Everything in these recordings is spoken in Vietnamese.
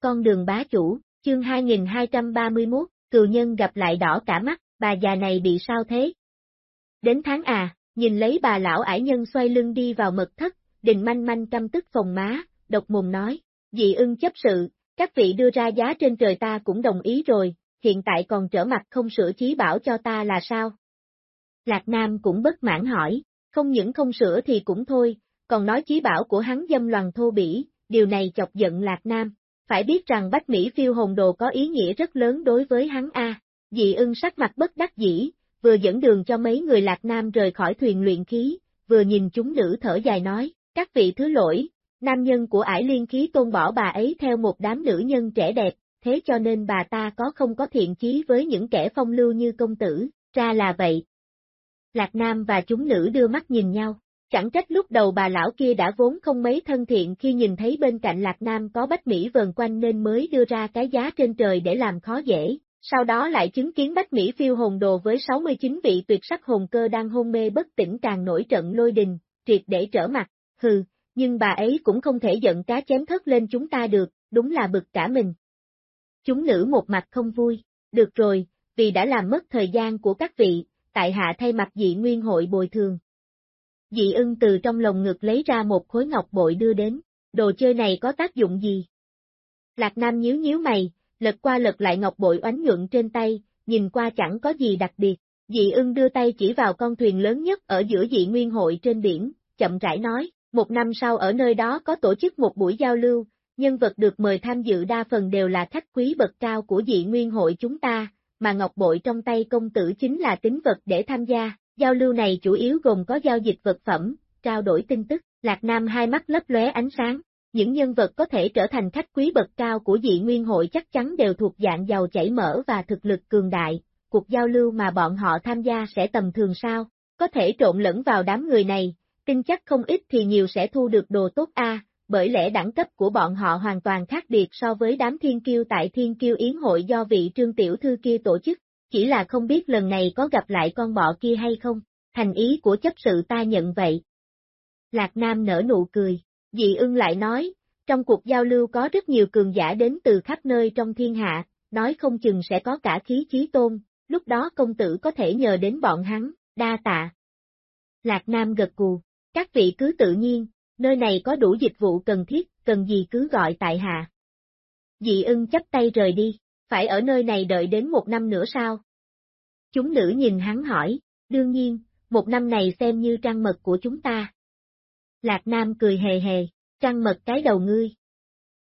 con đường bá chủ, chương 2231, cừu nhân gặp lại đỏ cả mắt, bà già này bị sao thế? Đến tháng à, nhìn lấy bà lão ải nhân xoay lưng đi vào mật thất, đình manh manh căm tức phòng má, độc mồm nói, dị ưng chấp sự, các vị đưa ra giá trên trời ta cũng đồng ý rồi, hiện tại còn trở mặt không sửa chí bảo cho ta là sao? Lạc Nam cũng bất mãn hỏi, không những không sửa thì cũng thôi, còn nói chí bảo của hắn dâm loàn thô bỉ, điều này chọc giận Lạc Nam. Phải biết rằng Bách Mỹ phiêu hồn đồ có ý nghĩa rất lớn đối với hắn A. Dị ưng sắc mặt bất đắc dĩ, vừa dẫn đường cho mấy người Lạc Nam rời khỏi thuyền luyện khí, vừa nhìn chúng nữ thở dài nói, các vị thứ lỗi, nam nhân của ải liên khí tôn bỏ bà ấy theo một đám nữ nhân trẻ đẹp, thế cho nên bà ta có không có thiện chí với những kẻ phong lưu như công tử, ra là vậy. Lạc Nam và chúng nữ đưa mắt nhìn nhau, chẳng trách lúc đầu bà lão kia đã vốn không mấy thân thiện khi nhìn thấy bên cạnh Lạc Nam có bách Mỹ vần quanh nên mới đưa ra cái giá trên trời để làm khó dễ, sau đó lại chứng kiến bách Mỹ phiêu hồn đồ với 69 vị tuyệt sắc hồn cơ đang hôn mê bất tỉnh càng nổi trận lôi đình, triệt để trở mặt, hừ, nhưng bà ấy cũng không thể giận cá chém thất lên chúng ta được, đúng là bực cả mình. Chúng nữ một mặt không vui, được rồi, vì đã làm mất thời gian của các vị, tại hạ thay mặt dị nguyên hội bồi thường. Dị ưng từ trong lồng ngực lấy ra một khối ngọc bội đưa đến, đồ chơi này có tác dụng gì? Lạc Nam nhíu nhíu mày, lật qua lật lại ngọc bội oánh nhuận trên tay, nhìn qua chẳng có gì đặc biệt. Dị ưng đưa tay chỉ vào con thuyền lớn nhất ở giữa dị nguyên hội trên biển, chậm rãi nói, một năm sau ở nơi đó có tổ chức một buổi giao lưu, nhân vật được mời tham dự đa phần đều là khách quý bậc cao của dị nguyên hội chúng ta, mà ngọc bội trong tay công tử chính là tính vật để tham gia, giao lưu này chủ yếu gồm có giao dịch vật phẩm, trao đổi tin tức, Lạc Nam hai mắt lấp lóe ánh sáng, những nhân vật có thể trở thành khách quý bậc cao của dị nguyên hội chắc chắn đều thuộc dạng giàu chảy mỡ và thực lực cường đại, cuộc giao lưu mà bọn họ tham gia sẽ tầm thường sao, có thể trộn lẫn vào đám người này, tin chắc không ít thì nhiều sẽ thu được đồ tốt a. bởi lẽ đẳng cấp của bọn họ hoàn toàn khác biệt so với đám thiên kiêu tại thiên kiêu yến hội do vị trương tiểu thư kia tổ chức, chỉ là không biết lần này có gặp lại con bọ kia hay không, thành ý của chấp sự ta nhận vậy. Lạc Nam nở nụ cười, dị ưng lại nói, trong cuộc giao lưu có rất nhiều cường giả đến từ khắp nơi trong thiên hạ, nói không chừng sẽ có cả khí chí tôn, lúc đó công tử có thể nhờ đến bọn hắn, đa tạ. Lạc Nam gật cù, các vị cứ tự nhiên, nơi này có đủ dịch vụ cần thiết, cần gì cứ gọi tại hạ. Dị ưng chấp tay rời đi, phải ở nơi này đợi đến một năm nữa sao? Chúng nữ nhìn hắn hỏi, đương nhiên, một năm này xem như trăng mật của chúng ta. Lạc Nam cười hề hề, trăng mật cái đầu ngươi.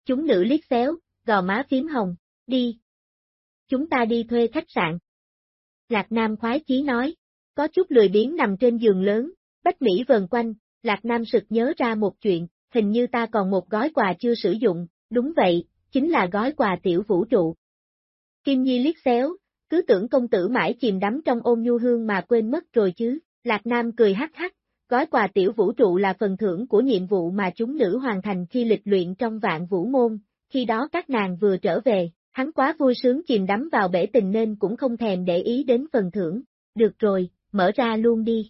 Chúng nữ liếc xéo, gò má phím hồng, đi. Chúng ta đi thuê khách sạn. Lạc Nam khoái chí nói, có chút lười biếng nằm trên giường lớn, Bách Mỹ vờn quanh, Lạc Nam sực nhớ ra một chuyện, hình như ta còn một gói quà chưa sử dụng, đúng vậy, chính là gói quà tiểu vũ trụ. Kim Nhi liếc xéo, cứ tưởng công tử mãi chìm đắm trong ôm nhu hương mà quên mất rồi chứ, Lạc Nam cười hắc hắc, gói quà tiểu vũ trụ là phần thưởng của nhiệm vụ mà chúng nữ hoàn thành khi lịch luyện trong vạn vũ môn, khi đó các nàng vừa trở về, hắn quá vui sướng chìm đắm vào bể tình nên cũng không thèm để ý đến phần thưởng, được rồi, mở ra luôn đi.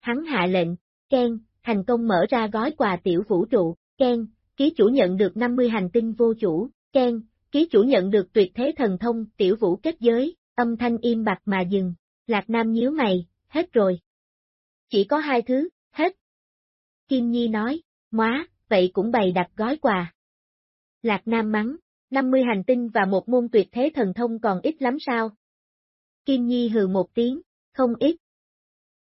Hắn hạ lệnh, khen, thành công mở ra gói quà tiểu vũ trụ, khen, ký chủ nhận được 50 hành tinh vô chủ, khen ký chủ nhận được tuyệt thế thần thông, tiểu vũ kết giới, âm thanh im bặt mà dừng, Lạc Nam nhíu mày, hết rồi. Chỉ có hai thứ, hết. Kim Nhi nói, móa, vậy cũng bày đặt gói quà. Lạc Nam mắng, 50 hành tinh và một môn tuyệt thế thần thông còn ít lắm sao? Kim Nhi hừ một tiếng, không ít.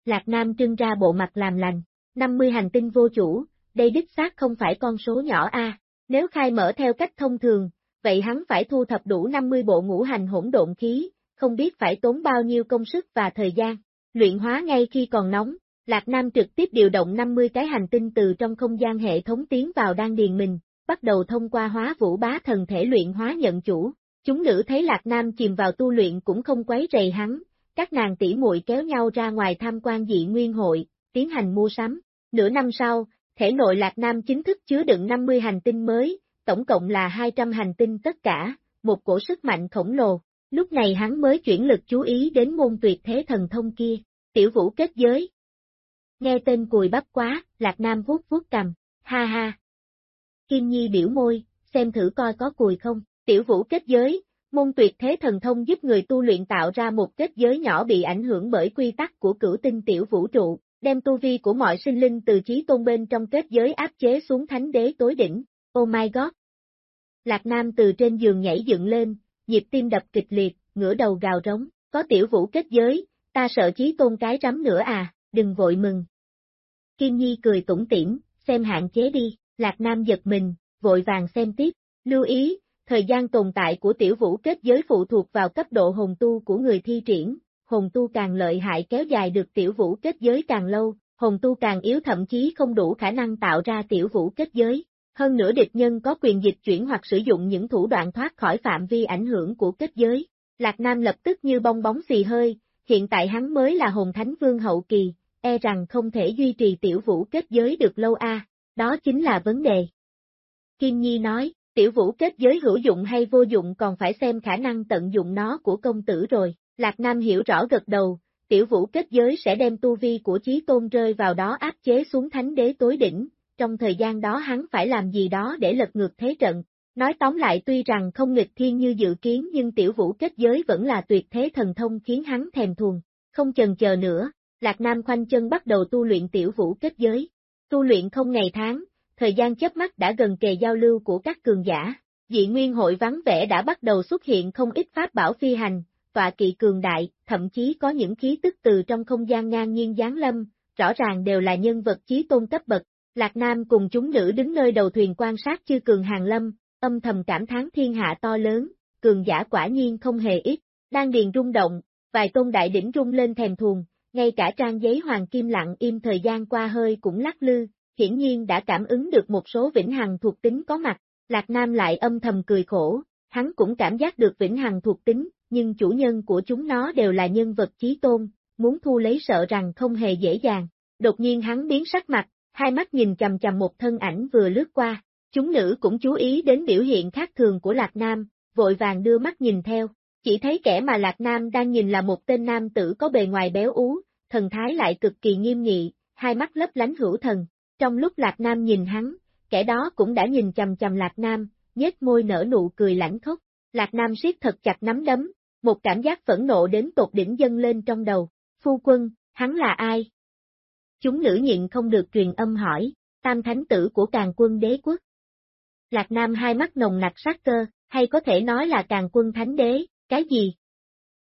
Lạc Nam trưng ra bộ mặt làm lành, 50 hành tinh vô chủ, đây đích xác không phải con số nhỏ a. nếu khai mở theo cách thông thường, vậy hắn phải thu thập đủ 50 bộ ngũ hành hỗn độn khí, không biết phải tốn bao nhiêu công sức và thời gian. Luyện hóa ngay khi còn nóng, Lạc Nam trực tiếp điều động 50 cái hành tinh từ trong không gian hệ thống tiến vào đan điền mình, bắt đầu thông qua hóa vũ bá thần thể luyện hóa nhận chủ. Chúng nữ thấy Lạc Nam chìm vào tu luyện cũng không quấy rầy hắn, các nàng tỷ muội kéo nhau ra ngoài tham quan dị nguyên hội, tiến hành mua sắm. Nửa năm sau, thể nội Lạc Nam chính thức chứa đựng 50 hành tinh mới, tổng cộng là 200 hành tinh tất cả, một cổ sức mạnh khổng lồ. Lúc này hắn mới chuyển lực chú ý đến môn tuyệt thế thần thông kia, tiểu vũ kết giới. Nghe tên cùi bắp quá, Lạc Nam vuốt vuốt cầm, ha ha. Kim Nhi biểu môi, xem thử coi có cùi không, tiểu vũ kết giới, môn tuyệt thế thần thông giúp người tu luyện tạo ra một kết giới nhỏ bị ảnh hưởng bởi quy tắc của cửu tinh tiểu vũ trụ, đem tu vi của mọi sinh linh từ trí tôn bên trong kết giới áp chế xuống thánh đế tối đỉnh, oh my god. Lạc Nam từ trên giường nhảy dựng lên, nhịp tim đập kịch liệt, ngửa đầu gào rống, có tiểu vũ kết giới, ta sợ chí tôn cái rắm nữa à, đừng vội mừng. Kim Nhi cười tủm tỉm, xem hạn chế đi, Lạc Nam giật mình, vội vàng xem tiếp, lưu ý, thời gian tồn tại của tiểu vũ kết giới phụ thuộc vào cấp độ hồn tu của người thi triển, hồn tu càng lợi hại kéo dài được tiểu vũ kết giới càng lâu, hồn tu càng yếu thậm chí không đủ khả năng tạo ra tiểu vũ kết giới. Hơn nữa địch nhân có quyền dịch chuyển hoặc sử dụng những thủ đoạn thoát khỏi phạm vi ảnh hưởng của kết giới. Lạc Nam lập tức như bong bóng xì hơi, hiện tại hắn mới là hồn thánh vương hậu kỳ, e rằng không thể duy trì tiểu vũ kết giới được lâu a, đó chính là vấn đề. Kim Nhi nói, tiểu vũ kết giới hữu dụng hay vô dụng còn phải xem khả năng tận dụng nó của công tử rồi, Lạc Nam hiểu rõ gật đầu, tiểu vũ kết giới sẽ đem tu vi của chí tôn rơi vào đó áp chế xuống thánh đế tối đỉnh, trong thời gian đó hắn phải làm gì đó để lật ngược thế trận. Nói tóm lại tuy rằng không nghịch thiên như dự kiến nhưng tiểu vũ kết giới vẫn là tuyệt thế thần thông khiến hắn thèm thuồng. Không chần chờ nữa, Lạc Nam khoanh chân bắt đầu tu luyện tiểu vũ kết giới. Tu luyện không ngày tháng, thời gian chớp mắt đã gần kề giao lưu của các cường giả. Dị nguyên hội vắng vẻ đã bắt đầu xuất hiện không ít pháp bảo phi hành, tọa kỵ cường đại, thậm chí có những khí tức từ trong không gian ngang nhiên giáng lâm, rõ ràng đều là nhân vật chí tôn cấp bậc. Lạc Nam cùng chúng nữ đứng nơi đầu thuyền quan sát chư cường hàng lâm, âm thầm cảm thán thiên hạ to lớn, cường giả quả nhiên không hề ít, đang điền rung động, vài tôn đại đỉnh rung lên thèm thuồng, ngay cả trang giấy hoàng kim lặng im thời gian qua hơi cũng lắc lư, hiển nhiên đã cảm ứng được một số vĩnh hằng thuộc tính có mặt, Lạc Nam lại âm thầm cười khổ, hắn cũng cảm giác được vĩnh hằng thuộc tính, nhưng chủ nhân của chúng nó đều là nhân vật chí tôn, muốn thu lấy sợ rằng không hề dễ dàng. Đột nhiên hắn biến sắc mặt, hai mắt nhìn chầm chầm một thân ảnh vừa lướt qua, chúng nữ cũng chú ý đến biểu hiện khác thường của Lạc Nam, vội vàng đưa mắt nhìn theo, chỉ thấy kẻ mà Lạc Nam đang nhìn là một tên nam tử có bề ngoài béo ú, thần thái lại cực kỳ nghiêm nghị, hai mắt lấp lánh hữu thần. Trong lúc Lạc Nam nhìn hắn, kẻ đó cũng đã nhìn chầm chầm Lạc Nam, nhếch môi nở nụ cười lãnh khốc. Lạc Nam siết thật chặt nắm đấm, một cảm giác phẫn nộ đến tột đỉnh dâng lên trong đầu. Phu quân, hắn là ai? Chúng nữ nhịn không được truyền âm hỏi, tam thánh tử của càng quân đế quốc. Lạc Nam hai mắt nồng nặc sát cơ, hay có thể nói là càng quân thánh đế, cái gì?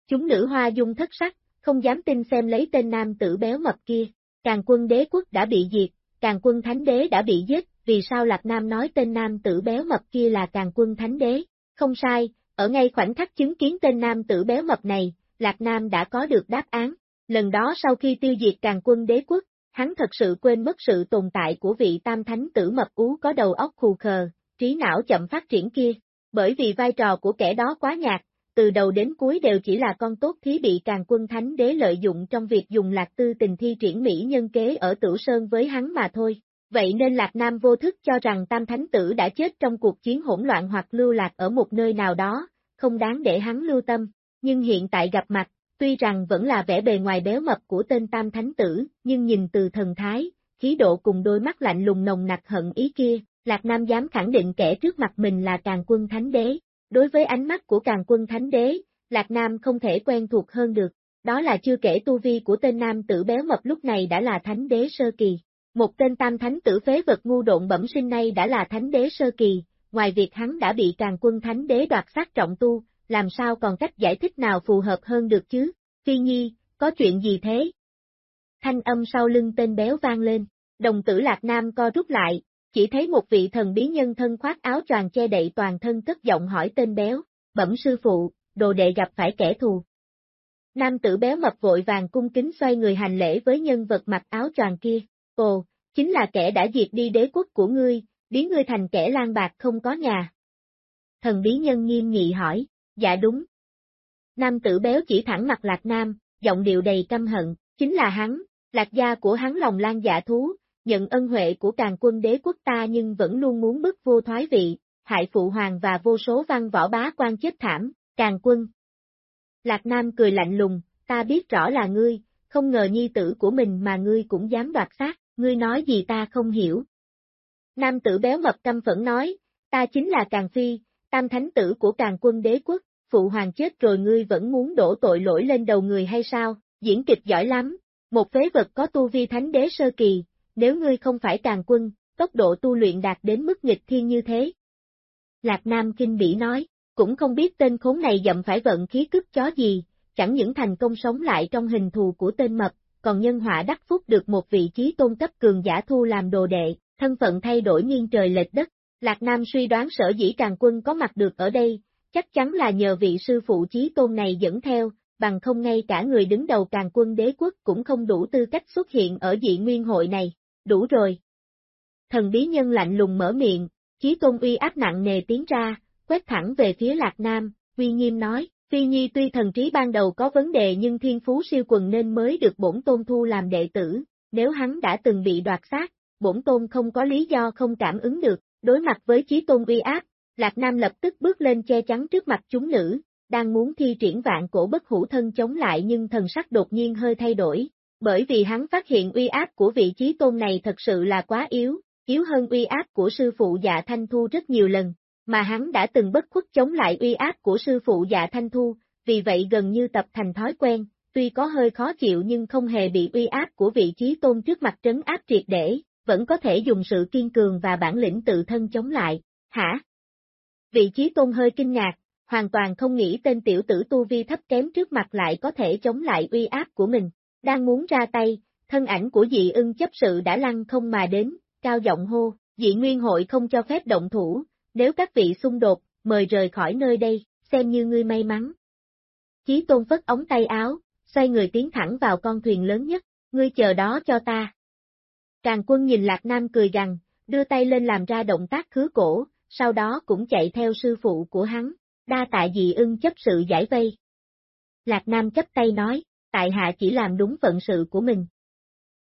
Chúng nữ hoa dung thất sắc, không dám tin xem lấy tên nam tử béo mập kia, càng quân đế quốc đã bị diệt, càng quân thánh đế đã bị giết, vì sao Lạc Nam nói tên nam tử béo mập kia là càng quân thánh đế? Không sai, ở ngay khoảnh khắc chứng kiến tên nam tử béo mập này, Lạc Nam đã có được đáp án. Lần đó sau khi tiêu diệt càng quân đế quốc, hắn thật sự quên mất sự tồn tại của vị tam thánh tử mập ú có đầu óc khù khờ, trí não chậm phát triển kia. Bởi vì vai trò của kẻ đó quá nhạt, từ đầu đến cuối đều chỉ là con tốt thí bị càng quân thánh đế lợi dụng trong việc dùng lạc tư tình thi triển mỹ nhân kế ở Tử Sơn với hắn mà thôi. Vậy nên Lạc Nam vô thức cho rằng Tam Thánh Tử đã chết trong cuộc chiến hỗn loạn hoặc lưu lạc ở một nơi nào đó, không đáng để hắn lưu tâm, nhưng hiện tại gặp mặt, tuy rằng vẫn là vẻ bề ngoài béo mập của tên Tam Thánh Tử, nhưng nhìn từ thần thái, khí độ cùng đôi mắt lạnh lùng nồng nặc hận ý kia, Lạc Nam dám khẳng định kẻ trước mặt mình là càng quân thánh đế. Đối với ánh mắt của càng quân thánh đế, Lạc Nam không thể quen thuộc hơn được, đó là chưa kể tu vi của tên nam tử béo mập lúc này đã là thánh đế sơ kỳ. Một tên tam thánh tử phế vật ngu độn bẩm sinh nay đã là thánh đế sơ kỳ, ngoài việc hắn đã bị càng quân thánh đế đoạt sát trọng tu, làm sao còn cách giải thích nào phù hợp hơn được chứ? Phi Nhi, có chuyện gì thế? Thanh âm sau lưng tên béo vang lên, đồng tử Lạc Nam co rút lại, chỉ thấy một vị thần bí nhân thân khoác áo choàng che đậy toàn thân cất giọng hỏi tên béo, bẩm sư phụ, đồ đệ gặp phải kẻ thù. Nam tử béo mập vội vàng cung kính xoay người hành lễ với nhân vật mặc áo choàng kia, ồ, chính là kẻ đã diệt đi đế quốc của ngươi, biến ngươi thành kẻ lang bạc không có nhà. Thần bí nhân nghiêm nghị hỏi, dạ đúng. Nam tử béo chỉ thẳng mặt lạc nam, giọng điệu đầy căm hận, chính là hắn, lạc gia của hắn lòng lan dạ thú, nhận ân huệ của càng quân đế quốc ta nhưng vẫn luôn muốn bức vô thoái vị, hại phụ hoàng và vô số văn võ bá quan chết thảm, càng quân. Lạc Nam cười lạnh lùng, ta biết rõ là ngươi, không ngờ nhi tử của mình mà ngươi cũng dám đoạt xác, ngươi nói gì ta không hiểu. Nam tử béo mập căm phẫn nói, ta chính là Càng Phi, tam thánh tử của Càng quân đế quốc, phụ hoàng chết rồi ngươi vẫn muốn đổ tội lỗi lên đầu người hay sao, diễn kịch giỏi lắm, một phế vật có tu vi thánh đế sơ kỳ, nếu ngươi không phải Càng quân, tốc độ tu luyện đạt đến mức nghịch thiên như thế. Lạc Nam kinh bỉ nói, cũng không biết tên khốn này dậm phải vận khí cức chó gì, chẳng những thành công sống lại trong hình thù của tên mập, còn nhân họa đắc phúc được một vị trí tôn cấp cường giả thu làm đồ đệ, thân phận thay đổi nghiêng trời lệch đất. Lạc Nam suy đoán sở dĩ càng quân có mặt được ở đây, chắc chắn là nhờ vị sư phụ trí tôn này dẫn theo, bằng không ngay cả người đứng đầu càng quân đế quốc cũng không đủ tư cách xuất hiện ở dị nguyên hội này. Đủ rồi. Thần bí nhân lạnh lùng mở miệng, trí tôn uy áp nặng nề tiến ra, quét thẳng về phía Lạc Nam, uy nghiêm nói, Phi Nhi tuy thần trí ban đầu có vấn đề nhưng thiên phú siêu quần nên mới được bổn tôn thu làm đệ tử, nếu hắn đã từng bị đoạt xác, bổn tôn không có lý do không cảm ứng được, đối mặt với chí tôn uy áp, Lạc Nam lập tức bước lên che chắn trước mặt chúng nữ, đang muốn thi triển vạn cổ bất hủ thân chống lại nhưng thần sắc đột nhiên hơi thay đổi, bởi vì hắn phát hiện uy áp của vị trí tôn này thật sự là quá yếu, yếu hơn uy áp của sư phụ dạ Thanh Thu rất nhiều lần, mà hắn đã từng bất khuất chống lại uy áp của sư phụ dạ Thanh Thu, vì vậy gần như tập thành thói quen, tuy có hơi khó chịu nhưng không hề bị uy áp của vị trí tôn trước mặt trấn áp triệt để, vẫn có thể dùng sự kiên cường và bản lĩnh tự thân chống lại, hả? Vị trí tôn hơi kinh ngạc, hoàn toàn không nghĩ tên tiểu tử tu vi thấp kém trước mặt lại có thể chống lại uy áp của mình, đang muốn ra tay, thân ảnh của dị ưng chấp sự đã lăn không mà đến, cao giọng hô, dị nguyên hội không cho phép động thủ, nếu các vị xung đột, mời rời khỏi nơi đây, xem như ngươi may mắn. Chí tôn phất ống tay áo, xoay người tiến thẳng vào con thuyền lớn nhất, ngươi chờ đó cho ta. Càng quân nhìn Lạc Nam cười gằn, đưa tay lên làm ra động tác khứ cổ, sau đó cũng chạy theo sư phụ của hắn, đa tại dị ưng chấp sự giải vây. Lạc Nam chấp tay nói, tại hạ chỉ làm đúng phận sự của mình.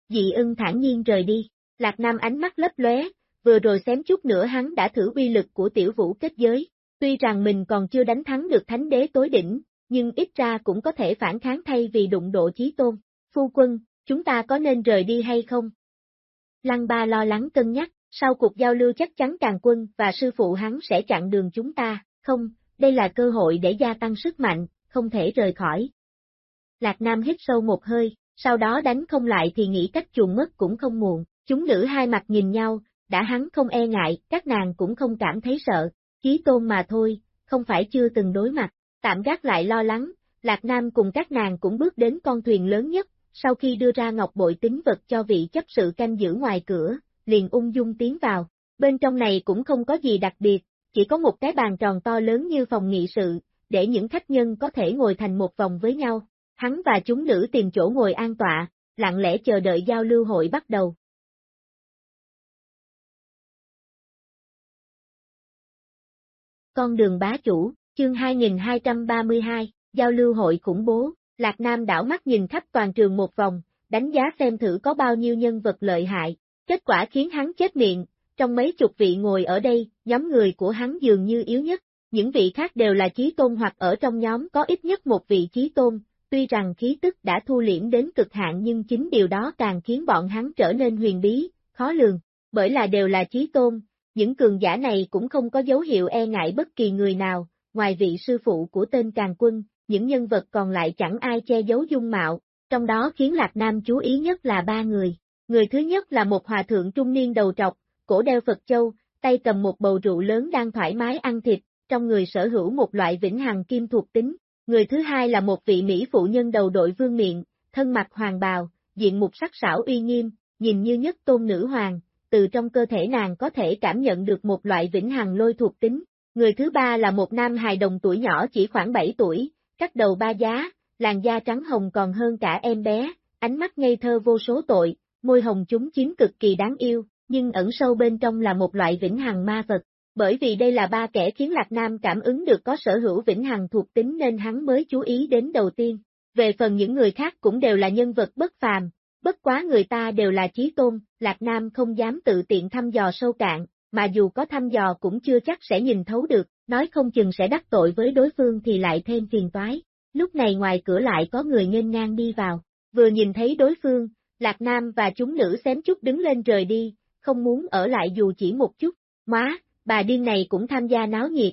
Dị ưng thản nhiên rời đi, Lạc Nam ánh mắt lấp lóe, vừa rồi xém chút nữa hắn đã thử uy lực của tiểu vũ kết giới, tuy rằng mình còn chưa đánh thắng được thánh đế tối đỉnh, nhưng ít ra cũng có thể phản kháng thay vì đụng độ chí tôn. Phu quân, chúng ta có nên rời đi hay không? Lăng ba lo lắng cân nhắc, sau cuộc giao lưu chắc chắn càng quân và sư phụ hắn sẽ chặn đường chúng ta, không, đây là cơ hội để gia tăng sức mạnh, không thể rời khỏi. Lạc Nam hít sâu một hơi, sau đó đánh không lại thì nghĩ cách chuồn mất cũng không muộn, chúng nữ hai mặt nhìn nhau, đã hắn không e ngại, các nàng cũng không cảm thấy sợ, chí tôn mà thôi, không phải chưa từng đối mặt, tạm gác lại lo lắng, Lạc Nam cùng các nàng cũng bước đến con thuyền lớn nhất, sau khi đưa ra ngọc bội tính vật cho vị chấp sự canh giữ ngoài cửa, liền ung dung tiến vào, bên trong này cũng không có gì đặc biệt, chỉ có một cái bàn tròn to lớn như phòng nghị sự, để những khách nhân có thể ngồi thành một vòng với nhau, hắn và chúng nữ tìm chỗ ngồi an tọa, lặng lẽ chờ đợi giao lưu hội bắt đầu. Con đường bá chủ, chương 2232, giao lưu hội khủng bố, Lạc Nam đảo mắt nhìn khắp toàn trường một vòng, đánh giá xem thử có bao nhiêu nhân vật lợi hại, kết quả khiến hắn chết miệng, trong mấy chục vị ngồi ở đây, nhóm người của hắn dường như yếu nhất, những vị khác đều là chí tôn hoặc ở trong nhóm có ít nhất một vị chí tôn, tuy rằng khí tức đã thu liễm đến cực hạn nhưng chính điều đó càng khiến bọn hắn trở nên huyền bí, khó lường, bởi là đều là chí tôn, những cường giả này cũng không có dấu hiệu e ngại bất kỳ người nào, ngoài vị sư phụ của tên Càng Quân, những nhân vật còn lại chẳng ai che giấu dung mạo, trong đó khiến Lạc Nam chú ý nhất là ba người. Người thứ nhất là một hòa thượng trung niên đầu trọc, cổ đeo Phật Châu, tay cầm một bầu rượu lớn đang thoải mái ăn thịt, trong người sở hữu một loại vĩnh hằng kim thuộc tính. Người thứ hai là một vị Mỹ phụ nhân đầu đội vương miệng, thân mặt hoàng bào, diện mục sắc sảo uy nghiêm, nhìn như nhất tôn nữ hoàng, từ trong cơ thể nàng có thể cảm nhận được một loại vĩnh hằng lôi thuộc tính. Người thứ ba là một nam hài đồng tuổi nhỏ chỉ khoảng 7 tuổi, cắt đầu ba giá, làn da trắng hồng còn hơn cả em bé, ánh mắt ngây thơ vô số tội, môi hồng chúng chiếm cực kỳ đáng yêu, nhưng ẩn sâu bên trong là một loại vĩnh hằng ma vật. Bởi vì đây là ba kẻ khiến Lạc Nam cảm ứng được có sở hữu vĩnh hằng thuộc tính nên hắn mới chú ý đến đầu tiên. Về phần những người khác cũng đều là nhân vật bất phàm, bất quá người ta đều là trí tôn, Lạc Nam không dám tự tiện thăm dò sâu cạn, mà dù có thăm dò cũng chưa chắc sẽ nhìn thấu được, nói không chừng sẽ đắc tội với đối phương thì lại thêm phiền toái. Lúc này ngoài cửa lại có người nghênh ngang đi vào, vừa nhìn thấy đối phương, Lạc Nam và chúng nữ xém chút đứng lên rời đi, không muốn ở lại dù chỉ một chút, má, bà điên này cũng tham gia náo nhiệt.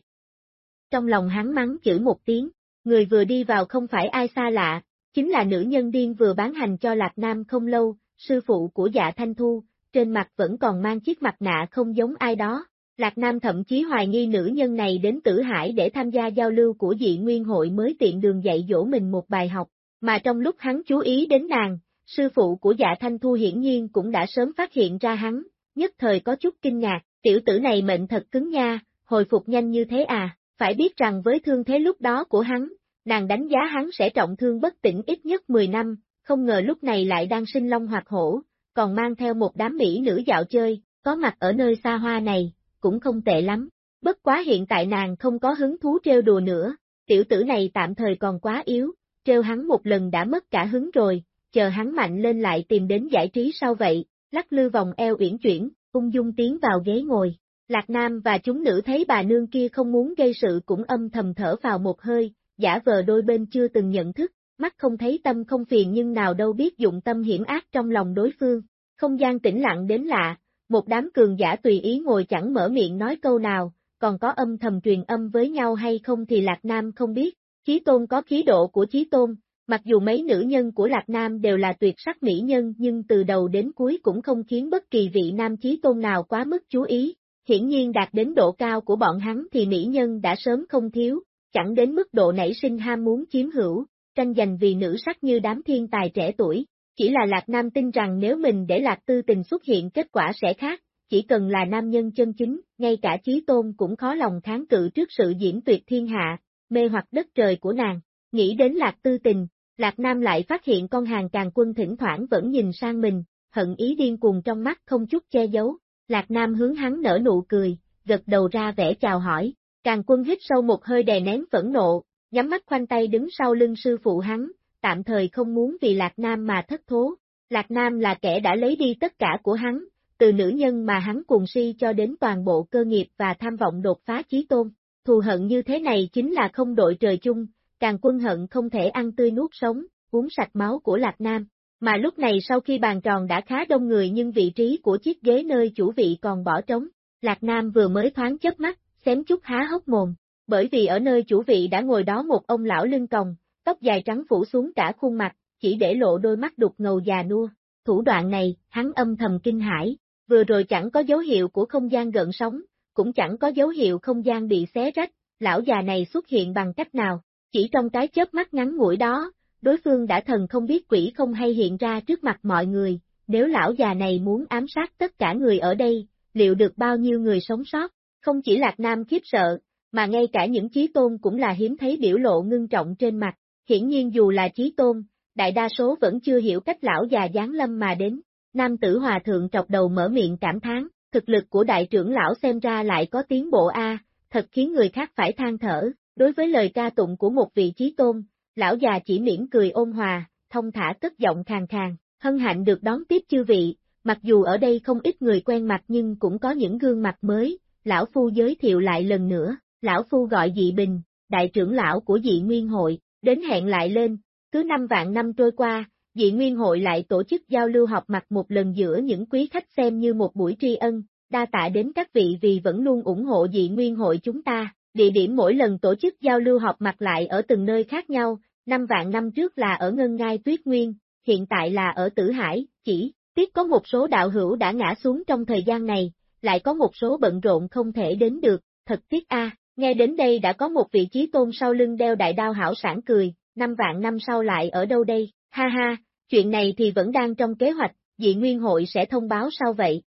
Trong lòng hắn mắng chửi một tiếng, người vừa đi vào không phải ai xa lạ, chính là nữ nhân điên vừa bán hành cho Lạc Nam không lâu, sư phụ của dạ Thanh Thu, trên mặt vẫn còn mang chiếc mặt nạ không giống ai đó. Lạc Nam thậm chí hoài nghi nữ nhân này đến Tử Hải để tham gia giao lưu của dị nguyên hội mới tiện đường dạy dỗ mình một bài học, mà trong lúc hắn chú ý đến nàng, sư phụ của dạ Thanh Thu hiển nhiên cũng đã sớm phát hiện ra hắn, nhất thời có chút kinh ngạc, tiểu tử này mệnh thật cứng nha, hồi phục nhanh như thế à, phải biết rằng với thương thế lúc đó của hắn, nàng đánh giá hắn sẽ trọng thương bất tỉnh ít nhất 10 năm, không ngờ lúc này lại đang sinh long hoặc hổ, còn mang theo một đám mỹ nữ dạo chơi, có mặt ở nơi xa hoa này, cũng không tệ lắm. Bất quá hiện tại nàng không có hứng thú trêu đùa nữa, tiểu tử này tạm thời còn quá yếu, trêu hắn một lần đã mất cả hứng rồi, chờ hắn mạnh lên lại tìm đến giải trí sau vậy, lắc lư vòng eo uyển chuyển, ung dung tiến vào ghế ngồi. Lạc Nam và chúng nữ thấy bà nương kia không muốn gây sự cũng âm thầm thở vào một hơi, giả vờ đôi bên chưa từng nhận thức, mắt không thấy tâm không phiền nhưng nào đâu biết dụng tâm hiểm ác trong lòng đối phương. Không gian tĩnh lặng đến lạ, một đám cường giả tùy ý ngồi chẳng mở miệng nói câu nào, còn có âm thầm truyền âm với nhau hay không thì Lạc Nam không biết. Chí Tôn có khí độ của Chí Tôn, mặc dù mấy nữ nhân của Lạc Nam đều là tuyệt sắc mỹ nhân nhưng từ đầu đến cuối cũng không khiến bất kỳ vị nam Chí Tôn nào quá mức chú ý. Hiển nhiên đạt đến độ cao của bọn hắn thì mỹ nhân đã sớm không thiếu, chẳng đến mức độ nảy sinh ham muốn chiếm hữu, tranh giành vì nữ sắc như đám thiên tài trẻ tuổi. Chỉ là Lạc Nam tin rằng nếu mình để Lạc Tư Tình xuất hiện kết quả sẽ khác, chỉ cần là nam nhân chân chính, ngay cả Chí Tôn cũng khó lòng kháng cự trước sự diễn tuyệt thiên hạ, mê hoặc đất trời của nàng. Nghĩ đến Lạc Tư Tình, Lạc Nam lại phát hiện con hàng càng quân thỉnh thoảng vẫn nhìn sang mình, hận ý điên cuồng trong mắt không chút che giấu. Lạc Nam hướng hắn nở nụ cười, gật đầu ra vẻ chào hỏi, càng quân hít sâu một hơi đè nén phẫn nộ, nhắm mắt khoanh tay đứng sau lưng sư phụ hắn, tạm thời không muốn vì Lạc Nam mà thất thố. Lạc Nam là kẻ đã lấy đi tất cả của hắn, từ nữ nhân mà hắn cuồng si cho đến toàn bộ cơ nghiệp và tham vọng đột phá chí tôn. Thù hận như thế này chính là không đội trời chung, càng quân hận không thể ăn tươi nuốt sống, uống sạch máu của Lạc Nam. Mà lúc này sau khi bàn tròn đã khá đông người nhưng vị trí của chiếc ghế nơi chủ vị còn bỏ trống, Lạc Nam vừa mới thoáng chớp mắt, xém chút há hốc mồm, bởi vì ở nơi chủ vị đã ngồi đó một ông lão lưng còng, tóc dài trắng phủ xuống cả khuôn mặt, chỉ để lộ đôi mắt đục ngầu già nua. Thủ đoạn này, hắn âm thầm kinh hãi, vừa rồi chẳng có dấu hiệu của không gian gợn sóng, cũng chẳng có dấu hiệu không gian bị xé rách, lão già này xuất hiện bằng cách nào, chỉ trong cái chớp mắt ngắn ngủi đó, đối phương đã thần không biết quỷ không hay hiện ra trước mặt mọi người, nếu lão già này muốn ám sát tất cả người ở đây, liệu được bao nhiêu người sống sót, không chỉ Lạc Nam khiếp sợ, mà ngay cả những chí tôn cũng là hiếm thấy biểu lộ ngưng trọng trên mặt, hiển nhiên dù là chí tôn, đại đa số vẫn chưa hiểu cách lão già giáng lâm mà đến. Nam tử hòa thượng trọc đầu mở miệng cảm thán, thực lực của đại trưởng lão xem ra lại có tiến bộ A, thật khiến người khác phải than thở, đối với lời ca tụng của một vị chí tôn, lão già chỉ mỉm cười ôn hòa, thông thả cất giọng khàn khàn, hân hạnh được đón tiếp chư vị, mặc dù ở đây không ít người quen mặt nhưng cũng có những gương mặt mới, lão phu giới thiệu lại lần nữa, lão phu gọi dị bình, đại trưởng lão của dị nguyên hội, đến hẹn lại lên, cứ năm vạn năm trôi qua, dị nguyên hội lại tổ chức giao lưu họp mặt một lần giữa những quý khách xem như một buổi tri ân, đa tạ đến các vị vì vẫn luôn ủng hộ dị nguyên hội chúng ta, địa điểm mỗi lần tổ chức giao lưu họp mặt lại ở từng nơi khác nhau, năm vạn năm trước là ở Ngân Ngai Tuyết Nguyên, hiện tại là ở Tử Hải, chỉ, tiếc có một số đạo hữu đã ngã xuống trong thời gian này, lại có một số bận rộn không thể đến được, thật tiếc a. Nghe đến đây đã có một vị trí tôn sau lưng đeo đại đao hảo sản cười, năm vạn năm sau lại ở đâu đây, ha ha, chuyện này thì vẫn đang trong kế hoạch, dị nguyên hội sẽ thông báo sau vậy.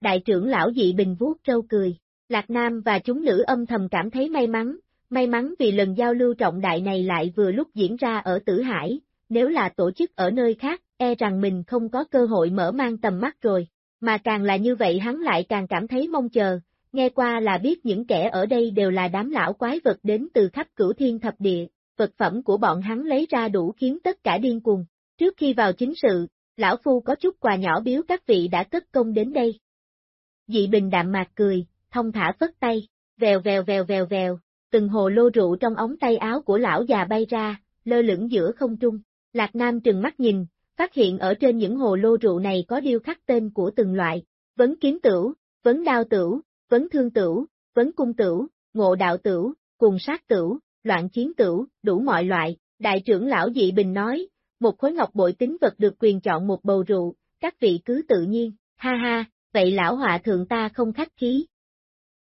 Đại trưởng lão dị bình vuốt trâu cười, Lạc Nam và chúng nữ âm thầm cảm thấy may mắn, may mắn vì lần giao lưu trọng đại này lại vừa lúc diễn ra ở Tử Hải, nếu là tổ chức ở nơi khác, e rằng mình không có cơ hội mở mang tầm mắt rồi, mà càng là như vậy hắn lại càng cảm thấy mong chờ, nghe qua là biết những kẻ ở đây đều là đám lão quái vật đến từ khắp cửu thiên thập địa, vật phẩm của bọn hắn lấy ra đủ khiến tất cả điên cuồng. Trước khi vào chính sự, lão phu có chút quà nhỏ biếu các vị đã cất công đến đây. Dị bình đạm mạc cười, thông thả phất tay, vèo vèo vèo vèo vèo, từng hồ lô rượu trong ống tay áo của lão già bay ra, lơ lửng giữa không trung. Lạc Nam trừng mắt nhìn, phát hiện ở trên những hồ lô rượu này có điêu khắc tên của từng loại, vấn kiếm tửu, vấn đao tửu, vấn thương tửu, vấn cung tửu, ngộ đạo tửu, cùng sát tửu, loạn chiến tửu, đủ mọi loại, đại trưởng lão dị bình nói, một khối ngọc bội tính vật được quyền chọn một bầu rượu, các vị cứ tự nhiên, ha ha, vậy lão hòa thượng ta không khách khí.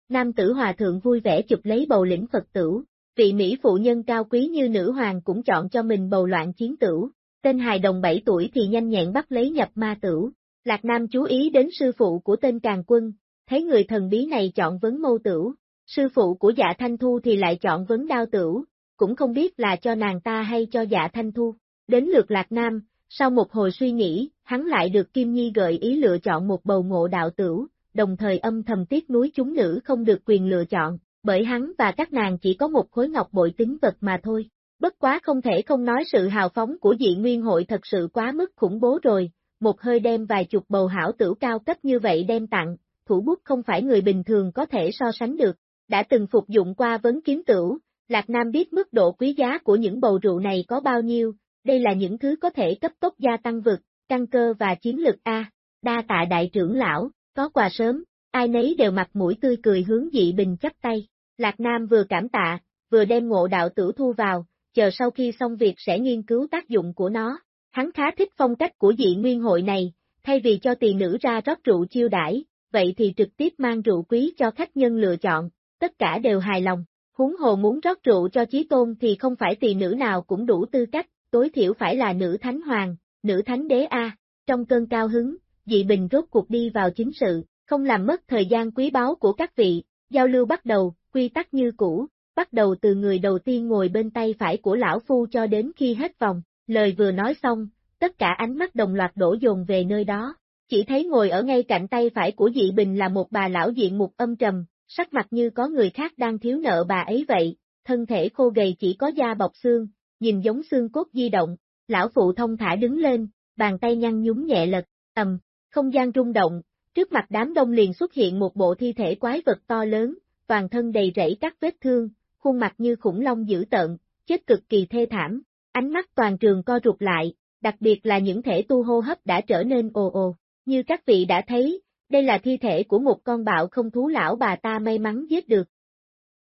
Nam tử hòa thượng vui vẻ chụp lấy bầu lĩnh Phật tử, vị Mỹ phụ nhân cao quý như nữ hoàng cũng chọn cho mình bầu loạn chiến tử, tên hài đồng 7 tuổi thì nhanh nhẹn bắt lấy nhập ma tử. Lạc Nam chú ý đến sư phụ của tên càng quân, thấy người thần bí này chọn vấn mâu tử, sư phụ của dạ thanh thu thì lại chọn vấn đao tử, cũng không biết là cho nàng ta hay cho dạ thanh thu. Đến lượt Lạc Nam, sau một hồi suy nghĩ, hắn lại được Kim Nhi gợi ý lựa chọn một bầu ngộ đạo tử, đồng thời âm thầm tiếc núi chúng nữ không được quyền lựa chọn, bởi hắn và các nàng chỉ có một khối ngọc bội tính vật mà thôi. Bất quá không thể không nói sự hào phóng của dị nguyên hội thật sự quá mức khủng bố rồi, một hơi đem vài chục bầu hảo tử cao cấp như vậy đem tặng, thủ bút không phải người bình thường có thể so sánh được. Đã từng phục dụng qua vấn kiếm tửu, Lạc Nam biết mức độ quý giá của những bầu rượu này có bao nhiêu, đây là những thứ có thể cấp tốc gia tăng vực, căn cơ và chiến lực A. Đa tạ đại trưởng lão, có quà sớm, ai nấy đều mặt mũi tươi cười hướng dị bình chắp tay. Lạc Nam vừa cảm tạ, vừa đem ngộ đạo tử thu vào, chờ sau khi xong việc sẽ nghiên cứu tác dụng của nó. Hắn khá thích phong cách của dị nguyên hội này, thay vì cho tỳ nữ ra rót rượu chiêu đãi, vậy thì trực tiếp mang rượu quý cho khách nhân lựa chọn, tất cả đều hài lòng. Huống hồ muốn rót rượu cho chí tôn thì không phải tỳ nữ nào cũng đủ tư cách, tối thiểu phải là nữ thánh hoàng, nữ thánh đế A. Trong cơn cao hứng, dị bình rốt cuộc đi vào chính sự, không làm mất thời gian quý báu của các vị, giao lưu bắt đầu, quy tắc như cũ, bắt đầu từ người đầu tiên ngồi bên tay phải của lão phu cho đến khi hết vòng, lời vừa nói xong, tất cả ánh mắt đồng loạt đổ dồn về nơi đó, chỉ thấy ngồi ở ngay cạnh tay phải của dị bình là một bà lão diện mục âm trầm, sắc mặt như có người khác đang thiếu nợ bà ấy vậy, thân thể khô gầy chỉ có da bọc xương, nhìn giống xương cốt di động, lão phụ thông thả đứng lên, bàn tay nhăn nhúng nhẹ lật, ầm, không gian rung động, trước mặt đám đông liền xuất hiện một bộ thi thể quái vật to lớn, toàn thân đầy rẫy các vết thương, khuôn mặt như khủng long dữ tợn, chết cực kỳ thê thảm, ánh mắt toàn trường co rụt lại, đặc biệt là những thể tu hô hấp đã trở nên ồ ồ, như các vị đã thấy, đây là thi thể của một con bạo không thú lão bà ta may mắn giết được.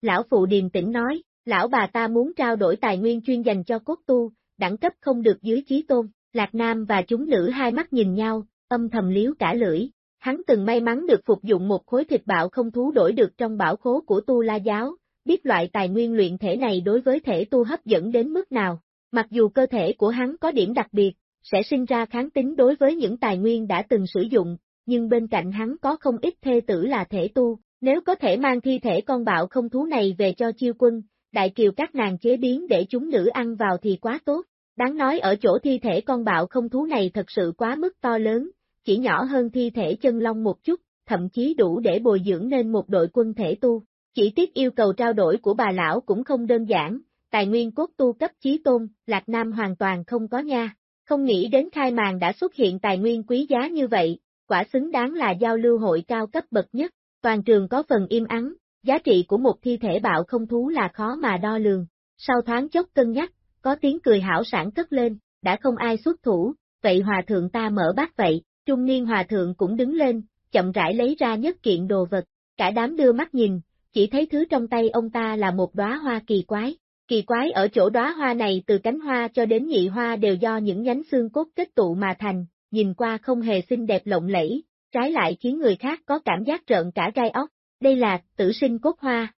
Lão phụ điềm tĩnh nói, lão bà ta muốn trao đổi tài nguyên chuyên dành cho cốt tu, đẳng cấp không được dưới chí tôn, Lạc Nam và chúng nữ hai mắt nhìn nhau, âm thầm liếu cả lưỡi, hắn từng may mắn được phục dụng một khối thịt bạo không thú đổi được trong bảo khố của tu la giáo, biết loại tài nguyên luyện thể này đối với thể tu hấp dẫn đến mức nào, mặc dù cơ thể của hắn có điểm đặc biệt, sẽ sinh ra kháng tính đối với những tài nguyên đã từng sử dụng, nhưng bên cạnh hắn có không ít thê tử là thể tu, nếu có thể mang thi thể con bạo không thú này về cho chiêu quân, đại kiều các nàng chế biến để chúng nữ ăn vào thì quá tốt. Đáng nói ở chỗ thi thể con bạo không thú này thật sự quá mức to lớn, chỉ nhỏ hơn thi thể chân long một chút, thậm chí đủ để bồi dưỡng nên một đội quân thể tu. Chỉ tiếc yêu cầu trao đổi của bà lão cũng không đơn giản, tài nguyên cốt tu cấp chí tôn, Lạc Nam hoàn toàn không có nha. Không nghĩ đến khai màn đã xuất hiện tài nguyên quý giá như vậy, quả xứng đáng là giao lưu hội cao cấp bậc nhất, toàn trường có phần im ắng, giá trị của một thi thể bạo không thú là khó mà đo lường. Sau thoáng chốc cân nhắc, có tiếng cười hảo sản cất lên, đã không ai xuất thủ, vậy hòa thượng ta mở bát vậy, trung niên hòa thượng cũng đứng lên, chậm rãi lấy ra nhất kiện đồ vật, cả đám đưa mắt nhìn, chỉ thấy thứ trong tay ông ta là một đóa hoa kỳ quái. Kỳ quái ở chỗ đóa hoa này từ cánh hoa cho đến nhị hoa đều do những nhánh xương cốt kết tụ mà thành, nhìn qua không hề xinh đẹp lộng lẫy, trái lại khiến người khác có cảm giác trợn cả gai óc. Đây là tử sinh cốt hoa.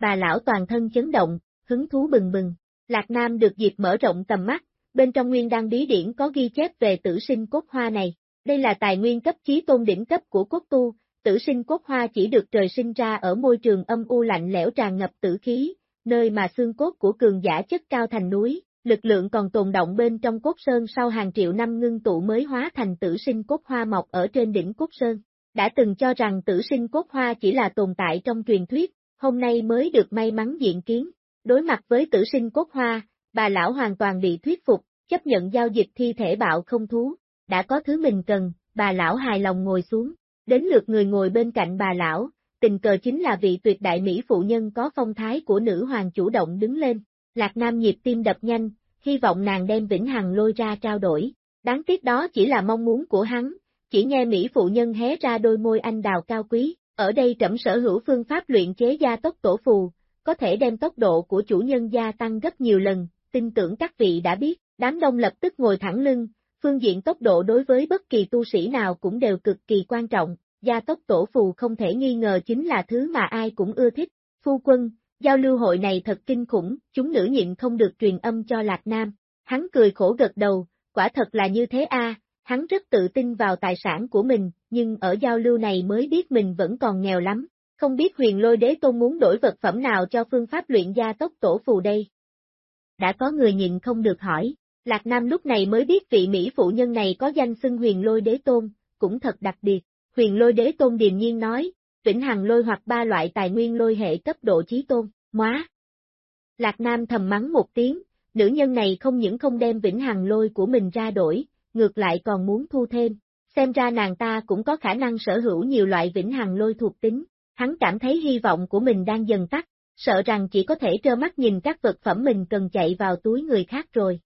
Bà lão toàn thân chấn động, hứng thú bừng bừng. Lạc Nam được dịp mở rộng tầm mắt, bên trong nguyên đăng bí điển có ghi chép về tử sinh cốt hoa này. Đây là tài nguyên cấp chí tôn đỉnh cấp của cốt tu, tử sinh cốt hoa chỉ được trời sinh ra ở môi trường âm u lạnh lẽo tràn ngập tử khí, nơi mà xương cốt của cường giả chất cao thành núi, lực lượng còn tồn động bên trong cốt sơn sau hàng triệu năm ngưng tụ mới hóa thành tử sinh cốt hoa mọc ở trên đỉnh cốt sơn. Đã từng cho rằng tử sinh cốt hoa chỉ là tồn tại trong truyền thuyết, hôm nay mới được may mắn diện kiến. Đối mặt với tử sinh cốt hoa, bà lão hoàn toàn bị thuyết phục, chấp nhận giao dịch thi thể bạo không thú. Đã có thứ mình cần, bà lão hài lòng ngồi xuống. Đến lượt người ngồi bên cạnh bà lão, tình cờ chính là vị tuyệt đại mỹ phụ nhân có phong thái của nữ hoàng chủ động đứng lên. Lạc Nam nhịp tim đập nhanh, hy vọng nàng đem Vĩnh Hằng lôi ra trao đổi. Đáng tiếc đó chỉ là mong muốn của hắn, chỉ nghe Mỹ phụ nhân hé ra đôi môi anh đào cao quý, ở đây trẫm sở hữu phương pháp luyện chế gia tốc tổ phù, có thể đem tốc độ của chủ nhân gia tăng gấp nhiều lần, tin tưởng các vị đã biết, đám đông lập tức ngồi thẳng lưng, phương diện tốc độ đối với bất kỳ tu sĩ nào cũng đều cực kỳ quan trọng, gia tốc tổ phù không thể nghi ngờ chính là thứ mà ai cũng ưa thích, phu quân, giao lưu hội này thật kinh khủng, chúng nữ nhịn không được truyền âm cho Lạc Nam, hắn cười khổ gật đầu, quả thật là như thế a, hắn rất tự tin vào tài sản của mình, nhưng ở giao lưu này mới biết mình vẫn còn nghèo lắm, không biết huyền lôi đế tôn muốn đổi vật phẩm nào cho phương pháp luyện gia tốc tổ phù đây. Đã có người nhịn không được hỏi, Lạc Nam lúc này mới biết vị Mỹ phụ nhân này có danh xưng huyền lôi đế tôn, cũng thật đặc biệt, huyền lôi đế tôn điềm nhiên nói, vĩnh hằng lôi hoặc ba loại tài nguyên lôi hệ cấp độ chí tôn, móa. Lạc Nam thầm mắng một tiếng, nữ nhân này không những không đem vĩnh hằng lôi của mình ra đổi, ngược lại còn muốn thu thêm, xem ra nàng ta cũng có khả năng sở hữu nhiều loại vĩnh hằng lôi thuộc tính, hắn cảm thấy hy vọng của mình đang dần tắt, sợ rằng chỉ có thể trơ mắt nhìn các vật phẩm mình cần chạy vào túi người khác rồi.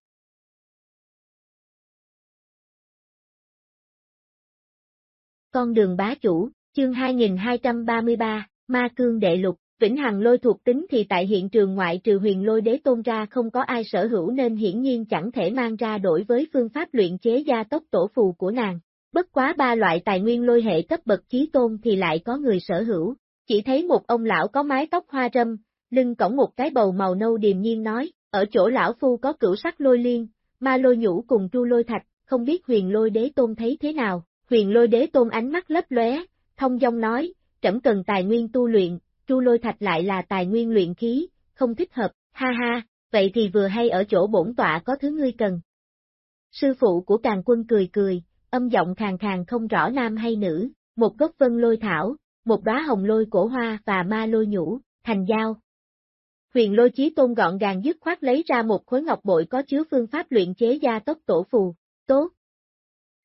Con đường bá chủ, chương 2233, Ma Cương Đệ Lục, Vĩnh Hằng lôi thuộc tính thì tại hiện trường ngoại trừ huyền lôi đế tôn ra không có ai sở hữu nên hiển nhiên chẳng thể mang ra đổi với phương pháp luyện chế gia tốc tổ phù của nàng. Bất quá ba loại tài nguyên lôi hệ cấp bậc chí tôn thì lại có người sở hữu, chỉ thấy một ông lão có mái tóc hoa râm, lưng cổng một cái bầu màu nâu điềm nhiên nói, ở chỗ lão phu có cửu sắc lôi liên, ma lôi nhũ cùng tru lôi thạch, không biết huyền lôi đế tôn thấy thế nào, huyền lôi đế tôn ánh mắt lấp lóe, thông dong nói, trẫm cần tài nguyên tu luyện, tru lôi thạch lại là tài nguyên luyện khí, không thích hợp, ha ha, vậy thì vừa hay ở chỗ bổn tọa có thứ ngươi cần. Sư phụ của càng quân cười cười, âm giọng khàn khàn không rõ nam hay nữ, một gốc vân lôi thảo, một đóa hồng lôi cổ hoa và ma lôi nhũ, thành giao. Huyền lôi chí tôn gọn gàng dứt khoát lấy ra một khối ngọc bội có chứa phương pháp luyện chế gia tốc tổ phù, tốt.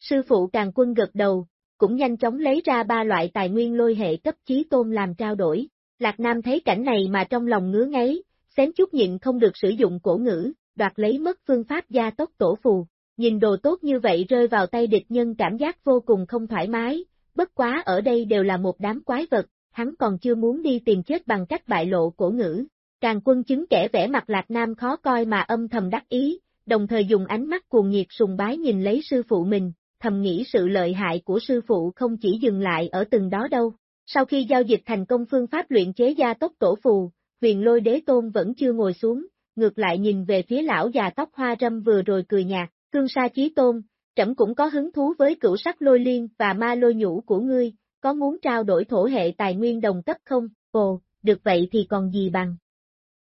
Sư phụ càng quân gật đầu, cũng nhanh chóng lấy ra ba loại tài nguyên lôi hệ cấp chí tôn làm trao đổi. Lạc Nam thấy cảnh này mà trong lòng ngứa ngáy, xém chút nhịn không được sử dụng cổ ngữ, đoạt lấy mất phương pháp gia tốc tổ phù. Nhìn đồ tốt như vậy rơi vào tay địch nhân cảm giác vô cùng không thoải mái, bất quá ở đây đều là một đám quái vật, hắn còn chưa muốn đi tìm chết bằng cách bại lộ cổ ngữ. Càng quân chứng kẻ vẻ mặt Lạc Nam khó coi mà âm thầm đắc ý, đồng thời dùng ánh mắt cuồng nhiệt sùng bái nhìn lấy sư phụ mình, thầm nghĩ sự lợi hại của sư phụ không chỉ dừng lại ở từng đó đâu. Sau khi giao dịch thành công phương pháp luyện chế gia tốc tổ phù, huyền lôi đế tôn vẫn chưa ngồi xuống, ngược lại nhìn về phía lão già tóc hoa râm vừa rồi cười nhạt, cương sa chí tôn, trẫm cũng có hứng thú với cửu sắc lôi liên và ma lôi nhũ của ngươi, có muốn trao đổi thổ hệ tài nguyên đồng cấp không? Ồ, được vậy thì còn gì bằng.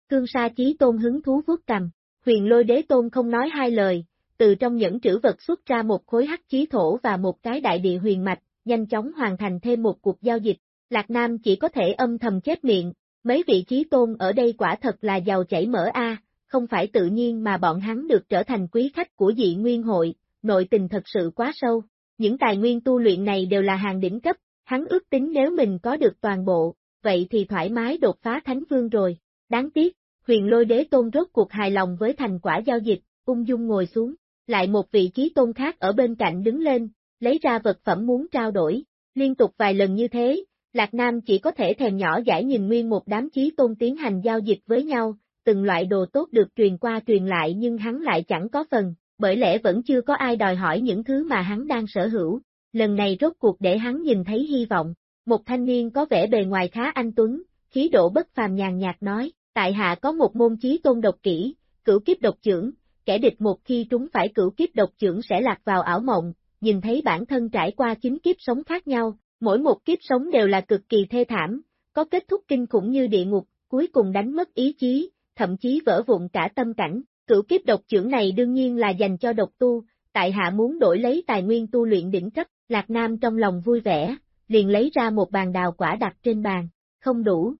Cương sa chí tôn hứng thú vuốt cầm, huyền lôi đế tôn không nói hai lời, từ trong những trữ vật xuất ra một khối hắc chí thổ và một cái đại địa huyền mạch, nhanh chóng hoàn thành thêm một cuộc giao dịch. Lạc Nam chỉ có thể âm thầm chết miệng, mấy vị trí tôn ở đây quả thật là giàu chảy mỡ a, không phải tự nhiên mà bọn hắn được trở thành quý khách của dị nguyên hội, nội tình thật sự quá sâu. Những tài nguyên tu luyện này đều là hàng đỉnh cấp, hắn ước tính nếu mình có được toàn bộ, vậy thì thoải mái đột phá thánh vương rồi. Đáng tiếc, huyền lôi đế tôn rốt cuộc hài lòng với thành quả giao dịch, ung dung ngồi xuống, lại một vị trí tôn khác ở bên cạnh đứng lên, lấy ra vật phẩm muốn trao đổi, liên tục vài lần như thế, Lạc Nam chỉ có thể thèm nhỏ giải nhìn nguyên một đám chí tôn tiến hành giao dịch với nhau, từng loại đồ tốt được truyền qua truyền lại nhưng hắn lại chẳng có phần, bởi lẽ vẫn chưa có ai đòi hỏi những thứ mà hắn đang sở hữu. Lần này rốt cuộc để hắn nhìn thấy hy vọng, một thanh niên có vẻ bề ngoài khá anh tuấn, khí độ bất phàm nhàn nhạt nói, tại hạ có một môn chí tôn độc kỹ, cửu kiếp độc trưởng, kẻ địch một khi trúng phải cửu kiếp độc trưởng sẽ lạc vào ảo mộng, nhìn thấy bản thân trải qua chín kiếp sống khác nhau, mỗi một kiếp sống đều là cực kỳ thê thảm, có kết thúc kinh khủng như địa ngục, cuối cùng đánh mất ý chí, thậm chí vỡ vụn cả tâm cảnh. Cửu kiếp độc trưởng này đương nhiên là dành cho độc tu, tại hạ muốn đổi lấy tài nguyên tu luyện đỉnh cấp, Lạc Nam trong lòng vui vẻ, liền lấy ra một bàn đào quả đặt trên bàn, không đủ.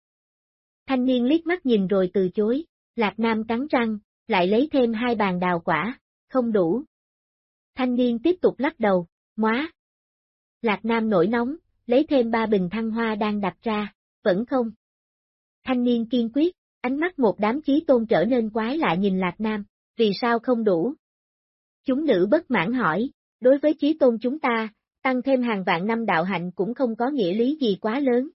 Thanh niên liếc mắt nhìn rồi từ chối, Lạc Nam cắn răng, lại lấy thêm hai bàn đào quả, không đủ. Thanh niên tiếp tục lắc đầu, móa. Lạc Nam nổi nóng, lấy thêm ba bình thăng hoa đang đặt ra, vẫn không. Thanh niên kiên quyết, ánh mắt một đám chí tôn trở nên quái lạ nhìn Lạc Nam, vì sao không đủ? Chúng nữ bất mãn hỏi, đối với chí tôn chúng ta, tăng thêm hàng vạn năm đạo hạnh cũng không có nghĩa lý gì quá lớn.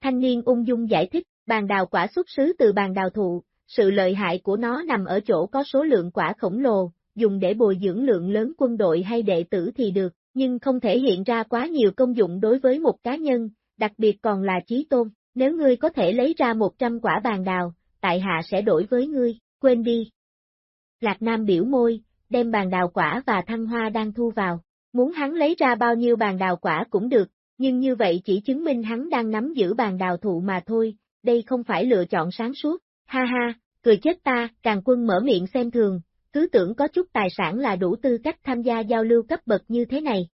Thanh niên ung dung giải thích, bàn đào quả xuất xứ từ bàn đào thụ, sự lợi hại của nó nằm ở chỗ có số lượng quả khổng lồ, dùng để bồi dưỡng lượng lớn quân đội hay đệ tử thì được, nhưng không thể hiện ra quá nhiều công dụng đối với một cá nhân, đặc biệt còn là chí tôn. Nếu ngươi có thể lấy ra 100 quả bàn đào, tại hạ sẽ đổi với ngươi, quên đi. Lạc Nam biểu môi, đem bàn đào quả và thăng hoa đang thu vào. Muốn hắn lấy ra bao nhiêu bàn đào quả cũng được, nhưng như vậy chỉ chứng minh hắn đang nắm giữ bàn đào thụ mà thôi, đây không phải lựa chọn sáng suốt. Ha ha, cười chết ta, càng quân mở miệng xem thường, cứ tưởng có chút tài sản là đủ tư cách tham gia giao lưu cấp bậc như thế này.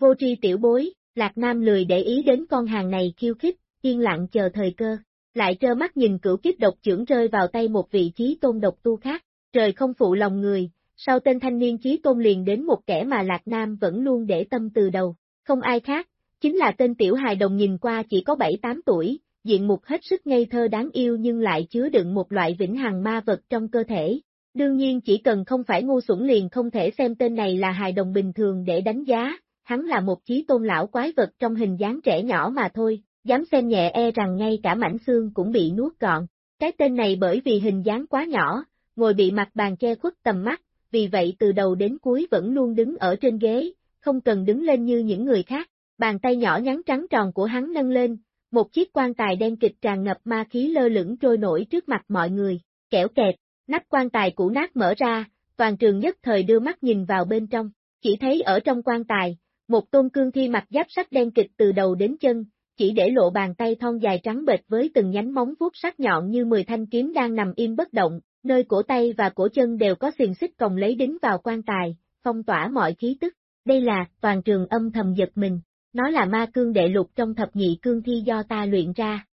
Vô tri tiểu bối, Lạc Nam lười để ý đến con hàng này khiêu khích, yên lặng chờ thời cơ, lại trơ mắt nhìn cửu kiếp độc trưởng rơi vào tay một vị trí tôn độc tu khác, trời không phụ lòng người, sau tên thanh niên chí tôn liền đến một kẻ mà Lạc Nam vẫn luôn để tâm từ đầu, không ai khác, chính là tên tiểu hài đồng nhìn qua chỉ có 7-8 tuổi, diện mục hết sức ngây thơ đáng yêu nhưng lại chứa đựng một loại vĩnh hằng ma vật trong cơ thể. Đương nhiên chỉ cần không phải ngu xuẩn liền không thể xem tên này là hài đồng bình thường để đánh giá, hắn là một chí tôn lão quái vật trong hình dáng trẻ nhỏ mà thôi, dám xem nhẹ e rằng ngay cả mảnh xương cũng bị nuốt gọn. Cái tên này bởi vì hình dáng quá nhỏ, ngồi bị mặt bàn che khuất tầm mắt, vì vậy từ đầu đến cuối vẫn luôn đứng ở trên ghế, không cần đứng lên như những người khác. Bàn tay nhỏ nhắn trắng tròn của hắn nâng lên, một chiếc quan tài đen kịch tràn ngập ma khí lơ lửng trôi nổi trước mặt mọi người, kẻo kẹt, nắp quan tài cũ nát mở ra, toàn trường nhất thời đưa mắt nhìn vào bên trong, chỉ thấy ở trong quan tài, một tôn cương thi mặt giáp sắt đen kịch từ đầu đến chân, chỉ để lộ bàn tay thon dài trắng bệt với từng nhánh móng vuốt sắc nhọn như 10 thanh kiếm đang nằm im bất động, nơi cổ tay và cổ chân đều có xiềng xích còng lấy đính vào quan tài, phong tỏa mọi khí tức. Đây là, toàn trường âm thầm giật mình, nó là ma cương đệ lục trong thập nhị cương thi do ta luyện ra.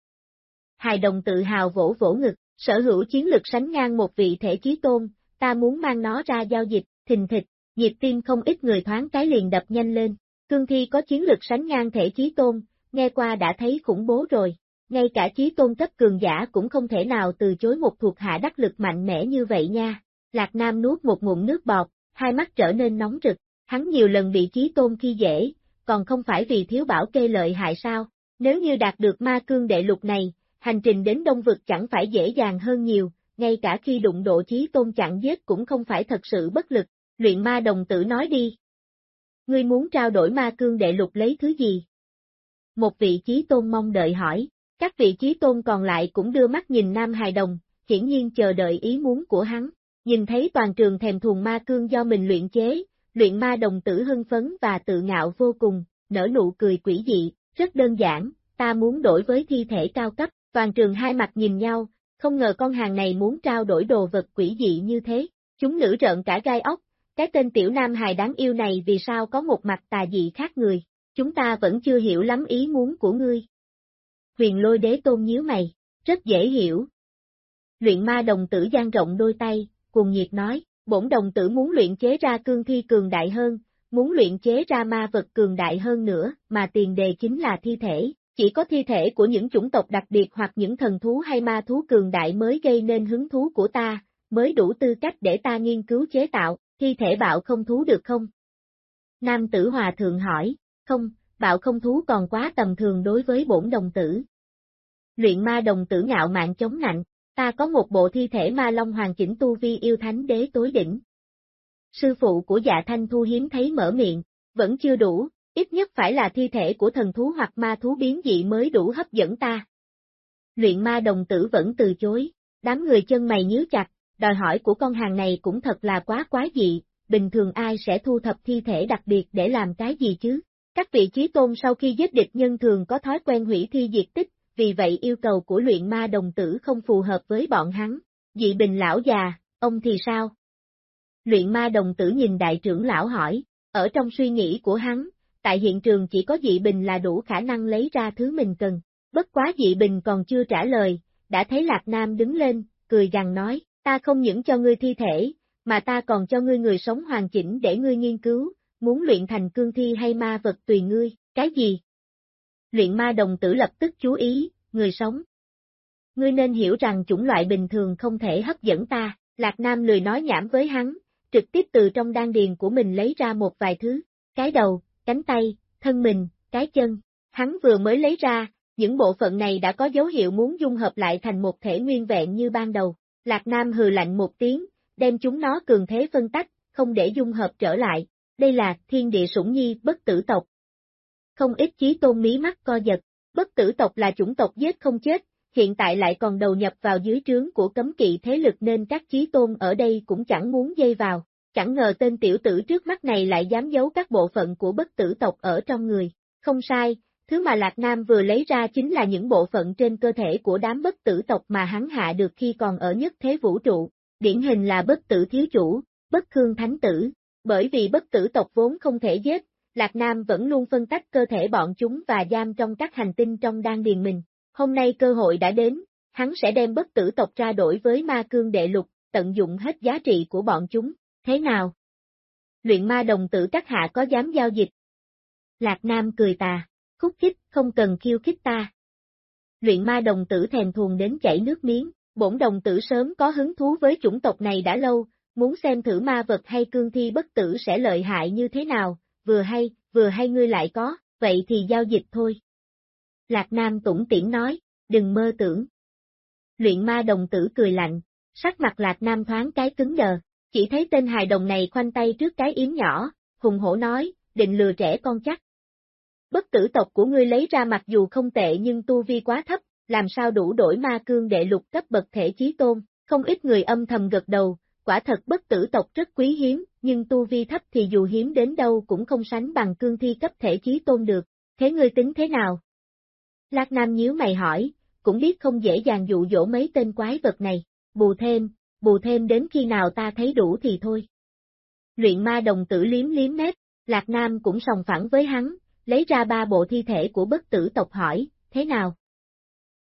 Hài đồng tự hào vỗ vỗ ngực, sở hữu chiến lực sánh ngang một vị thể chí tôn, ta muốn mang nó ra giao dịch, thình thịch, nhịp tim không ít người thoáng cái liền đập nhanh lên. Cương thi có chiến lực sánh ngang thể chí tôn, nghe qua đã thấy khủng bố rồi. Ngay cả chí tôn cấp cường giả cũng không thể nào từ chối một thuộc hạ đắc lực mạnh mẽ như vậy nha. Lạc Nam nuốt một ngụm nước bọt, hai mắt trở nên nóng rực, hắn nhiều lần bị chí tôn khi dễ, còn không phải vì thiếu bảo kê lợi hại sao, nếu như đạt được ma cương đệ lục này, hành trình đến đông vực chẳng phải dễ dàng hơn nhiều, ngay cả khi đụng độ chí tôn chặn giết cũng không phải thật sự bất lực, luyện ma đồng tử nói đi. Ngươi muốn trao đổi ma cương đệ lục lấy thứ gì? Một vị chí tôn mong đợi hỏi, các vị chí tôn còn lại cũng đưa mắt nhìn Nam Hài Đồng, hiển nhiên chờ đợi ý muốn của hắn, nhìn thấy toàn trường thèm thuồng ma cương do mình luyện chế, luyện ma đồng tử hưng phấn và tự ngạo vô cùng, nở nụ cười quỷ dị, rất đơn giản, ta muốn đổi với thi thể cao cấp, toàn trường hai mặt nhìn nhau, không ngờ con hàng này muốn trao đổi đồ vật quỷ dị như thế, chúng nữ rợn cả gai ốc, cái tên tiểu nam hài đáng yêu này vì sao có một mặt tà dị khác người, chúng ta vẫn chưa hiểu lắm ý muốn của ngươi. Huyền lôi đế tôn nhíu mày, rất dễ hiểu. Luyện ma đồng tử gian rộng đôi tay, cuồng nhiệt nói, bổn đồng tử muốn luyện chế ra cương thi cường đại hơn, muốn luyện chế ra ma vật cường đại hơn nữa, mà tiền đề chính là thi thể. Chỉ có thi thể của những chủng tộc đặc biệt hoặc những thần thú hay ma thú cường đại mới gây nên hứng thú của ta, mới đủ tư cách để ta nghiên cứu chế tạo, thi thể bạo không thú được không? Nam tử hòa thượng hỏi, không, bạo không thú còn quá tầm thường đối với bổn đồng tử. Luyện ma đồng tử ngạo mạn chống nạnh, ta có một bộ thi thể ma long hoàn chỉnh tu vi yêu thánh đế tối đỉnh. Sư phụ của dạ thanh thu hiếm thấy mở miệng, vẫn chưa đủ, ít nhất phải là thi thể của thần thú hoặc ma thú biến dị mới đủ hấp dẫn ta. Luyện ma đồng tử vẫn từ chối, đám người chân mày nhíu chặt, đòi hỏi của con hàng này cũng thật là quá quá dị, bình thường ai sẽ thu thập thi thể đặc biệt để làm cái gì chứ? Các vị trí tôn sau khi giết địch nhân thường có thói quen hủy thi diệt tích, vì vậy yêu cầu của luyện ma đồng tử không phù hợp với bọn hắn. Dị bình lão già, ông thì sao? Luyện ma đồng tử nhìn đại trưởng lão hỏi, ở trong suy nghĩ của hắn, tại hiện trường chỉ có dị bình là đủ khả năng lấy ra thứ mình cần. Bất quá dị bình còn chưa trả lời, đã thấy Lạc Nam đứng lên, cười gằn nói, ta không những cho ngươi thi thể, mà ta còn cho ngươi người sống hoàn chỉnh để ngươi nghiên cứu, muốn luyện thành cương thi hay ma vật tùy ngươi, cái gì? Luyện ma đồng tử lập tức chú ý, người sống. Ngươi nên hiểu rằng chủng loại bình thường không thể hấp dẫn ta, Lạc Nam lười nói nhảm với hắn, trực tiếp từ trong đan điền của mình lấy ra một vài thứ, cái đầu, cánh tay, thân mình, cái chân. Hắn vừa mới lấy ra, những bộ phận này đã có dấu hiệu muốn dung hợp lại thành một thể nguyên vẹn như ban đầu. Lạc Nam hừ lạnh một tiếng, đem chúng nó cường thế phân tách, không để dung hợp trở lại. Đây là thiên địa sủng nhi bất tử tộc. Không ít chí tôn mí mắt co giật, bất tử tộc là chủng tộc giết không chết, hiện tại lại còn đầu nhập vào dưới trướng của cấm kỵ thế lực nên các chí tôn ở đây cũng chẳng muốn dây vào. Chẳng ngờ tên tiểu tử trước mắt này lại dám giấu các bộ phận của bất tử tộc ở trong người. Không sai, thứ mà Lạc Nam vừa lấy ra chính là những bộ phận trên cơ thể của đám bất tử tộc mà hắn hạ được khi còn ở nhất thế vũ trụ. Điển hình là bất tử thiếu chủ, bất khương thánh tử. Bởi vì bất tử tộc vốn không thể giết, Lạc Nam vẫn luôn phân tách cơ thể bọn chúng và giam trong các hành tinh trong đan điền mình. Hôm nay cơ hội đã đến, hắn sẽ đem bất tử tộc ra đổi với ma cương đệ lục, tận dụng hết giá trị của bọn chúng. Thế nào? Luyện ma đồng tử các hạ có dám giao dịch? Lạc Nam cười tà, khúc khích, không cần khiêu khích ta. Luyện ma đồng tử thèm thuồng đến chảy nước miếng, bổn đồng tử sớm có hứng thú với chủng tộc này đã lâu, muốn xem thử ma vật hay cương thi bất tử sẽ lợi hại như thế nào, vừa hay, vừa hay ngươi lại có, vậy thì giao dịch thôi. Lạc Nam tủng tiễn nói, đừng mơ tưởng. Luyện ma đồng tử cười lạnh, sắc mặt Lạc Nam thoáng cái cứng đờ, chỉ thấy tên hài đồng này khoanh tay trước cái yếm nhỏ, hùng hổ nói, định lừa trẻ con chắc. Bất tử tộc của ngươi lấy ra mặc dù không tệ nhưng tu vi quá thấp, làm sao đủ đổi ma cương đệ lục cấp bậc thể chí tôn, không ít người âm thầm gật đầu, quả thật bất tử tộc rất quý hiếm, nhưng tu vi thấp thì dù hiếm đến đâu cũng không sánh bằng cương thi cấp thể chí tôn được, thế ngươi tính thế nào? Lạc Nam nhíu mày hỏi, cũng biết không dễ dàng dụ dỗ mấy tên quái vật này, bù thêm, bù thêm đến khi nào ta thấy đủ thì thôi. Luyện ma đồng tử liếm liếm mép, Lạc Nam cũng sòng phẳng với hắn, lấy ra ba bộ thi thể của bất tử tộc hỏi, thế nào?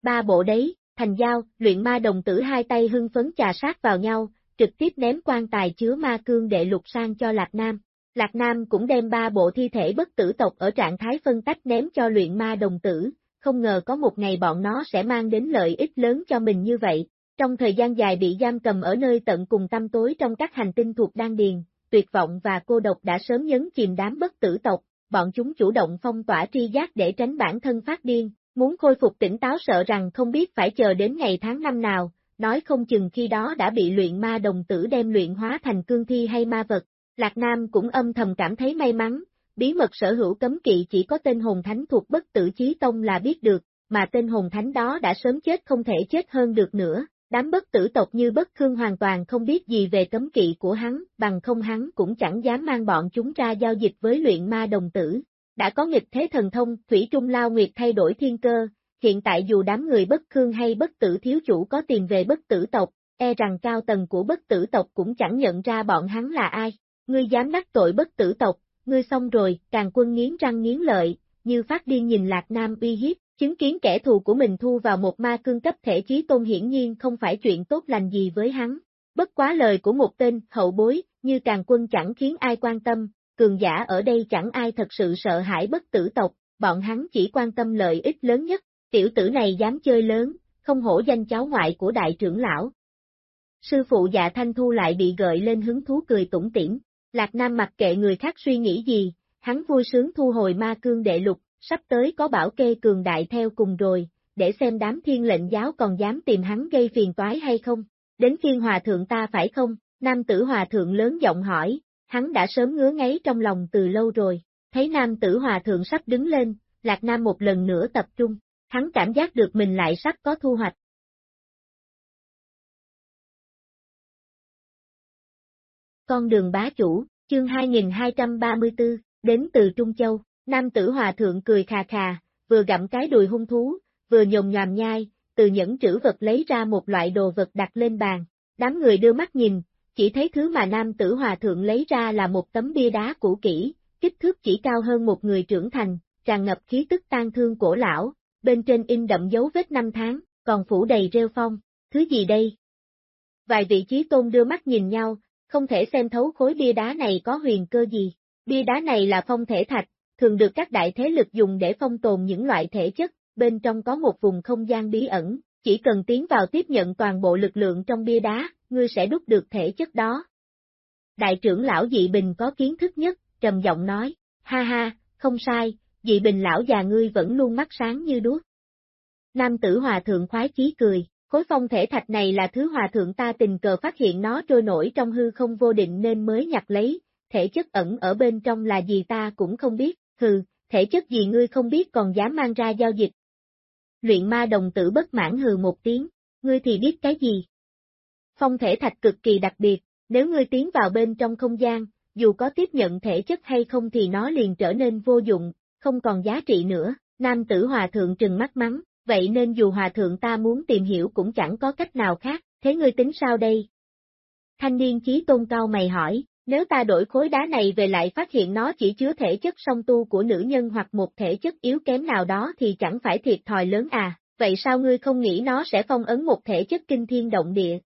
Ba bộ đấy, thành giao, luyện ma đồng tử hai tay hưng phấn trà sát vào nhau, trực tiếp ném quan tài chứa ma cương đệ lục sang cho Lạc Nam. Lạc Nam cũng đem ba bộ thi thể bất tử tộc ở trạng thái phân tách ném cho luyện ma đồng tử, không ngờ có một ngày bọn nó sẽ mang đến lợi ích lớn cho mình như vậy. Trong thời gian dài bị giam cầm ở nơi tận cùng tâm tối trong các hành tinh thuộc đan điền, tuyệt vọng và cô độc đã sớm nhấn chìm đám bất tử tộc, bọn chúng chủ động phong tỏa tri giác để tránh bản thân phát điên, muốn khôi phục tỉnh táo sợ rằng không biết phải chờ đến ngày tháng năm nào, nói không chừng khi đó đã bị luyện ma đồng tử đem luyện hóa thành cương thi hay ma vật. Lạc Nam cũng âm thầm cảm thấy may mắn, bí mật sở hữu cấm kỵ chỉ có tên hồn thánh thuộc bất tử chí tông là biết được, mà tên hồn thánh đó đã sớm chết không thể chết hơn được nữa. Đám bất tử tộc như bất khương hoàn toàn không biết gì về cấm kỵ của hắn, bằng không hắn cũng chẳng dám mang bọn chúng ra giao dịch với luyện ma đồng tử. Đã có nghịch thế thần thông, Thủy Trung Lao Nguyệt thay đổi thiên cơ, hiện tại dù đám người bất khương hay bất tử thiếu chủ có tìm về bất tử tộc, e rằng cao tầng của bất tử tộc cũng chẳng nhận ra bọn hắn là ai. Ngươi dám đắc tội bất tử tộc, ngươi xong rồi, càng quân nghiến răng nghiến lợi, như phát điên nhìn Lạc Nam uy hiếp, chứng kiến kẻ thù của mình thu vào một ma cương cấp thể chí tôn hiển nhiên không phải chuyện tốt lành gì với hắn. Bất quá lời của một tên hậu bối, như càng quân chẳng khiến ai quan tâm, cường giả ở đây chẳng ai thật sự sợ hãi bất tử tộc, bọn hắn chỉ quan tâm lợi ích lớn nhất, tiểu tử này dám chơi lớn, không hổ danh cháu ngoại của đại trưởng lão. Sư phụ dạ thanh thu lại bị gợi lên hứng thú cười tủm tỉm, Lạc Nam mặc kệ người khác suy nghĩ gì, hắn vui sướng thu hồi ma cương đệ lục, sắp tới có bảo kê cường đại theo cùng rồi, để xem đám thiên lệnh giáo còn dám tìm hắn gây phiền toái hay không. Đến phiên hòa thượng ta phải không? Nam tử hòa thượng lớn giọng hỏi, hắn đã sớm ngứa ngáy trong lòng từ lâu rồi. Thấy nam tử hòa thượng sắp đứng lên, Lạc Nam một lần nữa tập trung, hắn cảm giác được mình lại sắp có thu hoạch. Con đường bá chủ, chương 2234, đến từ Trung Châu, nam tử hòa thượng cười khà khà, vừa gặm cái đùi hung thú, vừa nhồm nhòm nhai, từ những trữ vật lấy ra một loại đồ vật đặt lên bàn, đám người đưa mắt nhìn, chỉ thấy thứ mà nam tử hòa thượng lấy ra là một tấm bia đá cũ kỹ, kích thước chỉ cao hơn một người trưởng thành, tràn ngập khí tức tan thương cổ lão, bên trên in đậm dấu vết năm tháng, còn phủ đầy rêu phong, thứ gì đây? Vài vị trí tôn đưa mắt nhìn nhau, không thể xem thấu khối bia đá này có huyền cơ gì. Bia đá này là phong thể thạch, thường được các đại thế lực dùng để phong tồn những loại thể chất, bên trong có một vùng không gian bí ẩn, chỉ cần tiến vào tiếp nhận toàn bộ lực lượng trong bia đá, ngươi sẽ đúc được thể chất đó. Đại trưởng lão dị bình có kiến thức nhất, trầm giọng nói, ha ha, không sai, dị bình lão già ngươi vẫn luôn mắt sáng như đuốc. Nam tử hòa thượng khoái chí cười, khối phong thể thạch này là thứ hòa thượng ta tình cờ phát hiện nó trôi nổi trong hư không vô định nên mới nhặt lấy, thể chất ẩn ở bên trong là gì ta cũng không biết, hừ, thể chất gì ngươi không biết còn dám mang ra giao dịch. Luyện ma đồng tử bất mãn hừ một tiếng, ngươi thì biết cái gì? Phong thể thạch cực kỳ đặc biệt, nếu ngươi tiến vào bên trong không gian, dù có tiếp nhận thể chất hay không thì nó liền trở nên vô dụng, không còn giá trị nữa, nam tử hòa thượng trừng mắt mắng, vậy nên dù hòa thượng ta muốn tìm hiểu cũng chẳng có cách nào khác, thế ngươi tính sao đây? Thanh niên chí tôn cao mày hỏi, nếu ta đổi khối đá này về lại phát hiện nó chỉ chứa thể chất song tu của nữ nhân hoặc một thể chất yếu kém nào đó thì chẳng phải thiệt thòi lớn à, vậy sao ngươi không nghĩ nó sẽ phong ấn một thể chất kinh thiên động địa?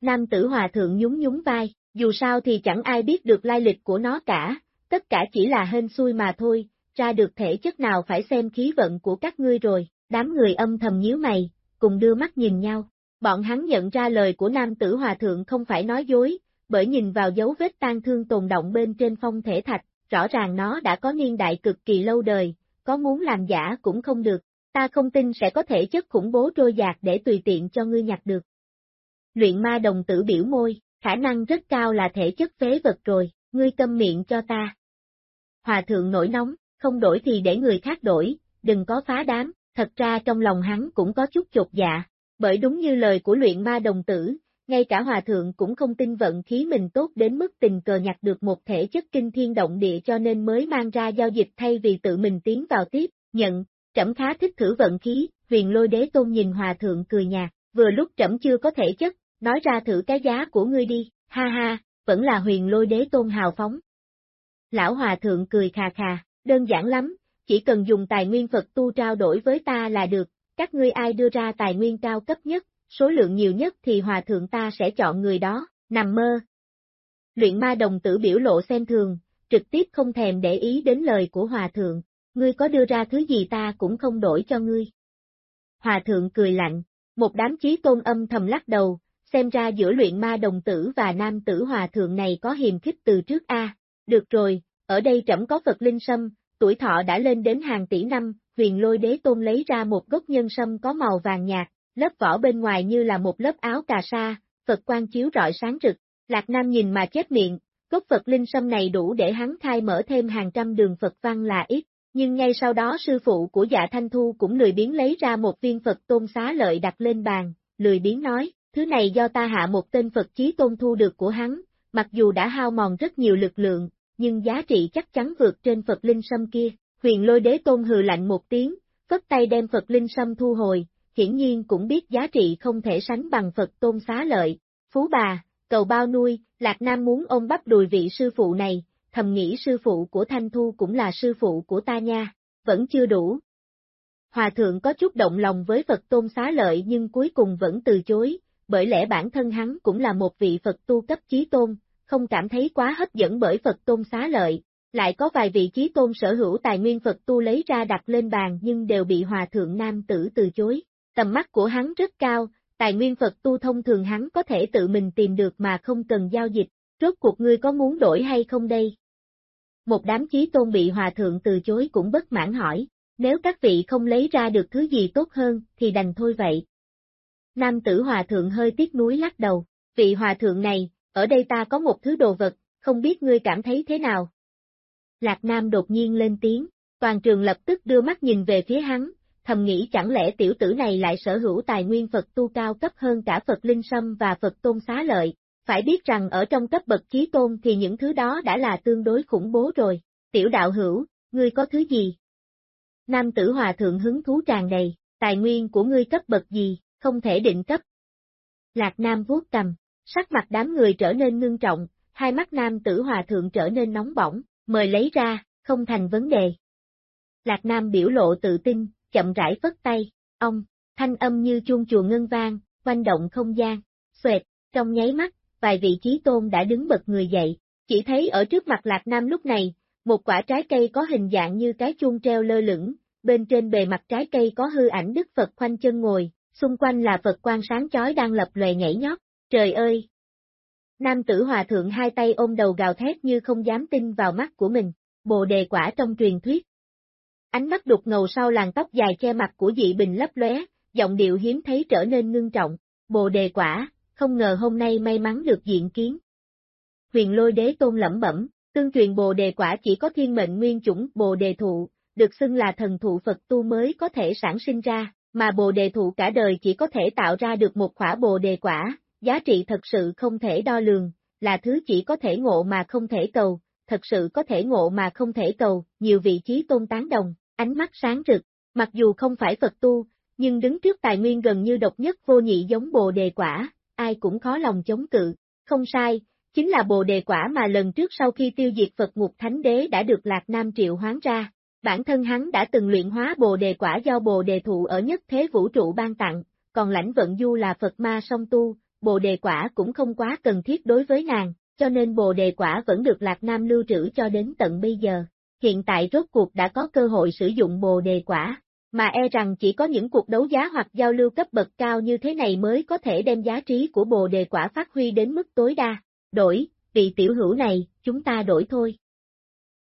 Nam tử hòa thượng nhún nhún vai, dù sao thì chẳng ai biết được lai lịch của nó cả, tất cả chỉ là hên xui mà thôi, ra được thể chất nào phải xem khí vận của các ngươi rồi, đám người âm thầm nhíu mày, cùng đưa mắt nhìn nhau. Bọn hắn nhận ra lời của nam tử hòa thượng không phải nói dối, bởi nhìn vào dấu vết tan thương tồn động bên trên phong thể thạch, rõ ràng nó đã có niên đại cực kỳ lâu đời, có muốn làm giả cũng không được, ta không tin sẽ có thể chất khủng bố trôi dạt để tùy tiện cho ngươi nhặt được. Luyện ma đồng tử biểu môi, khả năng rất cao là thể chất phế vật rồi, ngươi câm miệng cho ta. Hòa thượng nổi nóng, không đổi thì để người khác đổi, đừng có phá đám, thật ra trong lòng hắn cũng có chút chột dạ, bởi đúng như lời của luyện ma đồng tử, ngay cả hòa thượng cũng không tin vận khí mình tốt đến mức tình cờ nhặt được một thể chất kinh thiên động địa cho nên mới mang ra giao dịch thay vì tự mình tiến vào tiếp, nhận, trẫm khá thích thử vận khí, huyền lôi đế tôn nhìn hòa thượng cười nhạt, vừa lúc trẫm chưa có thể chất, nói ra thử cái giá của ngươi đi, ha ha, vẫn là huyền lôi đế tôn hào phóng. Lão hòa thượng cười khà khà, đơn giản lắm, chỉ cần dùng tài nguyên Phật tu trao đổi với ta là được, các ngươi ai đưa ra tài nguyên cao cấp nhất, số lượng nhiều nhất thì hòa thượng ta sẽ chọn người đó, nằm mơ. Luyện ma đồng tử biểu lộ xem thường, trực tiếp không thèm để ý đến lời của hòa thượng, ngươi có đưa ra thứ gì ta cũng không đổi cho ngươi. Hòa thượng cười lạnh, một đám chí tôn âm thầm lắc đầu, xem ra giữa luyện ma đồng tử và nam tử hòa thượng này có hiềm khích từ trước a. Được rồi, ở đây trẫm có Phật Linh Sâm, tuổi thọ đã lên đến hàng tỷ năm, huyền lôi đế tôn lấy ra một gốc nhân sâm có màu vàng nhạt, lớp vỏ bên ngoài như là một lớp áo cà sa, Phật quan chiếu rọi sáng rực. Lạc Nam nhìn mà chết miệng, gốc Phật Linh Sâm này đủ để hắn khai mở thêm hàng trăm đường Phật văn là ít, nhưng ngay sau đó sư phụ của dạ Thanh Thu cũng lười biến lấy ra một viên Phật tôn xá lợi đặt lên bàn, lười biến nói, thứ này do ta hạ một tên Phật chí tôn thu được của hắn, mặc dù đã hao mòn rất nhiều lực lượng, nhưng giá trị chắc chắn vượt trên Phật Linh Sâm kia, huyền lôi đế tôn hừ lạnh một tiếng, phất tay đem Phật Linh Sâm thu hồi, hiển nhiên cũng biết giá trị không thể sánh bằng Phật tôn xá lợi. Phú bà, cầu bao nuôi, Lạc Nam muốn ôm bắp đùi vị sư phụ này, thầm nghĩ sư phụ của Thanh Thu cũng là sư phụ của ta nha, vẫn chưa đủ. Hòa thượng có chút động lòng với Phật tôn xá lợi nhưng cuối cùng vẫn từ chối, bởi lẽ bản thân hắn cũng là một vị Phật tu cấp chí tôn, không cảm thấy quá hấp dẫn bởi Phật tôn xá lợi. Lại có vài vị chí tôn sở hữu tài nguyên Phật tu lấy ra đặt lên bàn nhưng đều bị hòa thượng nam tử từ chối. Tầm mắt của hắn rất cao, tài nguyên Phật tu thông thường hắn có thể tự mình tìm được mà không cần giao dịch, rốt cuộc ngươi có muốn đổi hay không đây? Một đám chí tôn bị hòa thượng từ chối cũng bất mãn hỏi, nếu các vị không lấy ra được thứ gì tốt hơn thì đành thôi vậy. Nam tử hòa thượng hơi tiếc nuối lắc đầu, vị hòa thượng này, ở đây ta có một thứ đồ vật, không biết ngươi cảm thấy thế nào? Lạc Nam đột nhiên lên tiếng, toàn trường lập tức đưa mắt nhìn về phía hắn, thầm nghĩ chẳng lẽ tiểu tử này lại sở hữu tài nguyên Phật tu cao cấp hơn cả Phật Linh Sâm và Phật Tôn Xá Lợi, phải biết rằng ở trong cấp bậc trí tôn thì những thứ đó đã là tương đối khủng bố rồi, tiểu đạo hữu, ngươi có thứ gì? Nam tử hòa thượng hứng thú tràn đầy, tài nguyên của ngươi cấp bậc gì, không thể định cấp. Lạc Nam vuốt cầm, sắc mặt đám người trở nên ngưng trọng, hai mắt nam tử hòa thượng trở nên nóng bỏng, mời lấy ra, không thành vấn đề. Lạc Nam biểu lộ tự tin, chậm rãi phất tay, ông, thanh âm như chuông chùa ngân vang, quanh động không gian, xoẹt, trong nháy mắt, vài vị trí tôn đã đứng bật người dậy, chỉ thấy ở trước mặt Lạc Nam lúc này, một quả trái cây có hình dạng như cái chuông treo lơ lửng, bên trên bề mặt trái cây có hư ảnh Đức Phật khoanh chân ngồi, xung quanh là Phật quan sáng chói đang lập lòe nhảy nhót, trời ơi! Nam tử hòa thượng hai tay ôm đầu gào thét như không dám tin vào mắt của mình, bồ đề quả trong truyền thuyết. Ánh mắt đục ngầu sau làn tóc dài che mặt của dị bình lấp lóe, giọng điệu hiếm thấy trở nên ngưng trọng, bồ đề quả, không ngờ hôm nay may mắn được diện kiến. Huyền lôi đế tôn lẩm bẩm, tương truyền bồ đề quả chỉ có thiên mệnh nguyên chủng bồ đề thụ, được xưng là thần thụ Phật tu mới có thể sản sinh ra, mà bồ đề thụ cả đời chỉ có thể tạo ra được một khỏa bồ đề quả, giá trị thật sự không thể đo lường, là thứ chỉ có thể ngộ mà không thể cầu, thật sự có thể ngộ mà không thể cầu, nhiều vị trí tôn tán đồng, ánh mắt sáng rực, mặc dù không phải Phật tu, nhưng đứng trước tài nguyên gần như độc nhất vô nhị giống bồ đề quả, ai cũng khó lòng chống cự, không sai, chính là bồ đề quả mà lần trước sau khi tiêu diệt Phật ngục thánh đế đã được Lạc Nam triệu hoán ra. Bản thân hắn đã từng luyện hóa bồ đề quả do bồ đề thụ ở nhất thế vũ trụ ban tặng, còn lãnh vận du là Phật ma song tu, bồ đề quả cũng không quá cần thiết đối với nàng, cho nên bồ đề quả vẫn được Lạc Nam lưu trữ cho đến tận bây giờ. Hiện tại rốt cuộc đã có cơ hội sử dụng bồ đề quả, mà e rằng chỉ có những cuộc đấu giá hoặc giao lưu cấp bậc cao như thế này mới có thể đem giá trị của bồ đề quả phát huy đến mức tối đa. Đổi, vị tiểu hữu này, chúng ta đổi thôi.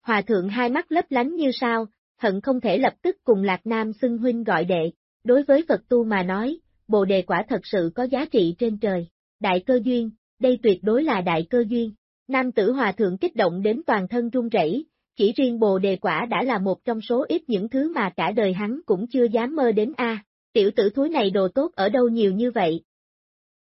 Hòa thượng hai mắt lấp lánh như sao, hận không thể lập tức cùng Lạc Nam xưng huynh gọi đệ. Đối với Phật tu mà nói, bồ đề quả thật sự có giá trị trên trời. Đại cơ duyên, đây tuyệt đối là đại cơ duyên. Nam tử hòa thượng kích động đến toàn thân run rẩy, chỉ riêng bồ đề quả đã là một trong số ít những thứ mà cả đời hắn cũng chưa dám mơ đến a. tiểu tử thúi này đồ tốt ở đâu nhiều như vậy.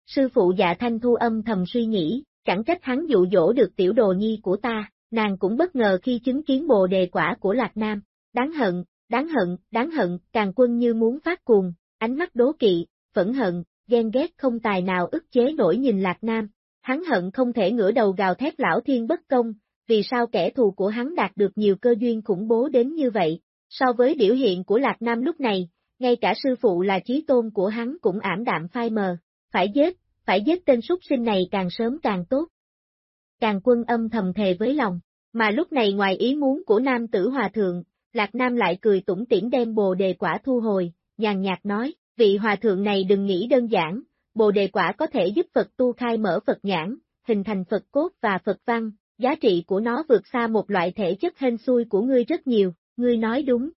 Sư phụ dạ thanh thu âm thầm suy nghĩ, chẳng trách hắn dụ dỗ được tiểu đồ nhi của ta, nàng cũng bất ngờ khi chứng kiến bồ đề quả của Lạc Nam. Đáng hận, đáng hận, đáng hận, càng quân như muốn phát cuồng, ánh mắt đố kỵ, phẫn hận, ghen ghét không tài nào ức chế nổi nhìn Lạc Nam. Hắn hận không thể ngửa đầu gào thét lão thiên bất công, vì sao kẻ thù của hắn đạt được nhiều cơ duyên khủng bố đến như vậy. So với biểu hiện của Lạc Nam lúc này, ngay cả sư phụ là chí tôn của hắn cũng ảm đạm phai mờ, phải giết, phải giết tên súc sinh này càng sớm càng tốt. Càng quân âm thầm thề với lòng, mà lúc này ngoài ý muốn của nam tử hòa thượng, Lạc Nam lại cười tủm tỉm đem bồ đề quả thu hồi, nhàn nhạt nói, vị hòa thượng này đừng nghĩ đơn giản, bồ đề quả có thể giúp Phật tu khai mở Phật nhãn, hình thành Phật cốt và Phật văn, giá trị của nó vượt xa một loại thể chất hên xui của ngươi rất nhiều, ngươi nói đúng.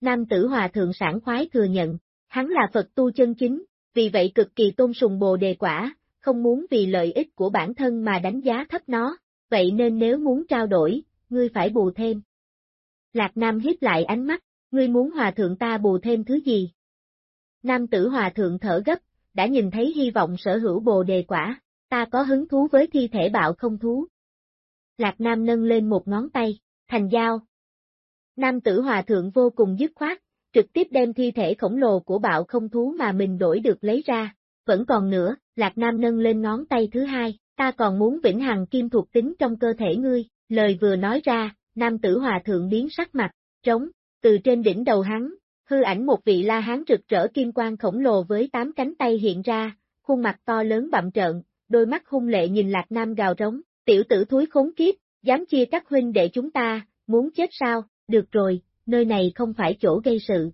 Nam tử hòa thượng sản khoái thừa nhận, hắn là Phật tu chân chính, vì vậy cực kỳ tôn sùng bồ đề quả, không muốn vì lợi ích của bản thân mà đánh giá thấp nó, vậy nên nếu muốn trao đổi, ngươi phải bù thêm. Lạc Nam hiếp lại ánh mắt, ngươi muốn hòa thượng ta bù thêm thứ gì? Nam tử hòa thượng thở gấp, đã nhìn thấy hy vọng sở hữu bồ đề quả, ta có hứng thú với thi thể bạo không thú. Lạc Nam nâng lên một ngón tay, thành dao. Nam tử hòa thượng vô cùng dứt khoát, trực tiếp đem thi thể khổng lồ của bạo không thú mà mình đổi được lấy ra. Vẫn còn nữa, Lạc Nam nâng lên ngón tay thứ hai, ta còn muốn vĩnh hằng kim thuộc tính trong cơ thể ngươi, lời vừa nói ra, nam tử hòa thượng biến sắc mặt, trống, từ trên đỉnh đầu hắn, hư ảnh một vị la hán rực rỡ kim quang khổng lồ với tám cánh tay hiện ra, khuôn mặt to lớn bậm trợn, đôi mắt hung lệ nhìn Lạc Nam gào rống, tiểu tử thúi khốn kiếp, dám chia các huynh đệ chúng ta, muốn chết sao, được rồi, nơi này không phải chỗ gây sự.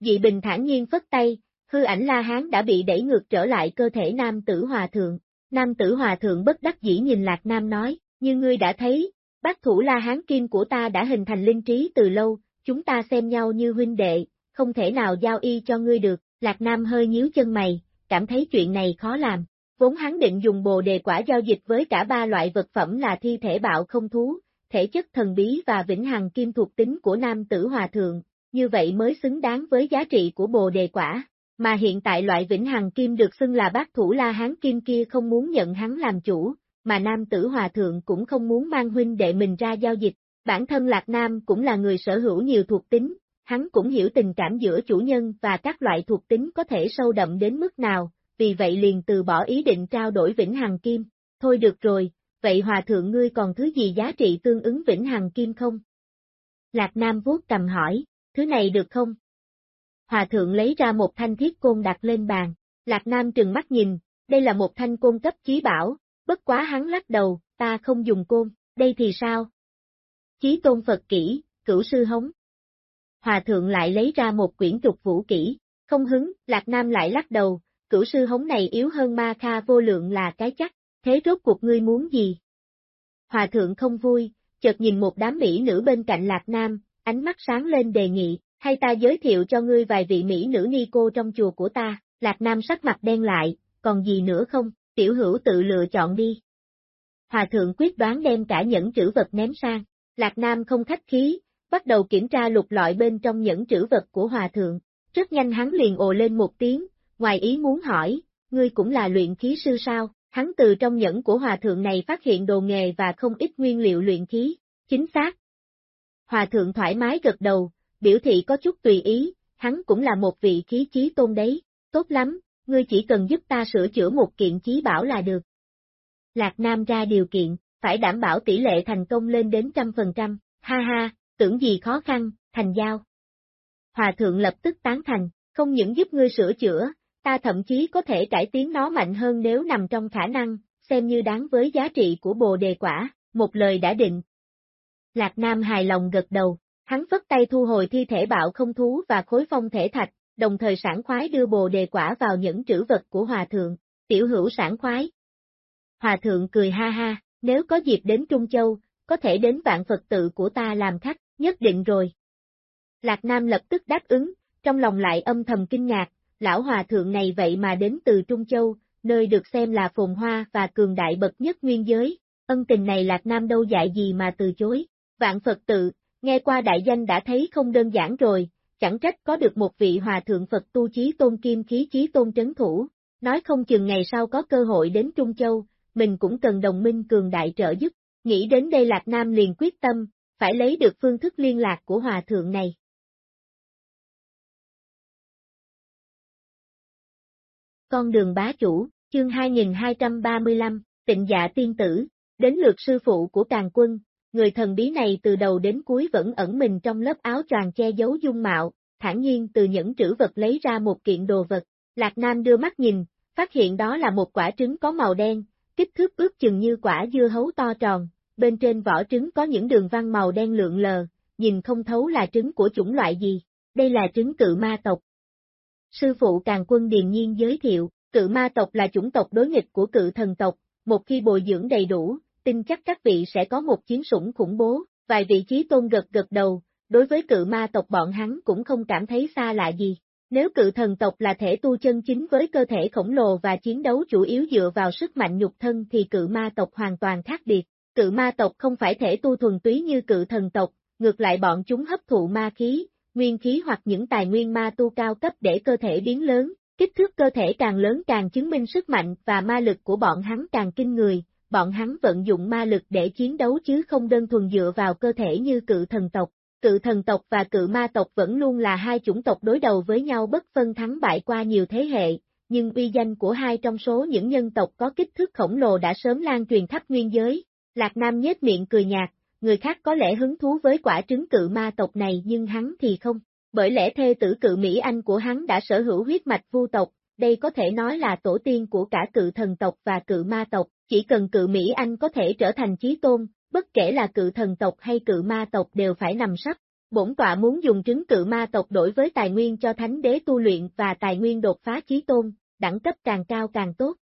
Dị bình thản nhiên phất tay, hư ảnh La Hán đã bị đẩy ngược trở lại cơ thể nam tử hòa thượng. Nam tử hòa thượng bất đắc dĩ nhìn Lạc Nam nói, như ngươi đã thấy, bác thủ La Hán Kim của ta đã hình thành linh trí từ lâu, chúng ta xem nhau như huynh đệ, không thể nào giao y cho ngươi được, Lạc Nam hơi nhíu chân mày, cảm thấy chuyện này khó làm. Vốn hắn định dùng bồ đề quả giao dịch với cả ba loại vật phẩm là thi thể bạo không thú, thể chất thần bí và vĩnh hằng kim thuộc tính của nam tử hòa thượng, như vậy mới xứng đáng với giá trị của bồ đề quả. Mà hiện tại loại vĩnh hằng kim được xưng là bác thủ la hán kim kia không muốn nhận hắn làm chủ, mà nam tử hòa thượng cũng không muốn mang huynh đệ mình ra giao dịch. Bản thân Lạc Nam cũng là người sở hữu nhiều thuộc tính, hắn cũng hiểu tình cảm giữa chủ nhân và các loại thuộc tính có thể sâu đậm đến mức nào, vì vậy liền từ bỏ ý định trao đổi vĩnh hằng kim. Thôi được rồi, vậy hòa thượng ngươi còn thứ gì giá trị tương ứng vĩnh hằng kim không? Lạc Nam vuốt cầm hỏi, thứ này được không? Hòa thượng lấy ra một thanh thiết côn đặt lên bàn, Lạc Nam trừng mắt nhìn, đây là một thanh côn cấp chí bảo, bất quá hắn lắc đầu, ta không dùng côn, đây thì sao? Chí tôn Phật kỹ, cửu sư hống. Hòa thượng lại lấy ra một quyển trục vũ kỹ, không hứng, Lạc Nam lại lắc đầu, cửu sư hống này yếu hơn ma kha vô lượng là cái chắc thế rốt cuộc ngươi muốn gì? Hòa thượng không vui, chợt nhìn một đám mỹ nữ bên cạnh Lạc Nam, ánh mắt sáng lên đề nghị, hay ta giới thiệu cho ngươi vài vị mỹ nữ ni cô trong chùa của ta, Lạc Nam sắc mặt đen lại, còn gì nữa không, tiểu hữu tự lựa chọn đi. Hòa thượng quyết đoán đem cả những chữ vật ném sang, Lạc Nam không khách khí, bắt đầu kiểm tra lục lọi bên trong những trữ vật của Hòa thượng, rất nhanh hắn liền ồ lên một tiếng, ngoài ý muốn hỏi, ngươi cũng là luyện khí sư sao, hắn từ trong nhẫn của Hòa thượng này phát hiện đồ nghề và không ít nguyên liệu luyện khí, chính xác. Hòa thượng thoải mái gật đầu, biểu thị có chút tùy ý, hắn cũng là một vị khí chí tôn đấy, tốt lắm, ngươi chỉ cần giúp ta sửa chữa một kiện chí bảo là được. Lạc Nam ra điều kiện, phải đảm bảo tỷ lệ thành công lên đến trăm phần trăm, ha ha, tưởng gì khó khăn, thành giao. Hòa thượng lập tức tán thành, không những giúp ngươi sửa chữa, ta thậm chí có thể cải tiến nó mạnh hơn nếu nằm trong khả năng, xem như đáng với giá trị của bồ đề quả, một lời đã định. Lạc Nam hài lòng gật đầu, hắn vất tay thu hồi thi thể bạo không thú và khối phong thể thạch, đồng thời sản khoái đưa bồ đề quả vào những trữ vật của hòa thượng, tiểu hữu sản khoái. Hòa thượng cười ha ha, nếu có dịp đến Trung Châu, có thể đến vạn Phật tự của ta làm khách, nhất định rồi. Lạc Nam lập tức đáp ứng, trong lòng lại âm thầm kinh ngạc, lão hòa thượng này vậy mà đến từ Trung Châu, nơi được xem là phồn hoa và cường đại bậc nhất nguyên giới, ân tình này Lạc Nam đâu dạy gì mà từ chối. Vạn Phật tự, nghe qua đại danh đã thấy không đơn giản rồi, chẳng trách có được một vị hòa thượng Phật tu chí tôn kim khí chí tôn trấn thủ, nói không chừng ngày sau có cơ hội đến Trung Châu, mình cũng cần đồng minh cường đại trợ giúp, nghĩ đến đây Lạc Nam liền quyết tâm, phải lấy được phương thức liên lạc của hòa thượng này. Con đường bá chủ, chương 2235, tịnh dạ tiên tử, đến lượt sư phụ của càng quân, người thần bí này từ đầu đến cuối vẫn ẩn mình trong lớp áo choàng che giấu dung mạo, thản nhiên từ những trữ vật lấy ra một kiện đồ vật, Lạc Nam đưa mắt nhìn, phát hiện đó là một quả trứng có màu đen, kích thước ước chừng như quả dưa hấu to tròn, bên trên vỏ trứng có những đường văn màu đen lượn lờ, nhìn không thấu là trứng của chủng loại gì, đây là trứng cự ma tộc. Sư phụ Càng Quân Điền Nhiên giới thiệu, cự ma tộc là chủng tộc đối nghịch của cự thần tộc, một khi bồi dưỡng đầy đủ, tin chắc các vị sẽ có một chiến sủng khủng bố, vài vị trí tôn gật gật đầu, đối với cự ma tộc bọn hắn cũng không cảm thấy xa lạ gì. Nếu cự thần tộc là thể tu chân chính với cơ thể khổng lồ và chiến đấu chủ yếu dựa vào sức mạnh nhục thân thì cự ma tộc hoàn toàn khác biệt. Cự ma tộc không phải thể tu thuần túy như cự thần tộc, ngược lại bọn chúng hấp thụ ma khí, nguyên khí hoặc những tài nguyên ma tu cao cấp để cơ thể biến lớn, kích thước cơ thể càng lớn càng chứng minh sức mạnh và ma lực của bọn hắn càng kinh người, bọn hắn vận dụng ma lực để chiến đấu chứ không đơn thuần dựa vào cơ thể như cự thần tộc. Cự thần tộc và cự ma tộc vẫn luôn là hai chủng tộc đối đầu với nhau bất phân thắng bại qua nhiều thế hệ, nhưng uy danh của hai trong số những nhân tộc có kích thước khổng lồ đã sớm lan truyền khắp nguyên giới. Lạc Nam nhếch miệng cười nhạt, người khác có lẽ hứng thú với quả trứng cự ma tộc này nhưng hắn thì không, bởi lẽ thê tử cự Mỹ Anh của hắn đã sở hữu huyết mạch vu tộc, đây có thể nói là tổ tiên của cả cự thần tộc và cự ma tộc, chỉ cần cự Mỹ Anh có thể trở thành chí tôn, bất kể là cự thần tộc hay cự ma tộc đều phải nằm sắp. Bổn tọa muốn dùng trứng cự ma tộc đổi với tài nguyên cho thánh đế tu luyện và tài nguyên đột phá chí tôn, đẳng cấp càng cao càng tốt.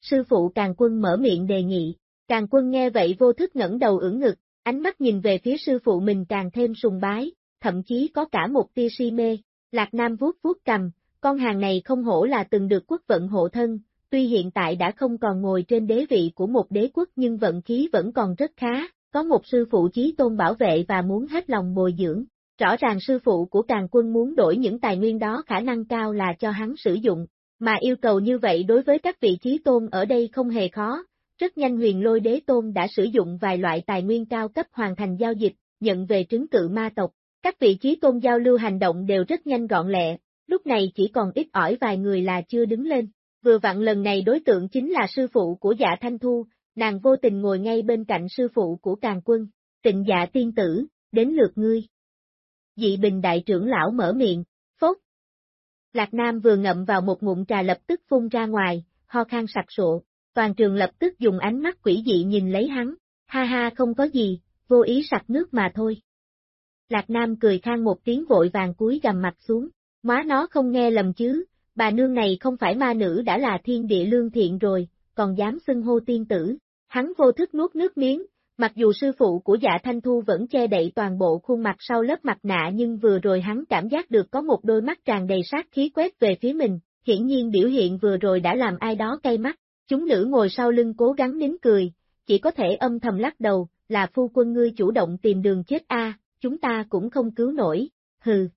Sư phụ càng quân mở miệng đề nghị, càng quân nghe vậy vô thức ngẩng đầu ưỡn ngực, ánh mắt nhìn về phía sư phụ mình càng thêm sùng bái, thậm chí có cả một tia si mê. Lạc Nam vuốt vuốt cầm, con hàng này không hổ là từng được quốc vận hộ thân, tuy hiện tại đã không còn ngồi trên đế vị của một đế quốc nhưng vận khí vẫn còn rất khá, có một sư phụ chí tôn bảo vệ và muốn hết lòng bồi dưỡng. Rõ ràng sư phụ của càng quân muốn đổi những tài nguyên đó khả năng cao là cho hắn sử dụng, mà yêu cầu như vậy đối với các vị trí tôn ở đây không hề khó. Rất nhanh huyền lôi đế tôn đã sử dụng vài loại tài nguyên cao cấp hoàn thành giao dịch, nhận về trứng cự ma tộc. Các vị trí tôn giao lưu hành động đều rất nhanh gọn lẹ, lúc này chỉ còn ít ỏi vài người là chưa đứng lên. Vừa vặn lần này đối tượng chính là sư phụ của dạ Thanh Thu, nàng vô tình ngồi ngay bên cạnh sư phụ của càng quân, tịnh dạ tiên tử, đến lượt ngươi. Dị bình đại trưởng lão mở miệng, phốt. Lạc Nam vừa ngậm vào một ngụm trà lập tức phun ra ngoài, ho khan sặc sụa, toàn trường lập tức dùng ánh mắt quỷ dị nhìn lấy hắn, ha ha không có gì, vô ý sặc nước mà thôi. Lạc Nam cười khang một tiếng vội vàng cúi gầm mặt xuống, má nó không nghe lầm chứ, bà nương này không phải ma nữ đã là thiên địa lương thiện rồi, còn dám xưng hô tiên tử. Hắn vô thức nuốt nước miếng, Mặc dù sư phụ của dạ thanh thu vẫn che đậy toàn bộ khuôn mặt sau lớp mặt nạ nhưng vừa rồi hắn cảm giác được có một đôi mắt tràn đầy sát khí quét về phía mình, hiển nhiên biểu hiện vừa rồi đã làm ai đó cay mắt. Chúng nữ ngồi sau lưng cố gắng nín cười, chỉ có thể âm thầm lắc đầu, là phu quân ngươi chủ động tìm đường chết a, chúng ta cũng không cứu nổi, hừ.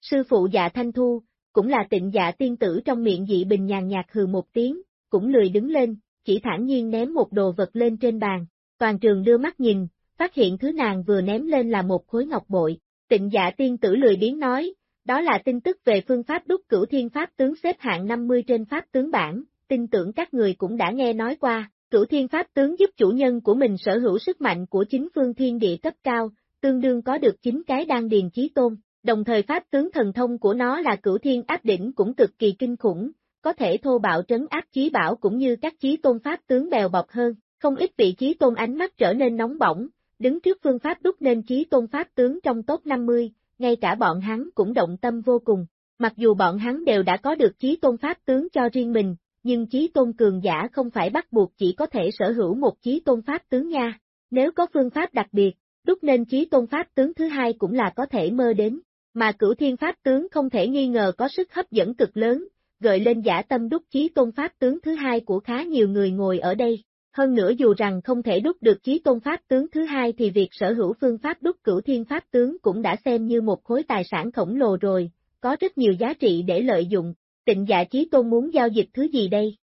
Sư phụ dạ thanh thu, cũng là tịnh dạ tiên tử trong miệng dị bình nhàn nhạt hừ một tiếng, cũng lười đứng lên, chỉ thản nhiên ném một đồ vật lên trên bàn, toàn trường đưa mắt nhìn, phát hiện thứ nàng vừa ném lên là một khối ngọc bội, tịnh dạ tiên tử lười biến nói, đó là tin tức về phương pháp đúc cửu thiên pháp tướng xếp hạng 50 trên pháp tướng bảng, tin tưởng các người cũng đã nghe nói qua, cửu thiên pháp tướng giúp chủ nhân của mình sở hữu sức mạnh của chính phương thiên địa cấp cao, tương đương có được chính cái đan điền chí tôn, đồng thời pháp tướng thần thông của nó là cửu thiên áp đỉnh cũng cực kỳ kinh khủng, có thể thô bạo trấn áp chí bảo cũng như các chí tôn pháp tướng bèo bọc hơn, không ít vị chí tôn ánh mắt trở nên nóng bỏng, đứng trước phương pháp đúc nên chí tôn pháp tướng trong top 50, ngay cả bọn hắn cũng động tâm vô cùng. Mặc dù bọn hắn đều đã có được chí tôn pháp tướng cho riêng mình, nhưng chí tôn cường giả không phải bắt buộc chỉ có thể sở hữu một chí tôn pháp tướng nha. Nếu có phương pháp đặc biệt, đúc nên chí tôn pháp tướng thứ hai cũng là có thể mơ đến, mà cửu thiên pháp tướng không thể nghi ngờ có sức hấp dẫn cực lớn, gợi lên giả tâm đúc chí tôn pháp tướng thứ hai của khá nhiều người ngồi ở đây. Hơn nữa dù rằng không thể đúc được chí tôn pháp tướng thứ hai thì việc sở hữu phương pháp đúc cửu thiên pháp tướng cũng đã xem như một khối tài sản khổng lồ rồi, có rất nhiều giá trị để lợi dụng, tịnh dạ chí tôn muốn giao dịch thứ gì đây?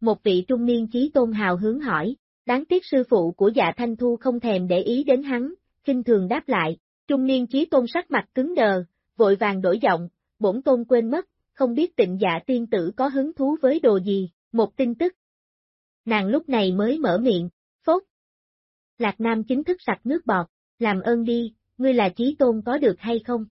Một vị trung niên chí tôn hào hướng hỏi, đáng tiếc sư phụ của dạ thanh thu không thèm để ý đến hắn, kinh thường đáp lại, trung niên chí tôn sắc mặt cứng đờ, vội vàng đổi giọng, bổn tôn quên mất, không biết tịnh dạ tiên tử có hứng thú với đồ gì, một tin tức. Nàng lúc này mới mở miệng, phốt. Lạc Nam chính thức sặc nước bọt, làm ơn đi, ngươi là chí tôn có được hay không?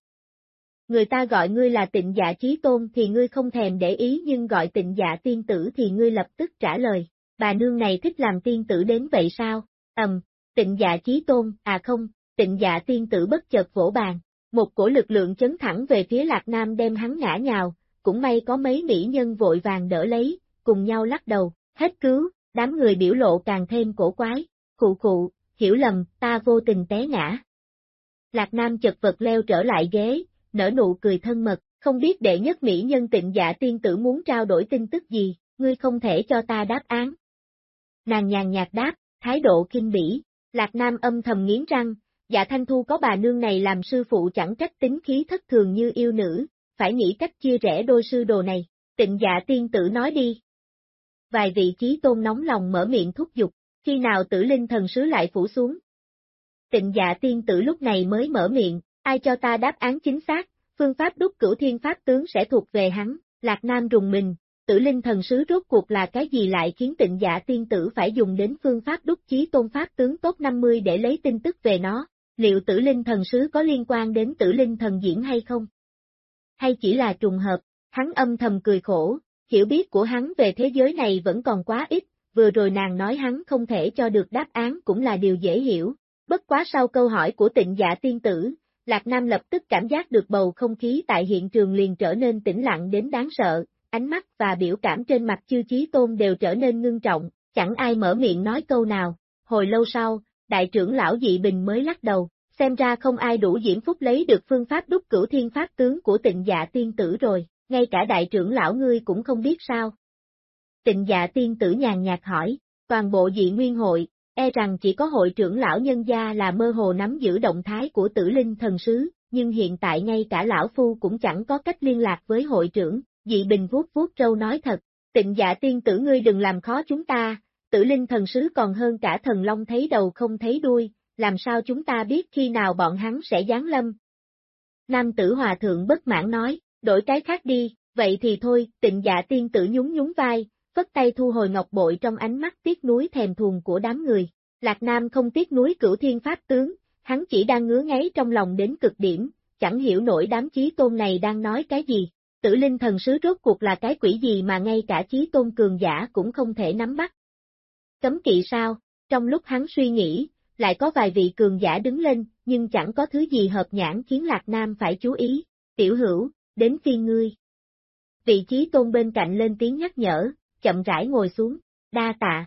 Người ta gọi ngươi là tịnh dạ chí tôn thì ngươi không thèm để ý nhưng gọi tịnh dạ tiên tử thì ngươi lập tức trả lời, bà nương này thích làm tiên tử đến vậy sao? Ầm, tịnh dạ chí tôn, à không, tịnh dạ tiên tử bất chợt vỗ bàn, một cổ lực lượng chấn thẳng về phía Lạc Nam đem hắn ngã nhào, cũng may có mấy mỹ nhân vội vàng đỡ lấy, cùng nhau lắc đầu, hết cứu, đám người biểu lộ càng thêm cổ quái, khụ khụ, hiểu lầm, ta vô tình té ngã. Lạc Nam chật vật leo trở lại ghế, nở nụ cười thân mật, không biết đệ nhất mỹ nhân tịnh dạ tiên tử muốn trao đổi tin tức gì, ngươi không thể cho ta đáp án. Nàng nhàn nhạt đáp, thái độ kinh bỉ, Lạc Nam âm thầm nghiến răng, dạ thanh thu có bà nương này làm sư phụ chẳng trách tính khí thất thường như yêu nữ, phải nghĩ cách chia rẽ đôi sư đồ này, tịnh dạ tiên tử nói đi. Vài vị trí tôn nóng lòng mở miệng thúc giục, khi nào tử linh thần sứ lại phủ xuống. Tịnh dạ tiên tử lúc này mới mở miệng, ai cho ta đáp án chính xác, phương pháp đúc cửu thiên pháp tướng sẽ thuộc về hắn, Lạc Nam rùng mình, tử linh thần sứ rốt cuộc là cái gì lại khiến tịnh dạ tiên tử phải dùng đến phương pháp đúc chí tôn pháp tướng tốt 50 để lấy tin tức về nó, liệu tử linh thần sứ có liên quan đến tử linh thần diễn hay không? Hay chỉ là trùng hợp, hắn âm thầm cười khổ, hiểu biết của hắn về thế giới này vẫn còn quá ít, vừa rồi nàng nói hắn không thể cho được đáp án cũng là điều dễ hiểu, bất quá sau câu hỏi của tịnh dạ tiên tử, Lạc Nam lập tức cảm giác được bầu không khí tại hiện trường liền trở nên tĩnh lặng đến đáng sợ, ánh mắt và biểu cảm trên mặt chư chí tôn đều trở nên ngưng trọng, chẳng ai mở miệng nói câu nào. Hồi lâu sau, đại trưởng lão dị bình mới lắc đầu, xem ra không ai đủ diễm phúc lấy được phương pháp đúc cửu thiên pháp tướng của tịnh dạ tiên tử rồi, ngay cả đại trưởng lão ngươi cũng không biết sao. Tịnh dạ tiên tử nhàn nhạt hỏi, toàn bộ dị nguyên hội, e rằng chỉ có hội trưởng lão nhân gia là mơ hồ nắm giữ động thái của tử linh thần sứ, nhưng hiện tại ngay cả lão phu cũng chẳng có cách liên lạc với hội trưởng, dị bình vuốt vuốt trâu nói thật, tịnh dạ tiên tử ngươi đừng làm khó chúng ta, tử linh thần sứ còn hơn cả thần long thấy đầu không thấy đuôi, làm sao chúng ta biết khi nào bọn hắn sẽ giáng lâm. Nam tử hòa thượng bất mãn nói, đổi cái khác đi, vậy thì thôi, tịnh dạ tiên tử nhún nhún vai, vất tay thu hồi ngọc bội trong ánh mắt tiếc núi thèm thuồng của đám người. Lạc Nam không tiếc núi cửu thiên pháp tướng, hắn chỉ đang ngứa ngáy trong lòng đến cực điểm, chẳng hiểu nổi đám chí tôn này đang nói cái gì. Tử linh thần sứ rốt cuộc là cái quỷ gì mà ngay cả chí tôn cường giả cũng không thể nắm bắt. Cấm kỵ sao? Trong lúc hắn suy nghĩ, lại có vài vị cường giả đứng lên, nhưng chẳng có thứ gì hợp nhãn khiến Lạc Nam phải chú ý. Tiểu hữu, đến phiên ngươi. Vị trí tôn bên cạnh lên tiếng nhắc nhở, chậm rãi ngồi xuống, đa tạ.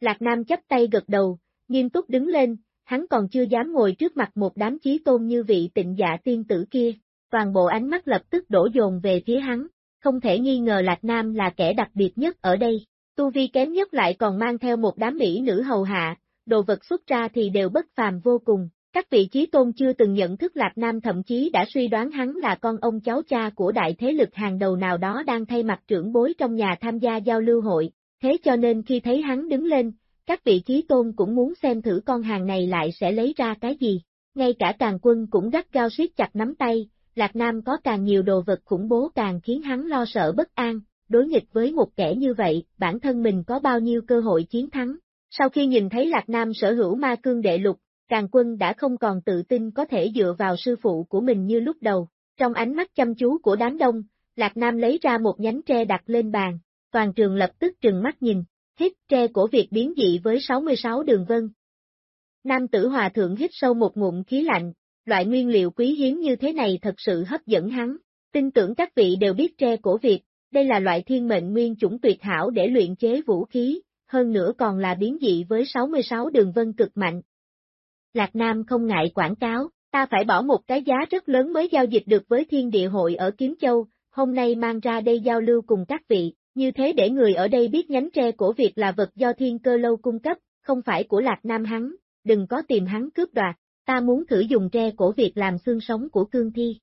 Lạc Nam chấp tay gật đầu, nghiêm túc đứng lên, hắn còn chưa dám ngồi trước mặt một đám chí tôn như vị tịnh dạ tiên tử kia, toàn bộ ánh mắt lập tức đổ dồn về phía hắn, không thể nghi ngờ Lạc Nam là kẻ đặc biệt nhất ở đây, tu vi kém nhất lại còn mang theo một đám mỹ nữ hầu hạ, đồ vật xuất ra thì đều bất phàm vô cùng. Các vị trí tôn chưa từng nhận thức Lạc Nam thậm chí đã suy đoán hắn là con ông cháu cha của đại thế lực hàng đầu nào đó đang thay mặt trưởng bối trong nhà tham gia giao lưu hội, thế cho nên khi thấy hắn đứng lên, các vị trí tôn cũng muốn xem thử con hàng này lại sẽ lấy ra cái gì. Ngay cả càng quân cũng gắt gao siết chặt nắm tay, Lạc Nam có càng nhiều đồ vật khủng bố càng khiến hắn lo sợ bất an, đối nghịch với một kẻ như vậy, bản thân mình có bao nhiêu cơ hội chiến thắng. Sau khi nhìn thấy Lạc Nam sở hữu ma cương đệ lục, càng quân đã không còn tự tin có thể dựa vào sư phụ của mình như lúc đầu. Trong ánh mắt chăm chú của đám đông, Lạc Nam lấy ra một nhánh tre đặt lên bàn, toàn trường lập tức trừng mắt nhìn, hít tre của việc biến dị với 66 đường vân. Nam tử hòa thượng hít sâu một ngụm khí lạnh, loại nguyên liệu quý hiếm như thế này thật sự hấp dẫn hắn. Tin tưởng các vị đều biết tre cổ Việt, đây là loại thiên mệnh nguyên chủng tuyệt hảo để luyện chế vũ khí, hơn nữa còn là biến dị với 66 đường vân cực mạnh. Lạc Nam không ngại quảng cáo, ta phải bỏ một cái giá rất lớn mới giao dịch được với thiên địa hội ở Kiếm Châu, hôm nay mang ra đây giao lưu cùng các vị, như thế để người ở đây biết nhánh tre của Việt là vật do thiên cơ lâu cung cấp, không phải của Lạc Nam hắn, đừng có tìm hắn cướp đoạt, ta muốn thử dùng tre cổ Việt làm xương sống của cương thi.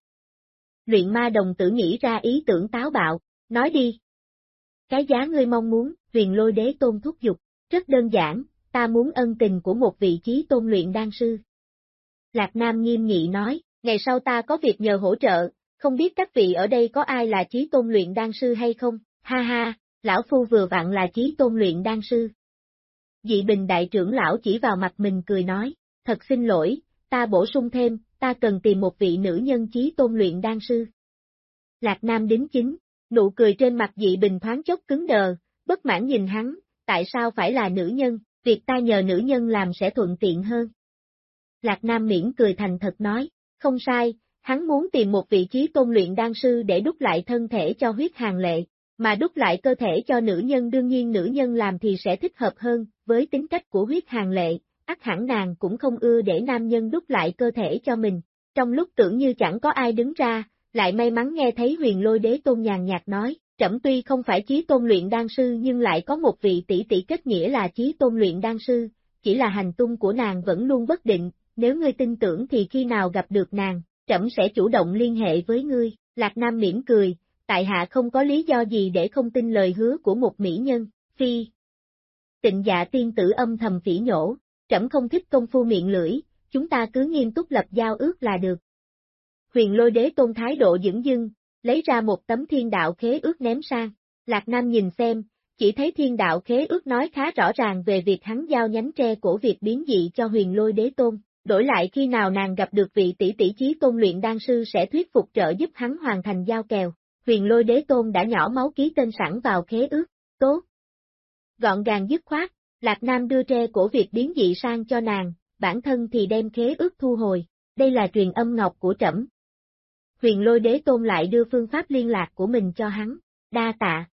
Luyện ma đồng tử nghĩ ra ý tưởng táo bạo, nói đi. Cái giá ngươi mong muốn, huyền lôi đế tôn thúc giục, rất đơn giản, ta muốn ân tình của một vị trí tôn luyện đan sư. Lạc Nam nghiêm nghị nói, ngày sau ta có việc nhờ hỗ trợ, không biết các vị ở đây có ai là trí tôn luyện đan sư hay không, ha ha, lão phu vừa vặn là trí tôn luyện đan sư. Dị bình đại trưởng lão chỉ vào mặt mình cười nói, thật xin lỗi, ta bổ sung thêm, ta cần tìm một vị nữ nhân trí tôn luyện đan sư. Lạc Nam đính chính, nụ cười trên mặt dị bình thoáng chốc cứng đờ, bất mãn nhìn hắn, tại sao phải là nữ nhân, việc ta nhờ nữ nhân làm sẽ thuận tiện hơn. Lạc Nam miễn cười thành thật nói, không sai, hắn muốn tìm một vị trí tôn luyện đan sư để đúc lại thân thể cho huyết hàng lệ, mà đúc lại cơ thể cho nữ nhân đương nhiên nữ nhân làm thì sẽ thích hợp hơn, với tính cách của huyết hàng lệ, ắt hẳn nàng cũng không ưa để nam nhân đúc lại cơ thể cho mình. Trong lúc tưởng như chẳng có ai đứng ra, lại may mắn nghe thấy huyền lôi đế tôn nhàn nhạt nói, trẫm tuy không phải chí tôn luyện đan sư nhưng lại có một vị tỷ tỷ kết nghĩa là chí tôn luyện đan sư, chỉ là hành tung của nàng vẫn luôn bất định, nếu ngươi tin tưởng thì khi nào gặp được nàng, trẫm sẽ chủ động liên hệ với ngươi, Lạc Nam mỉm cười, tại hạ không có lý do gì để không tin lời hứa của một mỹ nhân, phi. Tịnh dạ tiên tử âm thầm phỉ nhổ, trẫm không thích công phu miệng lưỡi, chúng ta cứ nghiêm túc lập giao ước là được. Huyền lôi đế tôn thái độ dững dưng, lấy ra một tấm thiên đạo khế ước ném sang, Lạc Nam nhìn xem, chỉ thấy thiên đạo khế ước nói khá rõ ràng về việc hắn giao nhánh tre cổ việc biến dị cho huyền lôi đế tôn, đổi lại khi nào nàng gặp được vị tỷ tỷ chí tôn luyện đan sư sẽ thuyết phục trợ giúp hắn hoàn thành giao kèo, huyền lôi đế tôn đã nhỏ máu ký tên sẵn vào khế ước, tốt. Gọn gàng dứt khoát, Lạc Nam đưa tre cổ việc biến dị sang cho nàng, bản thân thì đem khế ước thu hồi, đây là truyền âm ngọc của trẫm. Huyền lôi đế tôn lại đưa phương pháp liên lạc của mình cho hắn, đa tạ.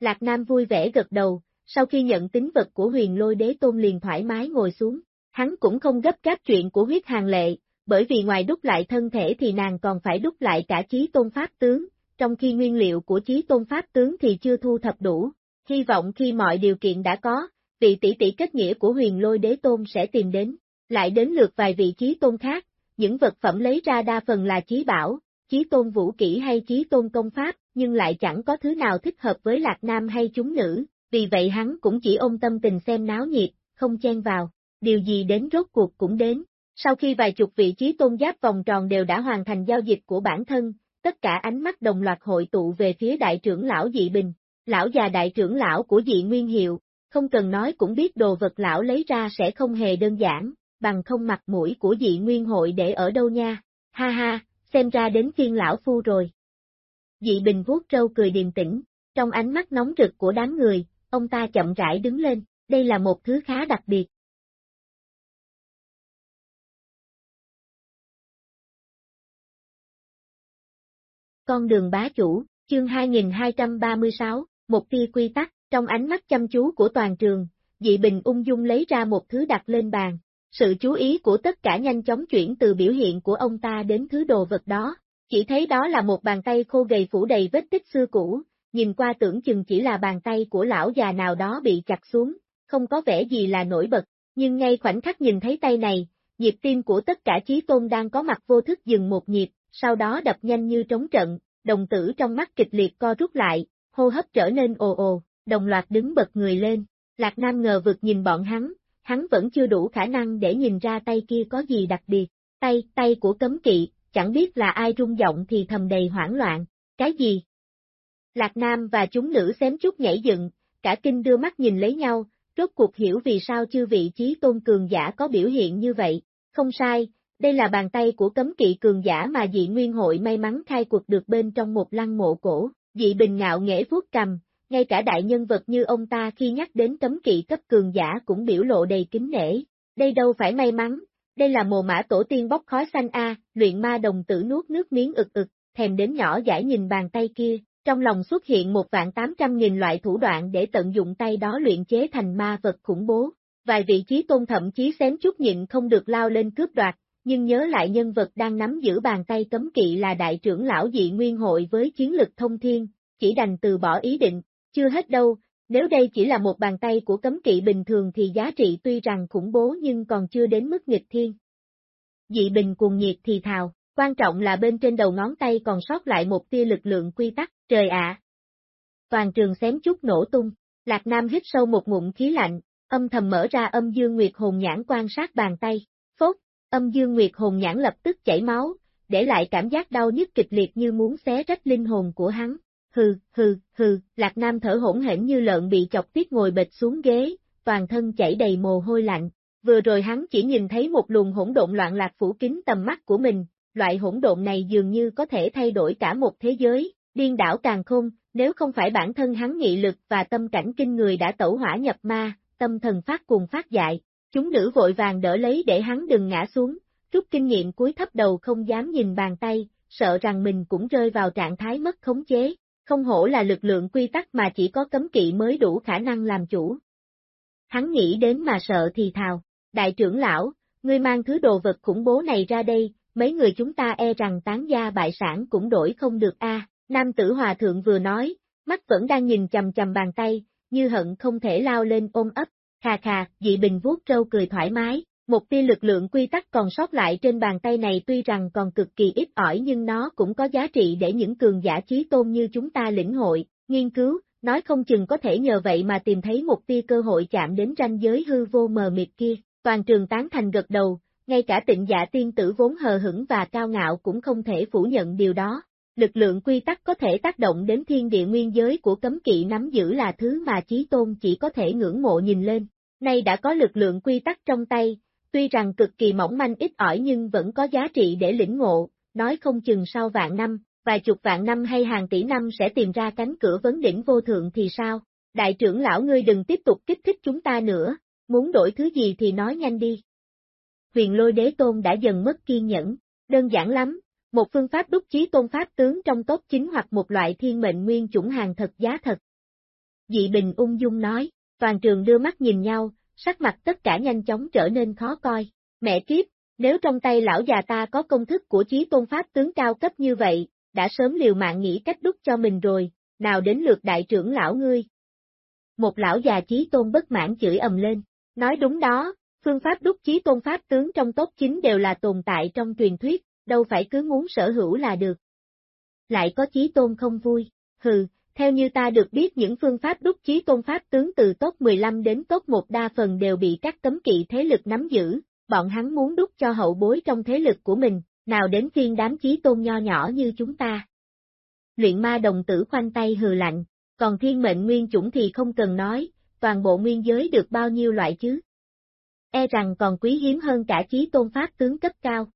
Lạc Nam vui vẻ gật đầu, sau khi nhận tính vật của huyền lôi đế tôn liền thoải mái ngồi xuống, hắn cũng không gấp gáp chuyện của huyết hàng lệ, bởi vì ngoài đúc lại thân thể thì nàng còn phải đúc lại cả chí tôn pháp tướng, trong khi nguyên liệu của chí tôn pháp tướng thì chưa thu thập đủ, hy vọng khi mọi điều kiện đã có, vị tỷ tỷ kết nghĩa của huyền lôi đế tôn sẽ tìm đến, lại đến lượt vài vị chí tôn khác, những vật phẩm lấy ra đa phần là chí bảo, chí tôn vũ kỹ hay chí tôn công pháp, nhưng lại chẳng có thứ nào thích hợp với lạc nam hay chúng nữ, vì vậy hắn cũng chỉ ôm tâm tình xem náo nhiệt, không chen vào, điều gì đến rốt cuộc cũng đến. Sau khi vài chục vị trí tôn giáp vòng tròn đều đã hoàn thành giao dịch của bản thân, tất cả ánh mắt đồng loạt hội tụ về phía đại trưởng lão dị bình, lão già đại trưởng lão của dị nguyên hiệu, không cần nói cũng biết đồ vật lão lấy ra sẽ không hề đơn giản, bằng không mặt mũi của dị nguyên hội để ở đâu nha, ha ha, xem ra đến phiên lão phu rồi. Dị bình vuốt trâu cười điềm tĩnh, trong ánh mắt nóng rực của đám người, ông ta chậm rãi đứng lên, đây là một thứ khá đặc biệt. Con đường bá chủ, chương 2236, một tia quy tắc, trong ánh mắt chăm chú của toàn trường, dị bình ung dung lấy ra một thứ đặt lên bàn. Sự chú ý của tất cả nhanh chóng chuyển từ biểu hiện của ông ta đến thứ đồ vật đó. Chỉ thấy đó là một bàn tay khô gầy phủ đầy vết tích xưa cũ, nhìn qua tưởng chừng chỉ là bàn tay của lão già nào đó bị chặt xuống, không có vẻ gì là nổi bật, nhưng ngay khoảnh khắc nhìn thấy tay này, nhịp tim của tất cả trí tôn đang có mặt vô thức dừng một nhịp, sau đó đập nhanh như trống trận, đồng tử trong mắt kịch liệt co rút lại, hô hấp trở nên ồ ồ, đồng loạt đứng bật người lên. Lạc Nam ngờ vực nhìn bọn hắn, hắn vẫn chưa đủ khả năng để nhìn ra tay kia có gì đặc biệt. Tay, tay của cấm kỵ, chẳng biết là ai rung giọng thì thầm đầy hoảng loạn. Cái gì? Lạc Nam và chúng nữ xém chút nhảy dựng, cả kinh đưa mắt nhìn lấy nhau, rốt cuộc hiểu vì sao chư vị trí tôn cường giả có biểu hiện như vậy. Không sai, đây là bàn tay của cấm kỵ cường giả mà dị nguyên hội may mắn khai cuộc được bên trong một lăng mộ cổ. Dị bình ngạo nghễ vuốt cầm, ngay cả đại nhân vật như ông ta khi nhắc đến cấm kỵ cấp cường giả cũng biểu lộ đầy kính nể. Đây đâu phải may mắn, đây là mồ mã tổ tiên bốc khói xanh A, luyện ma đồng tử nuốt nước miếng ực ực, thèm đến nhỏ giải nhìn bàn tay kia, trong lòng xuất hiện một vạn tám trăm nghìn loại thủ đoạn để tận dụng tay đó luyện chế thành ma vật khủng bố. Vài vị trí tôn thậm chí xém chút nhịn không được lao lên cướp đoạt, nhưng nhớ lại nhân vật đang nắm giữ bàn tay cấm kỵ là đại trưởng lão dị nguyên hội với chiến lực thông thiên, chỉ đành từ bỏ ý định, chưa hết đâu, nếu đây chỉ là một bàn tay của cấm kỵ bình thường thì giá trị tuy rằng khủng bố nhưng còn chưa đến mức nghịch thiên. Dị bình cuồng nhiệt thì thào, quan trọng là bên trên đầu ngón tay còn sót lại một tia lực lượng quy tắc, trời ạ! Toàn trường xém chút nổ tung, Lạc Nam hít sâu một ngụm khí lạnh, âm thầm mở ra âm dương nguyệt hồn nhãn quan sát bàn tay, phốt, âm dương nguyệt hồn nhãn lập tức chảy máu, để lại cảm giác đau nhức kịch liệt như muốn xé rách linh hồn của hắn. Hừ, hừ, hừ, Lạc Nam thở hỗn hển như lợn bị chọc tiết ngồi bệt xuống ghế, toàn thân chảy đầy mồ hôi lạnh. Vừa rồi hắn chỉ nhìn thấy một luồng hỗn độn loạn lạc phủ kín tầm mắt của mình, loại hỗn độn này dường như có thể thay đổi cả một thế giới, điên đảo càng khôn, nếu không phải bản thân hắn nghị lực và tâm cảnh kinh người đã tẩu hỏa nhập ma, tâm thần phát cuồng phát dại, chúng nữ vội vàng đỡ lấy để hắn đừng ngã xuống, rút kinh nghiệm cúi thấp đầu không dám nhìn bàn tay, sợ rằng mình cũng rơi vào trạng thái mất khống chế, không hổ là lực lượng quy tắc mà chỉ có cấm kỵ mới đủ khả năng làm chủ. Hắn nghĩ đến mà sợ thì thào, đại trưởng lão, ngươi mang thứ đồ vật khủng bố này ra đây, mấy người chúng ta e rằng tán gia bại sản cũng đổi không được a. Nam tử hòa thượng vừa nói, mắt vẫn đang nhìn chầm chầm bàn tay, như hận không thể lao lên ôm ấp, khà khà, dị bình vuốt trâu cười thoải mái, một tia lực lượng quy tắc còn sót lại trên bàn tay này tuy rằng còn cực kỳ ít ỏi nhưng nó cũng có giá trị để những cường giả trí tôn như chúng ta lĩnh hội, nghiên cứu, nói không chừng có thể nhờ vậy mà tìm thấy một tia cơ hội chạm đến ranh giới hư vô mờ mịt kia. Toàn trường tán thành gật đầu, ngay cả tịnh giả tiên tử vốn hờ hững và cao ngạo cũng không thể phủ nhận điều đó. Lực lượng quy tắc có thể tác động đến thiên địa nguyên giới của cấm kỵ nắm giữ là thứ mà chí tôn chỉ có thể ngưỡng mộ nhìn lên. Nay đã có lực lượng quy tắc trong tay, tuy rằng cực kỳ mỏng manh ít ỏi nhưng vẫn có giá trị để lĩnh ngộ, nói không chừng sau vạn năm, vài chục vạn năm hay hàng tỷ năm sẽ tìm ra cánh cửa vấn đỉnh vô thượng thì sao? Đại trưởng lão ngươi đừng tiếp tục kích thích chúng ta nữa, muốn đổi thứ gì thì nói nhanh đi huyền lôi đế tôn đã dần mất kiên nhẫn, đơn giản lắm, một phương pháp đúc chí tôn pháp tướng trong tốt chính hoặc một loại thiên mệnh nguyên chủng hàng thật giá thật. Dị Bình ung dung nói, toàn trường đưa mắt nhìn nhau, sắc mặt tất cả nhanh chóng trở nên khó coi, mẹ kiếp, nếu trong tay lão già ta có công thức của chí tôn pháp tướng cao cấp như vậy, đã sớm liều mạng nghĩ cách đúc cho mình rồi, nào đến lượt đại trưởng lão ngươi. Một lão già chí tôn bất mãn chửi ầm lên, nói đúng đó, Phương pháp đúc chí tôn pháp tướng trong tốt chính đều là tồn tại trong truyền thuyết, đâu phải cứ muốn sở hữu là được. Lại có chí tôn không vui, hừ, theo như ta được biết những phương pháp đúc chí tôn pháp tướng từ tốt 15 đến tốt 1 đa phần đều bị các cấm kỵ thế lực nắm giữ, bọn hắn muốn đúc cho hậu bối trong thế lực của mình, nào đến phiên đám chí tôn nho nhỏ như chúng ta. Luyện ma đồng tử khoanh tay hừ lạnh, còn thiên mệnh nguyên chủng thì không cần nói, toàn bộ nguyên giới được bao nhiêu loại chứ? e rằng còn quý hiếm hơn cả chí tôn pháp tướng cấp cao.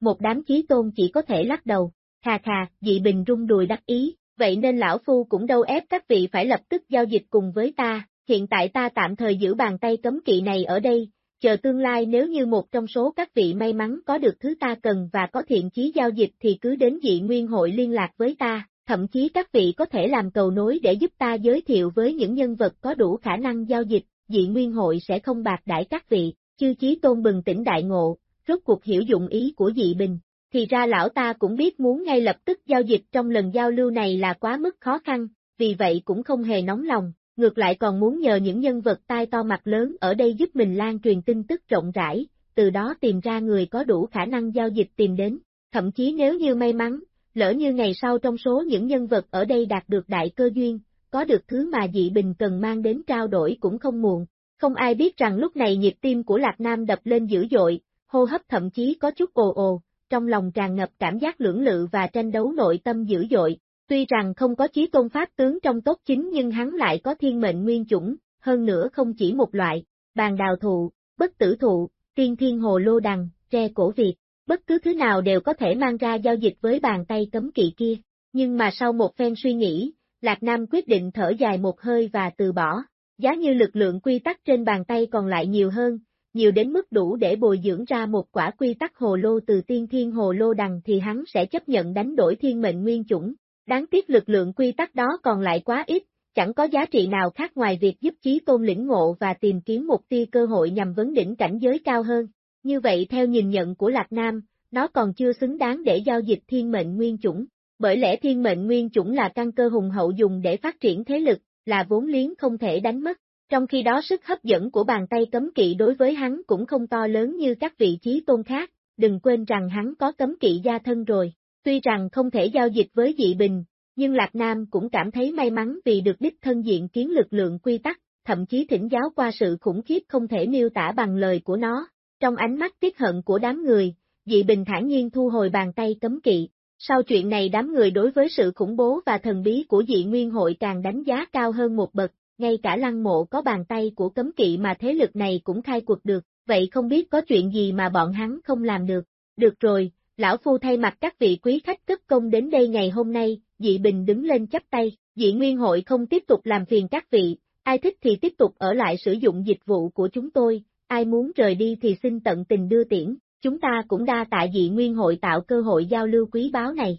Một đám chí tôn chỉ có thể lắc đầu, khà khà, dị bình rung đùi đắc ý, vậy nên lão phu cũng đâu ép các vị phải lập tức giao dịch cùng với ta, hiện tại ta tạm thời giữ bàn tay cấm kỵ này ở đây, chờ tương lai nếu như một trong số các vị may mắn có được thứ ta cần và có thiện chí giao dịch thì cứ đến dị nguyên hội liên lạc với ta, thậm chí các vị có thể làm cầu nối để giúp ta giới thiệu với những nhân vật có đủ khả năng giao dịch, dị nguyên hội sẽ không bạc đãi các vị, chư chí tôn bừng tỉnh đại ngộ, rốt cuộc hiểu dụng ý của dị bình. Thì ra lão ta cũng biết muốn ngay lập tức giao dịch trong lần giao lưu này là quá mức khó khăn, vì vậy cũng không hề nóng lòng, ngược lại còn muốn nhờ những nhân vật tai to mặt lớn ở đây giúp mình lan truyền tin tức rộng rãi, từ đó tìm ra người có đủ khả năng giao dịch tìm đến. Thậm chí nếu như may mắn, lỡ như ngày sau trong số những nhân vật ở đây đạt được đại cơ duyên, có được thứ mà dị bình cần mang đến trao đổi cũng không muộn. Không ai biết rằng lúc này nhịp tim của Lạc Nam đập lên dữ dội, hô hấp thậm chí có chút ồ ồ, trong lòng tràn ngập cảm giác lưỡng lự và tranh đấu nội tâm dữ dội. Tuy rằng không có chí tôn pháp tướng trong tốt chính nhưng hắn lại có thiên mệnh nguyên chủng, hơn nữa không chỉ một loại, bàn đào thụ, bất tử thụ, tiên thiên hồ lô đằng, tre cổ Việt, bất cứ thứ nào đều có thể mang ra giao dịch với bàn tay cấm kỵ kia. Nhưng mà sau một phen suy nghĩ, Lạc Nam quyết định thở dài một hơi và từ bỏ. Giá như lực lượng quy tắc trên bàn tay còn lại nhiều hơn, nhiều đến mức đủ để bồi dưỡng ra một quả quy tắc hồ lô từ tiên thiên hồ lô đằng thì hắn sẽ chấp nhận đánh đổi thiên mệnh nguyên chủng. Đáng tiếc lực lượng quy tắc đó còn lại quá ít, chẳng có giá trị nào khác ngoài việc giúp trí tôn lĩnh ngộ và tìm kiếm một tia cơ hội nhằm vấn đỉnh cảnh giới cao hơn. Như vậy theo nhìn nhận của Lạc Nam, nó còn chưa xứng đáng để giao dịch thiên mệnh nguyên chủng. Bởi lẽ thiên mệnh nguyên chủng là căn cơ hùng hậu dùng để phát triển thế lực, là vốn liếng không thể đánh mất. Trong khi đó sức hấp dẫn của bàn tay cấm kỵ đối với hắn cũng không to lớn như các vị trí tôn khác, đừng quên rằng hắn có cấm kỵ gia thân rồi. Tuy rằng không thể giao dịch với dị bình, nhưng Lạc Nam cũng cảm thấy may mắn vì được đích thân diện kiến lực lượng quy tắc, thậm chí thỉnh giáo qua sự khủng khiếp không thể miêu tả bằng lời của nó. Trong ánh mắt tiếc hận của đám người, dị bình thản nhiên thu hồi bàn tay cấm kỵ. Sau chuyện này đám người đối với sự khủng bố và thần bí của dị nguyên hội càng đánh giá cao hơn một bậc, ngay cả lăng mộ có bàn tay của cấm kỵ mà thế lực này cũng khai cuộc được, vậy không biết có chuyện gì mà bọn hắn không làm được. Được rồi, lão phu thay mặt các vị quý khách cấp công đến đây ngày hôm nay, dị bình đứng lên chắp tay, dị nguyên hội không tiếp tục làm phiền các vị, ai thích thì tiếp tục ở lại sử dụng dịch vụ của chúng tôi, ai muốn rời đi thì xin tận tình đưa tiễn, chúng ta cũng đa tạ dị nguyên hội tạo cơ hội giao lưu quý báo này.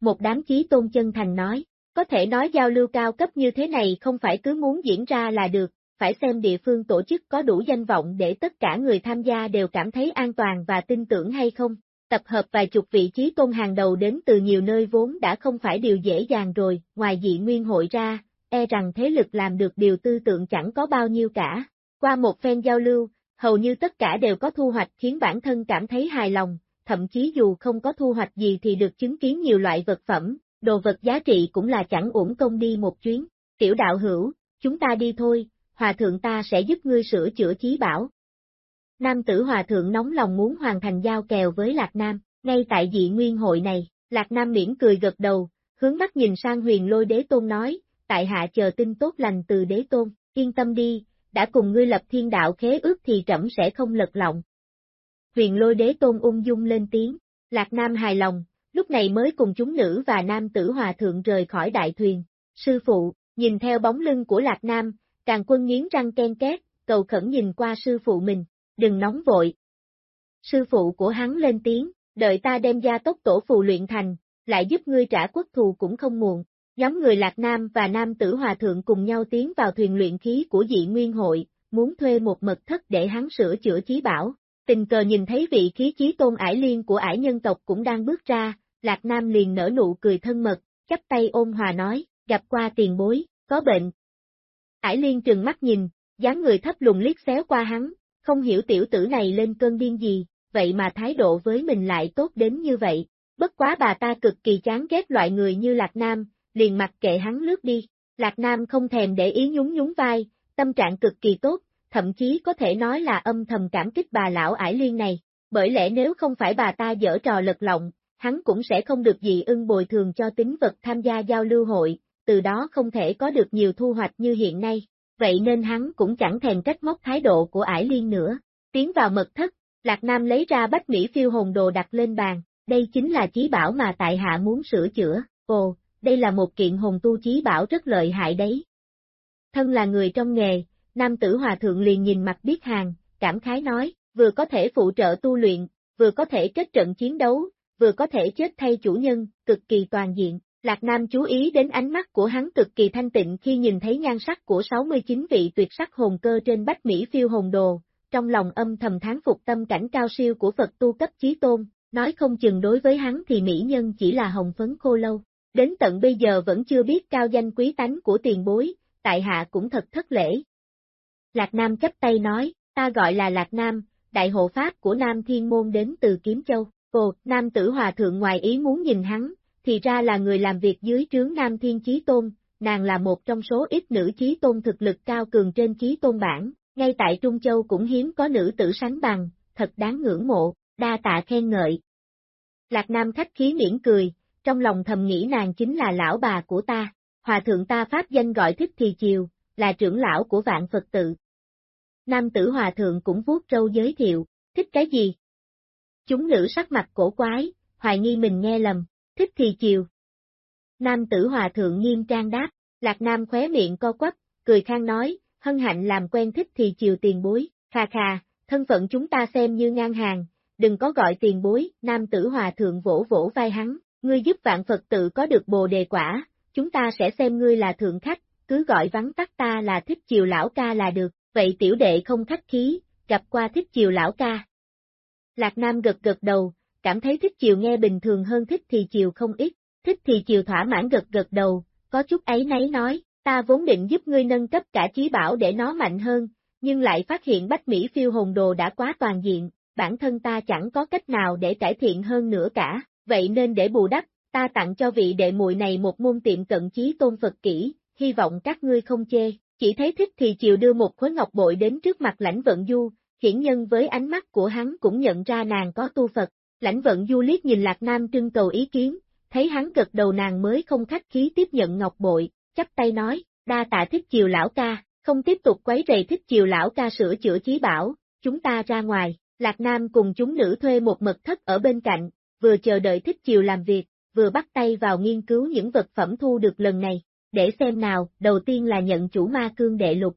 Một đám chí tôn chân thành nói, có thể nói giao lưu cao cấp như thế này không phải cứ muốn diễn ra là được, phải xem địa phương tổ chức có đủ danh vọng để tất cả người tham gia đều cảm thấy an toàn và tin tưởng hay không. Tập hợp vài chục vị trí tôn hàng đầu đến từ nhiều nơi vốn đã không phải điều dễ dàng rồi, ngoài dị nguyên hội ra, e rằng thế lực làm được điều tư tượng chẳng có bao nhiêu cả. Qua một phen giao lưu, hầu như tất cả đều có thu hoạch khiến bản thân cảm thấy hài lòng, thậm chí dù không có thu hoạch gì thì được chứng kiến nhiều loại vật phẩm, đồ vật giá trị cũng là chẳng uổng công đi một chuyến. Tiểu đạo hữu, chúng ta đi thôi, hòa thượng ta sẽ giúp ngươi sửa chữa chí bảo. Nam tử hòa thượng nóng lòng muốn hoàn thành giao kèo với Lạc Nam, ngay tại dị nguyên hội này, Lạc Nam miễn cười gật đầu, hướng mắt nhìn sang huyền lôi đế tôn nói, tại hạ chờ tin tốt lành từ đế tôn, yên tâm đi, đã cùng ngươi lập thiên đạo khế ước thì trẫm sẽ không lật lọng. Huyền lôi đế tôn ung dung lên tiếng, Lạc Nam hài lòng, lúc này mới cùng chúng nữ và nam tử hòa thượng rời khỏi đại thuyền. Sư phụ, nhìn theo bóng lưng của Lạc Nam, càng quân nghiến răng ken két, cầu khẩn nhìn qua sư phụ mình, đừng nóng vội. Sư phụ của hắn lên tiếng, đợi ta đem gia tốc tổ phù luyện thành, lại giúp ngươi trả quốc thù cũng không muộn. Nhóm người Lạc Nam và Nam Tử Hòa Thượng cùng nhau tiến vào thuyền luyện khí của dị nguyên hội, muốn thuê một mật thất để hắn sửa chữa chí bảo. Tình cờ nhìn thấy vị khí chí tôn ải liên của ải nhân tộc cũng đang bước ra, Lạc Nam liền nở nụ cười thân mật, chắp tay ôm hòa nói, gặp qua tiền bối, có bệnh. Ải liên trừng mắt nhìn, dáng người thấp lùng liếc xéo qua hắn, không hiểu tiểu tử này lên cơn điên gì, vậy mà thái độ với mình lại tốt đến như vậy. Bất quá bà ta cực kỳ chán ghét loại người như Lạc Nam, liền mặc kệ hắn lướt đi. Lạc Nam không thèm để ý nhún nhún vai, tâm trạng cực kỳ tốt, thậm chí có thể nói là âm thầm cảm kích bà lão ải liên này, bởi lẽ nếu không phải bà ta dở trò lật lọng, hắn cũng sẽ không được gì ưng bồi thường cho tính vật tham gia giao lưu hội, từ đó không thể có được nhiều thu hoạch như hiện nay, vậy nên hắn cũng chẳng thèm trách móc thái độ của ải liên nữa. Tiến vào mật thất, Lạc Nam lấy ra bách Mỹ phiêu hồn đồ đặt lên bàn, đây chính là chí bảo mà tại hạ muốn sửa chữa, ồ, đây là một kiện hồn tu chí bảo rất lợi hại đấy. Thân là người trong nghề, nam tử hòa thượng liền nhìn mặt biết hàng, cảm khái nói, vừa có thể phụ trợ tu luyện, vừa có thể kết trận chiến đấu, vừa có thể chết thay chủ nhân, cực kỳ toàn diện, Lạc Nam chú ý đến ánh mắt của hắn cực kỳ thanh tịnh khi nhìn thấy nhan sắc của 69 vị tuyệt sắc hồn cơ trên bách Mỹ phiêu hồn đồ, trong lòng âm thầm tháng phục tâm cảnh cao siêu của Phật tu cấp chí tôn, nói không chừng đối với hắn thì mỹ nhân chỉ là hồng phấn khô lâu. Đến tận bây giờ vẫn chưa biết cao danh quý tánh của tiền bối, tại hạ cũng thật thất lễ. Lạc Nam chấp tay nói, ta gọi là Lạc Nam, đại hộ pháp của Nam Thiên Môn đến từ Kiếm Châu. Ồ, Nam Tử Hòa Thượng ngoài ý muốn nhìn hắn, thì ra là người làm việc dưới trướng Nam Thiên Chí Tôn, nàng là một trong số ít nữ Chí Tôn thực lực cao cường trên Chí Tôn bản, ngay tại Trung Châu cũng hiếm có nữ tử sánh bằng, thật đáng ngưỡng mộ, đa tạ khen ngợi. Lạc Nam khách khí miễn cười, trong lòng thầm nghĩ nàng chính là lão bà của ta, hòa thượng ta pháp danh gọi thích thì chiều, là trưởng lão của vạn Phật tự. Nam tử hòa thượng cũng vuốt râu giới thiệu, thích cái gì? Chúng nữ sắc mặt cổ quái, hoài nghi mình nghe lầm, thích thì chiều. Nam tử hòa thượng nghiêm trang đáp, lạc nam khóe miệng co quắp, cười khang nói, hân hạnh làm quen thích thì chiều tiền bối, khà khà, thân phận chúng ta xem như ngang hàng, đừng có gọi tiền bối, nam tử hòa thượng vỗ vỗ vai hắn, ngươi giúp vạn Phật tự có được bồ đề quả, chúng ta sẽ xem ngươi là thượng khách, cứ gọi vắng tắt ta là thích chiều lão ca là được, vậy tiểu đệ không khách khí, gặp qua thích chiều lão ca. Lạc Nam gật gật đầu, cảm thấy thích chiều nghe bình thường hơn thích thì chiều không ít, thích thì chiều thỏa mãn gật gật đầu, có chút ấy nấy nói, ta vốn định giúp ngươi nâng cấp cả trí bảo để nó mạnh hơn, nhưng lại phát hiện Bách Mỹ phiêu hồn đồ đã quá toàn diện, bản thân ta chẳng có cách nào để cải thiện hơn nữa cả, vậy nên để bù đắp, ta tặng cho vị đệ muội này một môn tiệm cận chí tôn Phật kỹ, hy vọng các ngươi không chê, chỉ thấy thích thì chiều đưa một khối ngọc bội đến trước mặt lãnh vận du, hiển nhân với ánh mắt của hắn cũng nhận ra nàng có tu Phật, lãnh vận du liếc nhìn Lạc Nam trưng cầu ý kiến, thấy hắn gật đầu nàng mới không khách khí tiếp nhận ngọc bội, chắp tay nói, đa tạ thích chiều lão ca, không tiếp tục quấy rầy thích chiều lão ca sửa chữa chí bảo, chúng ta ra ngoài, Lạc Nam cùng chúng nữ thuê một mật thất ở bên cạnh, vừa chờ đợi thích chiều làm việc, vừa bắt tay vào nghiên cứu những vật phẩm thu được lần này, để xem nào, đầu tiên là nhận chủ ma cương đệ lục.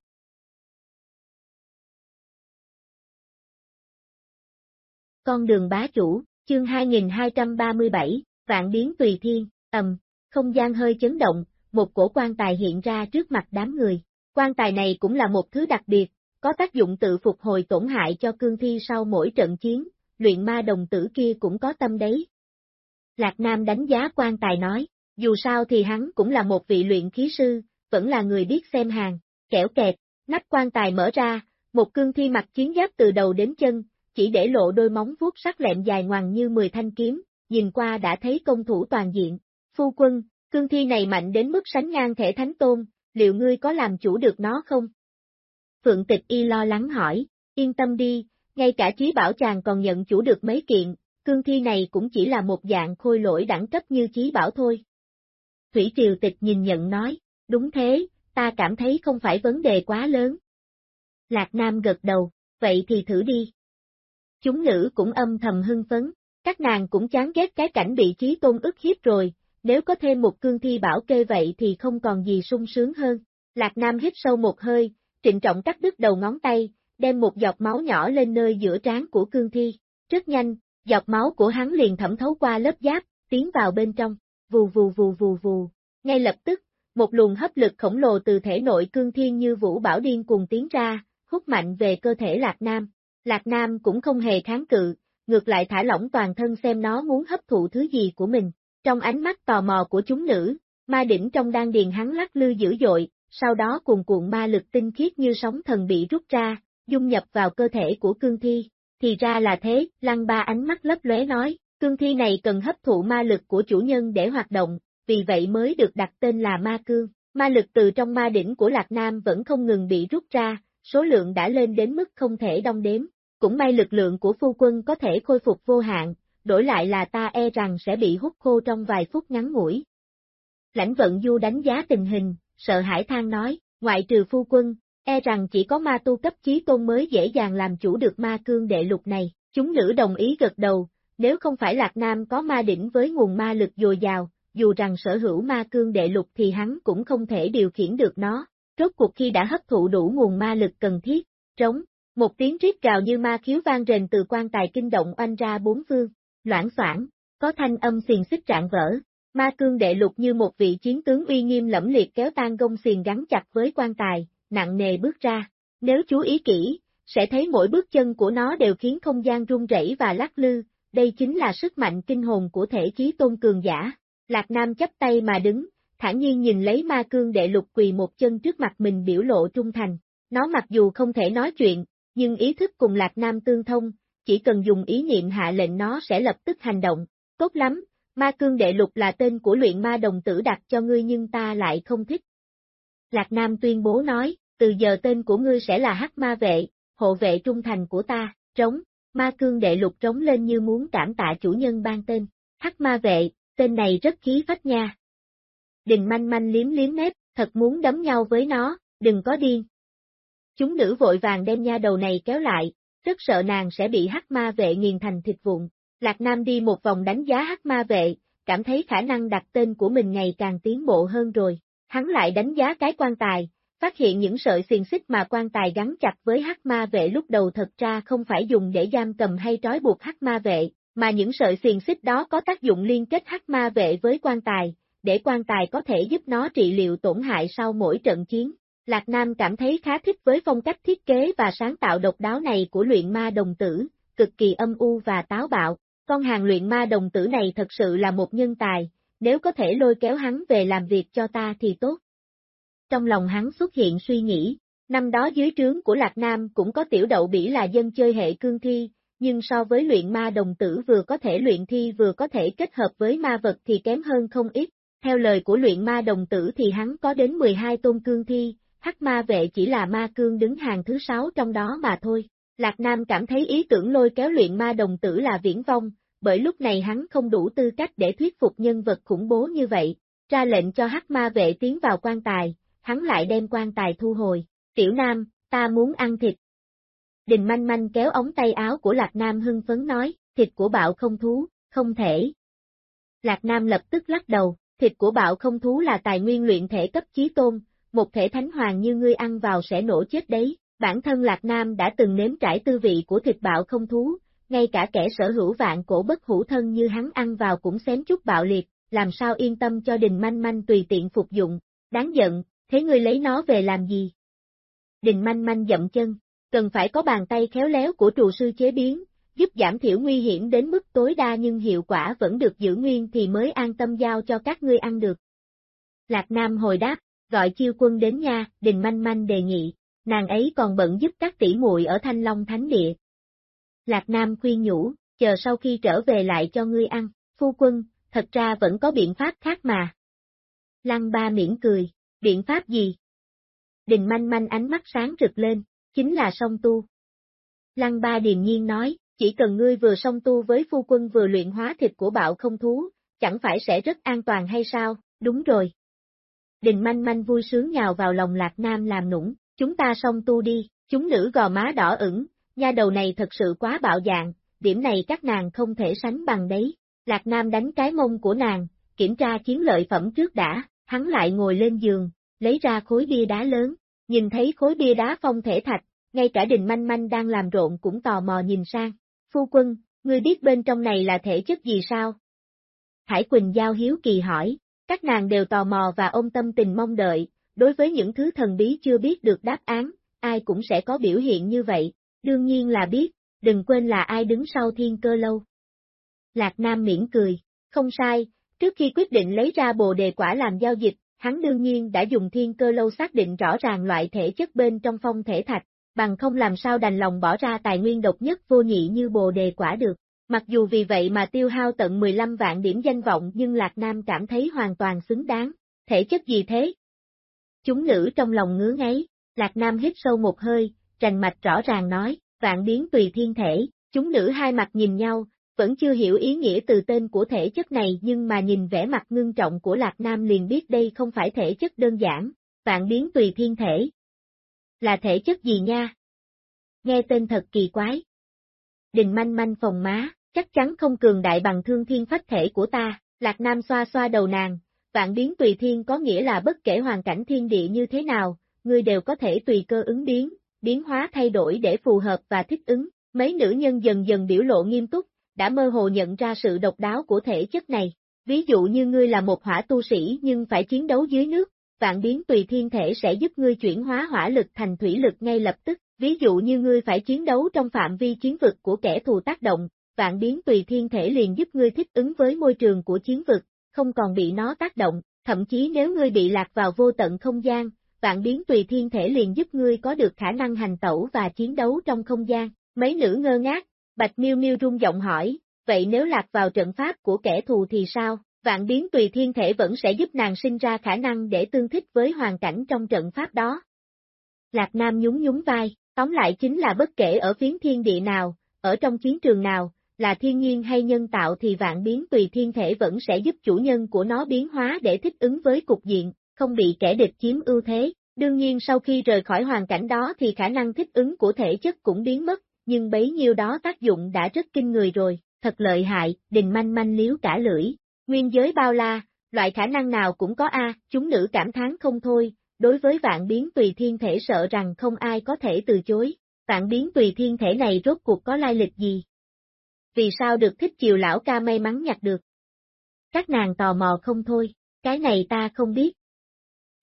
Con đường bá chủ, chương 2237, vạn biến tùy thiên, ầm, không gian hơi chấn động, một cổ quan tài hiện ra trước mặt đám người. Quan tài này cũng là một thứ đặc biệt, có tác dụng tự phục hồi tổn hại cho cương thi sau mỗi trận chiến, luyện ma đồng tử kia cũng có tâm đấy. Lạc Nam đánh giá quan tài nói, dù sao thì hắn cũng là một vị luyện khí sư, vẫn là người biết xem hàng, kẻo kẹt, nắp quan tài mở ra, một cương thi mặc chiến giáp từ đầu đến chân, chỉ để lộ đôi móng vuốt sắc lẹm dài ngoằng như 10 thanh kiếm, nhìn qua đã thấy công thủ toàn diện. Phu quân, cương thi này mạnh đến mức sánh ngang thể thánh tôn, liệu ngươi có làm chủ được nó không? Phượng tịch y lo lắng hỏi, yên tâm đi, ngay cả trí bảo chàng còn nhận chủ được mấy kiện, cương thi này cũng chỉ là một dạng khôi lỗi đẳng cấp như trí bảo thôi. Thủy Triều Tịch nhìn nhận nói, đúng thế, ta cảm thấy không phải vấn đề quá lớn. Lạc Nam gật đầu, vậy thì thử đi. Chúng nữ cũng âm thầm hưng phấn, các nàng cũng chán ghét cái cảnh bị trí tôn ức hiếp rồi, nếu có thêm một cương thi bảo kê vậy thì không còn gì sung sướng hơn. Lạc Nam hít sâu một hơi, trịnh trọng cắt đứt đầu ngón tay, đem một giọt máu nhỏ lên nơi giữa trán của cương thi. Rất nhanh, giọt máu của hắn liền thẩm thấu qua lớp giáp, tiến vào bên trong, vù vù vù vù vù. Ngay lập tức, một luồng hấp lực khổng lồ từ thể nội cương thiên như vũ bảo điên cùng tiến ra, hút mạnh về cơ thể Lạc Nam. Lạc Nam cũng không hề kháng cự, ngược lại thả lỏng toàn thân xem nó muốn hấp thụ thứ gì của mình. Trong ánh mắt tò mò của chúng nữ, ma đỉnh trong đan điền hắn lắc lư dữ dội, sau đó cuồn cuộn ma lực tinh khiết như sóng thần bị rút ra, dung nhập vào cơ thể của cương thi. Thì ra là thế, lăng ba ánh mắt lấp lóe nói, cương thi này cần hấp thụ ma lực của chủ nhân để hoạt động, vì vậy mới được đặt tên là ma cương. Ma lực từ trong ma đỉnh của Lạc Nam vẫn không ngừng bị rút ra, số lượng đã lên đến mức không thể đong đếm. Cũng may lực lượng của phu quân có thể khôi phục vô hạn, đổi lại là ta e rằng sẽ bị hút khô trong vài phút ngắn ngủi. Lãnh vận du đánh giá tình hình, sợ hãi than nói, ngoại trừ phu quân, e rằng chỉ có ma tu cấp chí tôn mới dễ dàng làm chủ được ma cương đệ lục này, chúng nữ đồng ý gật đầu, nếu không phải Lạc Nam có ma đỉnh với nguồn ma lực dồi dào, dù rằng sở hữu ma cương đệ lục thì hắn cũng không thể điều khiển được nó, rốt cuộc khi đã hấp thụ đủ nguồn ma lực cần thiết, trống, một tiếng rít gào như ma khiếu vang rền từ quan tài kinh động oanh ra bốn phương, loãng soảng, có thanh âm xiền xích trạng vỡ, Ma cương đệ lục như một vị chiến tướng uy nghiêm lẫm liệt kéo tan gông xiềng gắn chặt với quan tài, nặng nề bước ra. Nếu chú ý kỹ, sẽ thấy mỗi bước chân của nó đều khiến không gian rung rẩy và lắc lư, đây chính là sức mạnh kinh hồn của thể chí tôn cường giả. Lạc Nam chấp tay mà đứng, thản nhiên nhìn lấy ma cương đệ lục quỳ một chân trước mặt mình biểu lộ trung thành. Nó mặc dù không thể nói chuyện, nhưng ý thức cùng Lạc Nam tương thông, chỉ cần dùng ý niệm hạ lệnh nó sẽ lập tức hành động. Tốt lắm, ma cương đệ lục là tên của luyện ma đồng tử đặt cho ngươi nhưng ta lại không thích. Lạc Nam tuyên bố nói, từ giờ tên của ngươi sẽ là hắc ma vệ, hộ vệ trung thành của ta, trống, ma cương đệ lục trống lên như muốn cảm tạ chủ nhân ban tên, hắc ma vệ, tên này rất khí phách nha. Đình manh manh liếm liếm mép, thật muốn đấm nhau với nó, đừng có điên. Chúng nữ vội vàng đem nha đầu này kéo lại, rất sợ nàng sẽ bị hắc ma vệ nghiền thành thịt vụn. Lạc Nam đi một vòng đánh giá hắc ma vệ, cảm thấy khả năng đặt tên của mình ngày càng tiến bộ hơn rồi. Hắn lại đánh giá cái quan tài, phát hiện những sợi xiềng xích mà quan tài gắn chặt với hắc ma vệ lúc đầu thật ra không phải dùng để giam cầm hay trói buộc hắc ma vệ, mà những sợi xiềng xích đó có tác dụng liên kết hắc ma vệ với quan tài, để quan tài có thể giúp nó trị liệu tổn hại sau mỗi trận chiến. Lạc Nam cảm thấy khá thích với phong cách thiết kế và sáng tạo độc đáo này của luyện ma đồng tử, cực kỳ âm u và táo bạo. Con hàng luyện ma đồng tử này thật sự là một nhân tài, nếu có thể lôi kéo hắn về làm việc cho ta thì tốt. Trong lòng hắn xuất hiện suy nghĩ, năm đó dưới trướng của Lạc Nam cũng có tiểu đậu bỉ là dân chơi hệ cương thi, nhưng so với luyện ma đồng tử vừa có thể luyện thi vừa có thể kết hợp với ma vật thì kém hơn không ít. Theo lời của luyện ma đồng tử thì hắn có đến 12 tôn cương thi, hắc ma vệ chỉ là ma cương đứng hàng thứ sáu trong đó mà thôi. Lạc Nam cảm thấy ý tưởng lôi kéo luyện ma đồng tử là viễn vong, bởi lúc này hắn không đủ tư cách để thuyết phục nhân vật khủng bố như vậy, ra lệnh cho hắc ma vệ tiến vào quan tài, hắn lại đem quan tài thu hồi, tiểu nam, ta muốn ăn thịt. Đình manh manh kéo ống tay áo của Lạc Nam hưng phấn nói, thịt của bạo không thú, không thể. Lạc Nam lập tức lắc đầu, thịt của bạo không thú là tài nguyên luyện thể cấp chí tôn, một thể thánh hoàng như ngươi ăn vào sẽ nổ chết đấy. Bản thân Lạc Nam đã từng nếm trải tư vị của thịt bạo không thú, ngay cả kẻ sở hữu vạn cổ bất hữu thân như hắn ăn vào cũng xém chút bạo liệt, làm sao yên tâm cho đình manh manh tùy tiện phục dụng. Đáng giận, thế ngươi lấy nó về làm gì? Đình manh manh dậm chân, cần phải có bàn tay khéo léo của trù sư chế biến, giúp giảm thiểu nguy hiểm đến mức tối đa nhưng hiệu quả vẫn được giữ nguyên thì mới an tâm giao cho các ngươi ăn được. Lạc Nam hồi đáp, gọi chiêu quân đến nha, đình manh manh đề nghị, nàng ấy còn bận giúp các tỷ muội ở Thanh Long Thánh Địa. Lạc Nam khuyên nhủ, chờ sau khi trở về lại cho ngươi ăn, phu quân, thật ra vẫn có biện pháp khác mà. Lăng ba miễn cười, biện pháp gì? Đình manh manh ánh mắt sáng rực lên, chính là song tu. Lăng ba điềm nhiên nói, chỉ cần ngươi vừa song tu với phu quân vừa luyện hóa thịt của bạo không thú, chẳng phải sẽ rất an toàn hay sao, đúng rồi. Đình manh manh vui sướng nhào vào lòng lạc nam làm nũng, chúng ta xong tu đi, chúng nữ gò má đỏ ửng, nha đầu này thật sự quá bạo dạng, điểm này các nàng không thể sánh bằng đấy. Lạc Nam đánh cái mông của nàng, kiểm tra chiến lợi phẩm trước đã, hắn lại ngồi lên giường, lấy ra khối bia đá lớn, nhìn thấy khối bia đá phong thể thạch, ngay cả đình manh manh đang làm rộn cũng tò mò nhìn sang. Phu quân, ngươi biết bên trong này là thể chất gì sao? Hải Quỳnh Giao hiếu kỳ hỏi, các nàng đều tò mò và ôm tâm tình mong đợi, đối với những thứ thần bí chưa biết được đáp án, ai cũng sẽ có biểu hiện như vậy, đương nhiên là biết, đừng quên là ai đứng sau thiên cơ lâu. Lạc Nam miễn cười, không sai, trước khi quyết định lấy ra bồ đề quả làm giao dịch, hắn đương nhiên đã dùng thiên cơ lâu xác định rõ ràng loại thể chất bên trong phong thể thạch, bằng không làm sao đành lòng bỏ ra tài nguyên độc nhất vô nhị như bồ đề quả được. Mặc dù vì vậy mà tiêu hao tận 15 vạn điểm danh vọng nhưng Lạc Nam cảm thấy hoàn toàn xứng đáng. Thể chất gì thế? Chúng nữ trong lòng ngứa ngáy, Lạc Nam hít sâu một hơi, rành mạch rõ ràng nói, vạn biến tùy thiên thể, chúng nữ hai mặt nhìn nhau, vẫn chưa hiểu ý nghĩa từ tên của thể chất này nhưng mà nhìn vẻ mặt ngưng trọng của Lạc Nam liền biết đây không phải thể chất đơn giản, vạn biến tùy thiên thể. Là thể chất gì nha? Nghe tên thật kỳ quái. Đình manh manh phòng má, chắc chắn không cường đại bằng thương thiên phách thể của ta, Lạc Nam xoa xoa đầu nàng, vạn biến tùy thiên có nghĩa là bất kể hoàn cảnh thiên địa như thế nào, ngươi đều có thể tùy cơ ứng biến, biến hóa thay đổi để phù hợp và thích ứng. Mấy nữ nhân dần dần biểu lộ nghiêm túc, đã mơ hồ nhận ra sự độc đáo của thể chất này. Ví dụ như ngươi là một hỏa tu sĩ nhưng phải chiến đấu dưới nước, vạn biến tùy thiên thể sẽ giúp ngươi chuyển hóa hỏa lực thành thủy lực ngay lập tức. Ví dụ như ngươi phải chiến đấu trong phạm vi chiến vực của kẻ thù tác động, vạn biến tùy thiên thể liền giúp ngươi thích ứng với môi trường của chiến vực, không còn bị nó tác động, thậm chí nếu ngươi bị lạc vào vô tận không gian, vạn biến tùy thiên thể liền giúp ngươi có được khả năng hành tẩu và chiến đấu trong không gian. Mấy nữ ngơ ngác, Bạch Miêu Miêu rung giọng hỏi, vậy nếu lạc vào trận pháp của kẻ thù thì sao? Vạn biến tùy thiên thể vẫn sẽ giúp nàng sinh ra khả năng để tương thích với hoàn cảnh trong trận pháp đó. Lạc Nam nhún nhún vai, tóm lại chính là bất kể ở phiến thiên địa nào, ở trong chiến trường nào, là thiên nhiên hay nhân tạo thì vạn biến tùy thiên thể vẫn sẽ giúp chủ nhân của nó biến hóa để thích ứng với cục diện, không bị kẻ địch chiếm ưu thế. Đương nhiên sau khi rời khỏi hoàn cảnh đó thì khả năng thích ứng của thể chất cũng biến mất, nhưng bấy nhiêu đó tác dụng đã rất kinh người rồi, thật lợi hại, đình manh manh liếu cả lưỡi. Nguyên giới bao la, loại khả năng nào cũng có a, chúng nữ cảm thán không thôi, đối với vạn biến tùy thiên thể sợ rằng không ai có thể từ chối. Vạn biến tùy thiên thể này rốt cuộc có lai lịch gì, vì sao được thích chiều lão ca may mắn nhặt được. Các nàng tò mò không thôi, cái này ta không biết.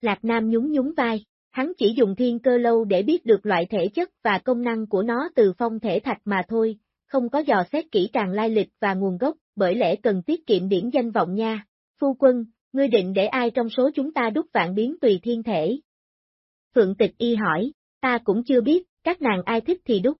Lạc Nam nhún nhún vai, hắn chỉ dùng thiên cơ lâu để biết được loại thể chất và công năng của nó từ phong thể thạch mà thôi, không có dò xét kỹ càng lai lịch và nguồn gốc, bởi lẽ cần tiết kiệm điểm danh vọng nha. Phu quân, ngươi định để ai trong số chúng ta đúc vạn biến tùy thiên thể? Phượng tịch y hỏi, ta cũng chưa biết, các nàng ai thích thì đúc.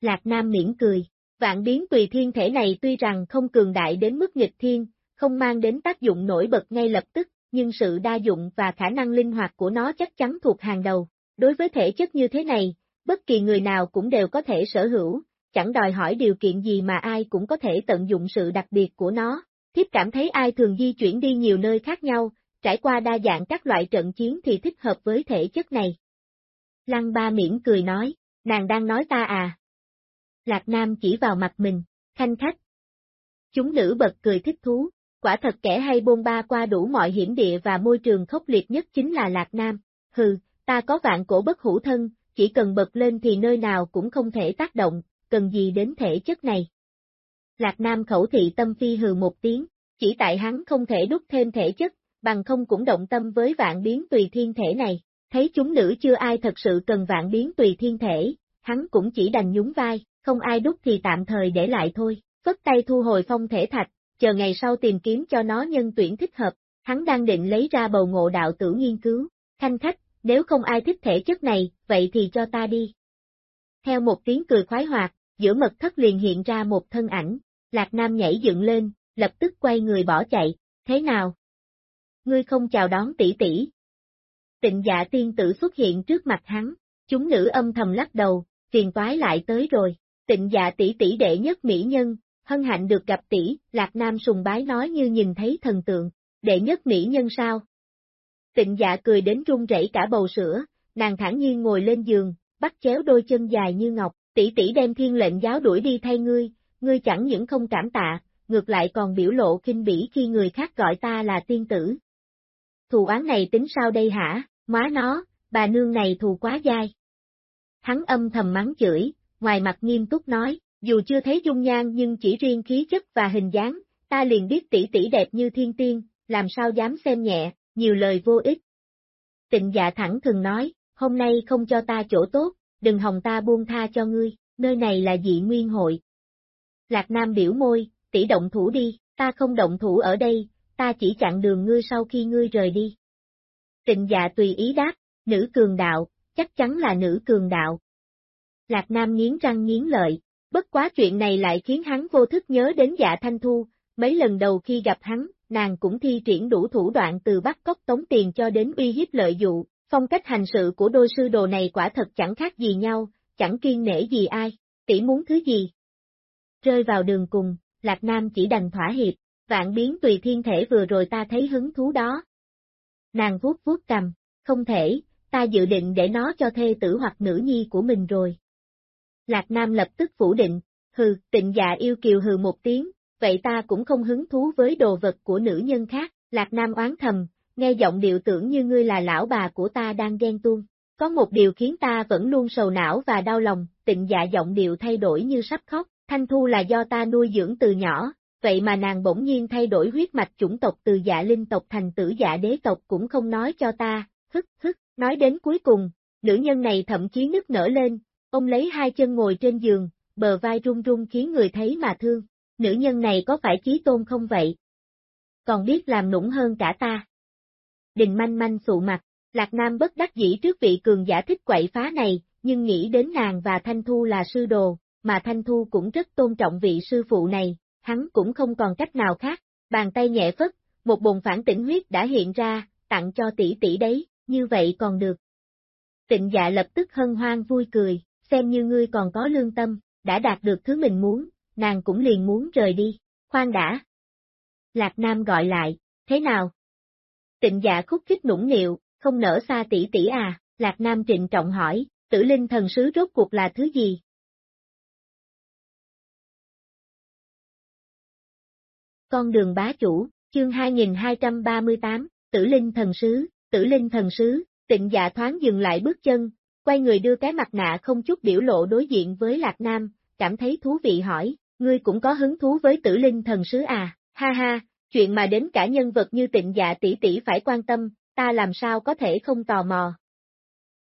Lạc Nam miễn cười, Vạn biến tùy thiên thể này tuy rằng không cường đại đến mức nghịch thiên, không mang đến tác dụng nổi bật ngay lập tức, nhưng sự đa dụng và khả năng linh hoạt của nó chắc chắn thuộc hàng đầu. Đối với thể chất như thế này, bất kỳ người nào cũng đều có thể sở hữu, chẳng đòi hỏi điều kiện gì mà ai cũng có thể tận dụng sự đặc biệt của nó. Thiếp cảm thấy ai thường di chuyển đi nhiều nơi khác nhau, trải qua đa dạng các loại trận chiến thì thích hợp với thể chất này. Lăng ba miễn cười nói, nàng đang nói ta à, Lạc Nam chỉ vào mặt mình, khanh khách. Chúng nữ bật cười thích thú, quả thật kẻ hay bôn ba qua đủ mọi hiểm địa và môi trường khốc liệt nhất chính là Lạc Nam. Hừ, ta có vạn cổ bất hữu thân, chỉ cần bật lên thì nơi nào cũng không thể tác động, cần gì đến thể chất này. Lạc Nam khẩu thị tâm phi hừ một tiếng, chỉ tại hắn không thể đúc thêm thể chất, bằng không cũng động tâm với vạn biến tùy thiên thể này, thấy chúng nữ chưa ai thật sự cần vạn biến tùy thiên thể, hắn cũng chỉ đành nhún vai, không ai đúc thì tạm thời để lại thôi, phất tay thu hồi phong thể thạch, chờ ngày sau tìm kiếm cho nó nhân tuyển thích hợp, hắn đang định lấy ra bầu ngộ đạo tử nghiên cứu, khanh khách, nếu không ai thích thể chất này, vậy thì cho ta đi. Theo một tiếng cười khoái hoạt, giữa mật thất liền hiện ra một thân ảnh, Lạc Nam nhảy dựng lên, lập tức quay người bỏ chạy, thế nào? Ngươi không chào đón tỷ tỷ. Tịnh dạ tiên tử xuất hiện trước mặt hắn, chúng nữ âm thầm lắc đầu, phiền toái lại tới rồi. Tịnh dạ tỷ tỷ đệ nhất mỹ nhân, hân hạnh được gặp tỷ, Lạc Nam sùng bái nói như nhìn thấy thần tượng, đệ nhất mỹ nhân sao? Tịnh dạ cười đến run rẩy cả bầu sữa, nàng thản nhiên ngồi lên giường, bắt chéo đôi chân dài như ngọc, tỷ tỷ đem thiên lệnh giáo đuổi đi thay ngươi, ngươi chẳng những không cảm tạ, ngược lại còn biểu lộ kinh bỉ khi người khác gọi ta là tiên tử. Thù án này tính sao đây hả, má nó, bà nương này thù quá dai. Hắn âm thầm mắng chửi, ngoài mặt nghiêm túc nói, dù chưa thấy dung nhan nhưng chỉ riêng khí chất và hình dáng, ta liền biết tỷ tỷ đẹp như thiên tiên, làm sao dám xem nhẹ, nhiều lời vô ích. Tịnh dạ thẳng thường nói, hôm nay không cho ta chỗ tốt, đừng hòng ta buông tha cho ngươi, nơi này là dị nguyên hội. Lạc Nam biểu môi, tỷ động thủ đi, ta không động thủ ở đây, ta chỉ chặn đường ngươi sau khi ngươi rời đi. Tịnh dạ tùy ý đáp, nữ cường đạo, chắc chắn là nữ cường đạo. Lạc Nam nghiến răng nghiến lợi, bất quá chuyện này lại khiến hắn vô thức nhớ đến dạ thanh thu, mấy lần đầu khi gặp hắn, nàng cũng thi triển đủ thủ đoạn từ bắt cóc tống tiền cho đến uy hiếp lợi dụ, phong cách hành sự của đôi sư đồ này quả thật chẳng khác gì nhau, chẳng kiên nể gì ai, tỷ muốn thứ gì. Rơi vào đường cùng, Lạc Nam chỉ đành thỏa hiệp, vạn biến tùy thiên thể vừa rồi ta thấy hứng thú đó. Nàng vuốt vuốt cầm, không thể, ta dự định để nó cho thê tử hoặc nữ nhi của mình rồi. Lạc Nam lập tức phủ định, hừ, tịnh dạ yêu kiều hừ một tiếng, vậy ta cũng không hứng thú với đồ vật của nữ nhân khác, Lạc Nam oán thầm, nghe giọng điệu tưởng như ngươi là lão bà của ta đang ghen tuông. Có một điều khiến ta vẫn luôn sầu não và đau lòng, tịnh dạ giọng điệu thay đổi như sắp khóc, thanh thu là do ta nuôi dưỡng từ nhỏ, vậy mà nàng bỗng nhiên thay đổi huyết mạch chủng tộc từ dạ linh tộc thành tử dạ đế tộc cũng không nói cho ta, hức hức, nói đến cuối cùng, nữ nhân này thậm chí nức nở lên, ông lấy hai chân ngồi trên giường, bờ vai run run khiến người thấy mà thương, nữ nhân này có phải chí tôn không vậy? Còn biết làm nũng hơn cả ta. Đình manh manh sụ mặt, Lạc Nam bất đắc dĩ trước vị cường giả thích quậy phá này, nhưng nghĩ đến nàng và Thanh Thu là sư đồ, mà Thanh Thu cũng rất tôn trọng vị sư phụ này, hắn cũng không còn cách nào khác, bàn tay nhẹ phất, một bồn phản tỉnh huyết đã hiện ra, tặng cho tỷ tỷ đấy, như vậy còn được. Tịnh dạ lập tức hân hoan vui cười, xem như ngươi còn có lương tâm, đã đạt được thứ mình muốn, nàng cũng liền muốn rời đi, khoan đã. Lạc Nam gọi lại, thế nào? Tịnh dạ khúc khích nũng nịu, không nở xa tỷ tỷ à, Lạc Nam trịnh trọng hỏi, tử linh thần sứ rốt cuộc là thứ gì? Con đường bá chủ, chương 2238, tử linh thần sứ, tử linh thần sứ, tịnh dạ thoáng dừng lại bước chân, quay người đưa cái mặt nạ không chút biểu lộ đối diện với Lạc Nam, cảm thấy thú vị hỏi, ngươi cũng có hứng thú với tử linh thần sứ à, ha ha, chuyện mà đến cả nhân vật như tịnh dạ tỷ tỷ phải quan tâm, ta làm sao có thể không tò mò.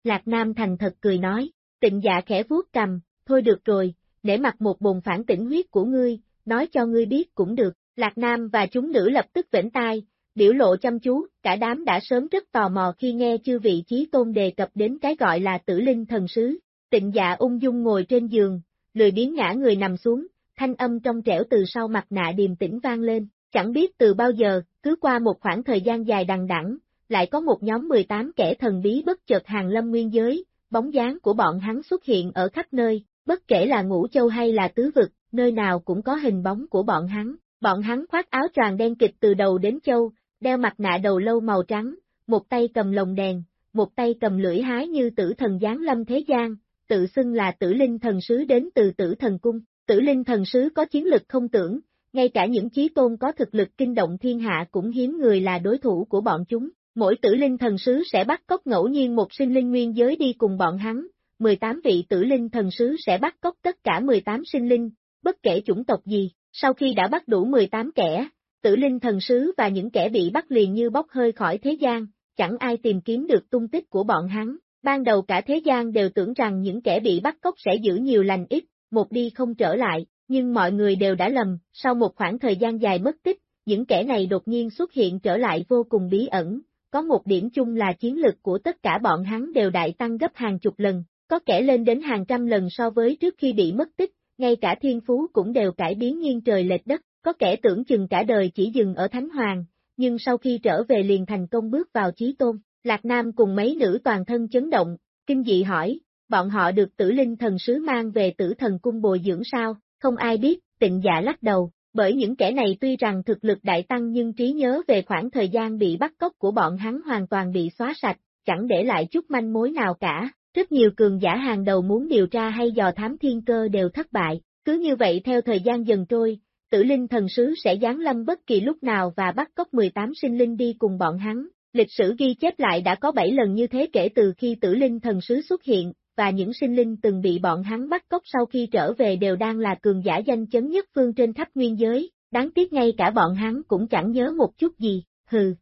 Lạc Nam thành thật cười nói, tịnh dạ khẽ vuốt cầm, thôi được rồi, để mặc một bồn phản tỉnh huyết của ngươi, nói cho ngươi biết cũng được, Lạc Nam và chúng nữ lập tức vĩnh tai, biểu lộ chăm chú, cả đám đã sớm rất tò mò khi nghe chư vị trí tôn đề cập đến cái gọi là tử linh thần sứ, tịnh dạ ung dung ngồi trên giường, lười biến ngã người nằm xuống, thanh âm trong trẻo từ sau mặt nạ điềm tĩnh vang lên, chẳng biết từ bao giờ, cứ qua một khoảng thời gian dài đằng đẵng, lại có một nhóm 18 kẻ thần bí bất chợt hàng lâm nguyên giới, bóng dáng của bọn hắn xuất hiện ở khắp nơi, bất kể là ngũ châu hay là tứ vực, nơi nào cũng có hình bóng của bọn hắn. Bọn hắn khoác áo tràng đen kịch từ đầu đến châu, đeo mặt nạ đầu lâu màu trắng, một tay cầm lồng đèn, một tay cầm lưỡi hái như tử thần giáng lâm thế gian, tự xưng là tử linh thần sứ đến từ tử thần cung. Tử linh thần sứ có chiến lực không tưởng, ngay cả những chí tôn có thực lực kinh động thiên hạ cũng hiếm người là đối thủ của bọn chúng. Mỗi tử linh thần sứ sẽ bắt cóc ngẫu nhiên một sinh linh nguyên giới đi cùng bọn hắn, 18 vị tử linh thần sứ sẽ bắt cóc tất cả 18 sinh linh, bất kể chủng tộc gì, sau khi đã bắt đủ 18 kẻ, tử linh thần sứ và những kẻ bị bắt liền như bốc hơi khỏi thế gian, chẳng ai tìm kiếm được tung tích của bọn hắn. Ban đầu cả thế gian đều tưởng rằng những kẻ bị bắt cóc sẽ giữ nhiều lành ít, một đi không trở lại, nhưng mọi người đều đã lầm, sau một khoảng thời gian dài mất tích, những kẻ này đột nhiên xuất hiện trở lại vô cùng bí ẩn, có một điểm chung là chiến lực của tất cả bọn hắn đều đại tăng gấp hàng chục lần, có kẻ lên đến hàng trăm lần so với trước khi bị mất tích, ngay cả thiên phú cũng đều cải biến nghiêng trời lệch đất, có kẻ tưởng chừng cả đời chỉ dừng ở Thánh Hoàng, nhưng sau khi trở về liền thành công bước vào chí tôn, Lạc Nam cùng mấy nữ toàn thân chấn động, kinh dị hỏi, bọn họ được tử linh thần sứ mang về tử thần cung bồi dưỡng sao, không ai biết, tịnh giả lắc đầu, bởi những kẻ này tuy rằng thực lực đại tăng nhưng trí nhớ về khoảng thời gian bị bắt cóc của bọn hắn hoàn toàn bị xóa sạch, chẳng để lại chút manh mối nào cả, rất nhiều cường giả hàng đầu muốn điều tra hay dò thám thiên cơ đều thất bại, cứ như vậy theo thời gian dần trôi, tử linh thần sứ sẽ giáng lâm bất kỳ lúc nào và bắt cóc 18 sinh linh đi cùng bọn hắn. Lịch sử ghi chép lại đã có 7 lần như thế kể từ khi tử linh thần sứ xuất hiện, và những sinh linh từng bị bọn hắn bắt cóc sau khi trở về đều đang là cường giả danh chấn nhất phương trên khắp nguyên giới, đáng tiếc ngay cả bọn hắn cũng chẳng nhớ một chút gì, hừ.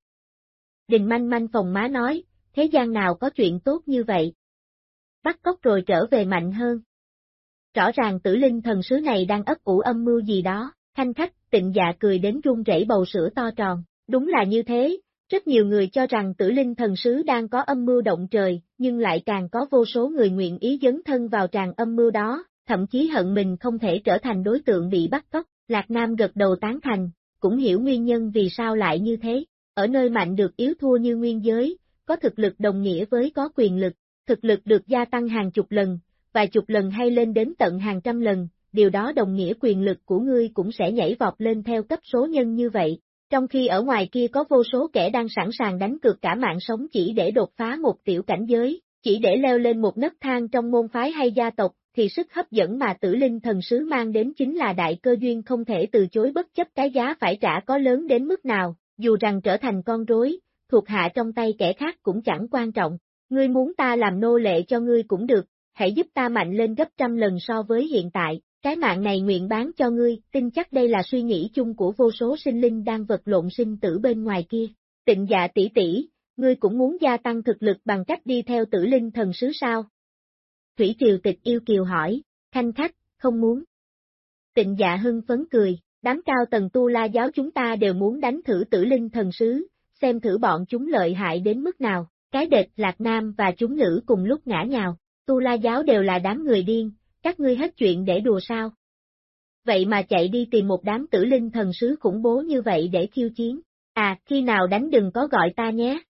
Đình manh manh phòng má nói, thế gian nào có chuyện tốt như vậy? Bắt cóc rồi trở về mạnh hơn. Rõ ràng tử linh thần sứ này đang ấp ủ âm mưu gì đó, thanh khách, tịnh dạ cười đến run rẩy bầu sữa to tròn, đúng là như thế, rất nhiều người cho rằng tử linh thần sứ đang có âm mưu động trời, nhưng lại càng có vô số người nguyện ý dấn thân vào tràn âm mưu đó, thậm chí hận mình không thể trở thành đối tượng bị bắt cóc. Lạc Nam gật đầu tán thành, cũng hiểu nguyên nhân vì sao lại như thế. Ở nơi mạnh được yếu thua như nguyên giới, có thực lực đồng nghĩa với có quyền lực, thực lực được gia tăng hàng chục lần, vài chục lần hay lên đến tận hàng trăm lần, điều đó đồng nghĩa quyền lực của ngươi cũng sẽ nhảy vọt lên theo cấp số nhân như vậy, trong khi ở ngoài kia có vô số kẻ đang sẵn sàng đánh cược cả mạng sống chỉ để đột phá một tiểu cảnh giới, chỉ để leo lên một nấc thang trong môn phái hay gia tộc, thì sức hấp dẫn mà tử linh thần sứ mang đến chính là đại cơ duyên không thể từ chối bất chấp cái giá phải trả có lớn đến mức nào, dù rằng trở thành con rối, thuộc hạ trong tay kẻ khác cũng chẳng quan trọng, ngươi muốn ta làm nô lệ cho ngươi cũng được, hãy giúp ta mạnh lên gấp trăm lần so với hiện tại, cái mạng này nguyện bán cho ngươi, tin chắc đây là suy nghĩ chung của vô số sinh linh đang vật lộn sinh tử bên ngoài kia. Tịnh dạ tỷ tỷ, ngươi cũng muốn gia tăng thực lực bằng cách đi theo tử linh thần sứ sao? Thủy Triều Tịch yêu kiều hỏi, Thanh khách, không muốn. Tịnh dạ hưng phấn cười, đám cao tầng tu la giáo chúng ta đều muốn đánh thử tử linh thần sứ, xem thử bọn chúng lợi hại đến mức nào, cái địch lạc nam và chúng nữ cùng lúc ngã nhào, tu la giáo đều là đám người điên, các ngươi hết chuyện để đùa sao? Vậy mà chạy đi tìm một đám tử linh thần sứ khủng bố như vậy để khiêu chiến, à, khi nào đánh đừng có gọi ta nhé.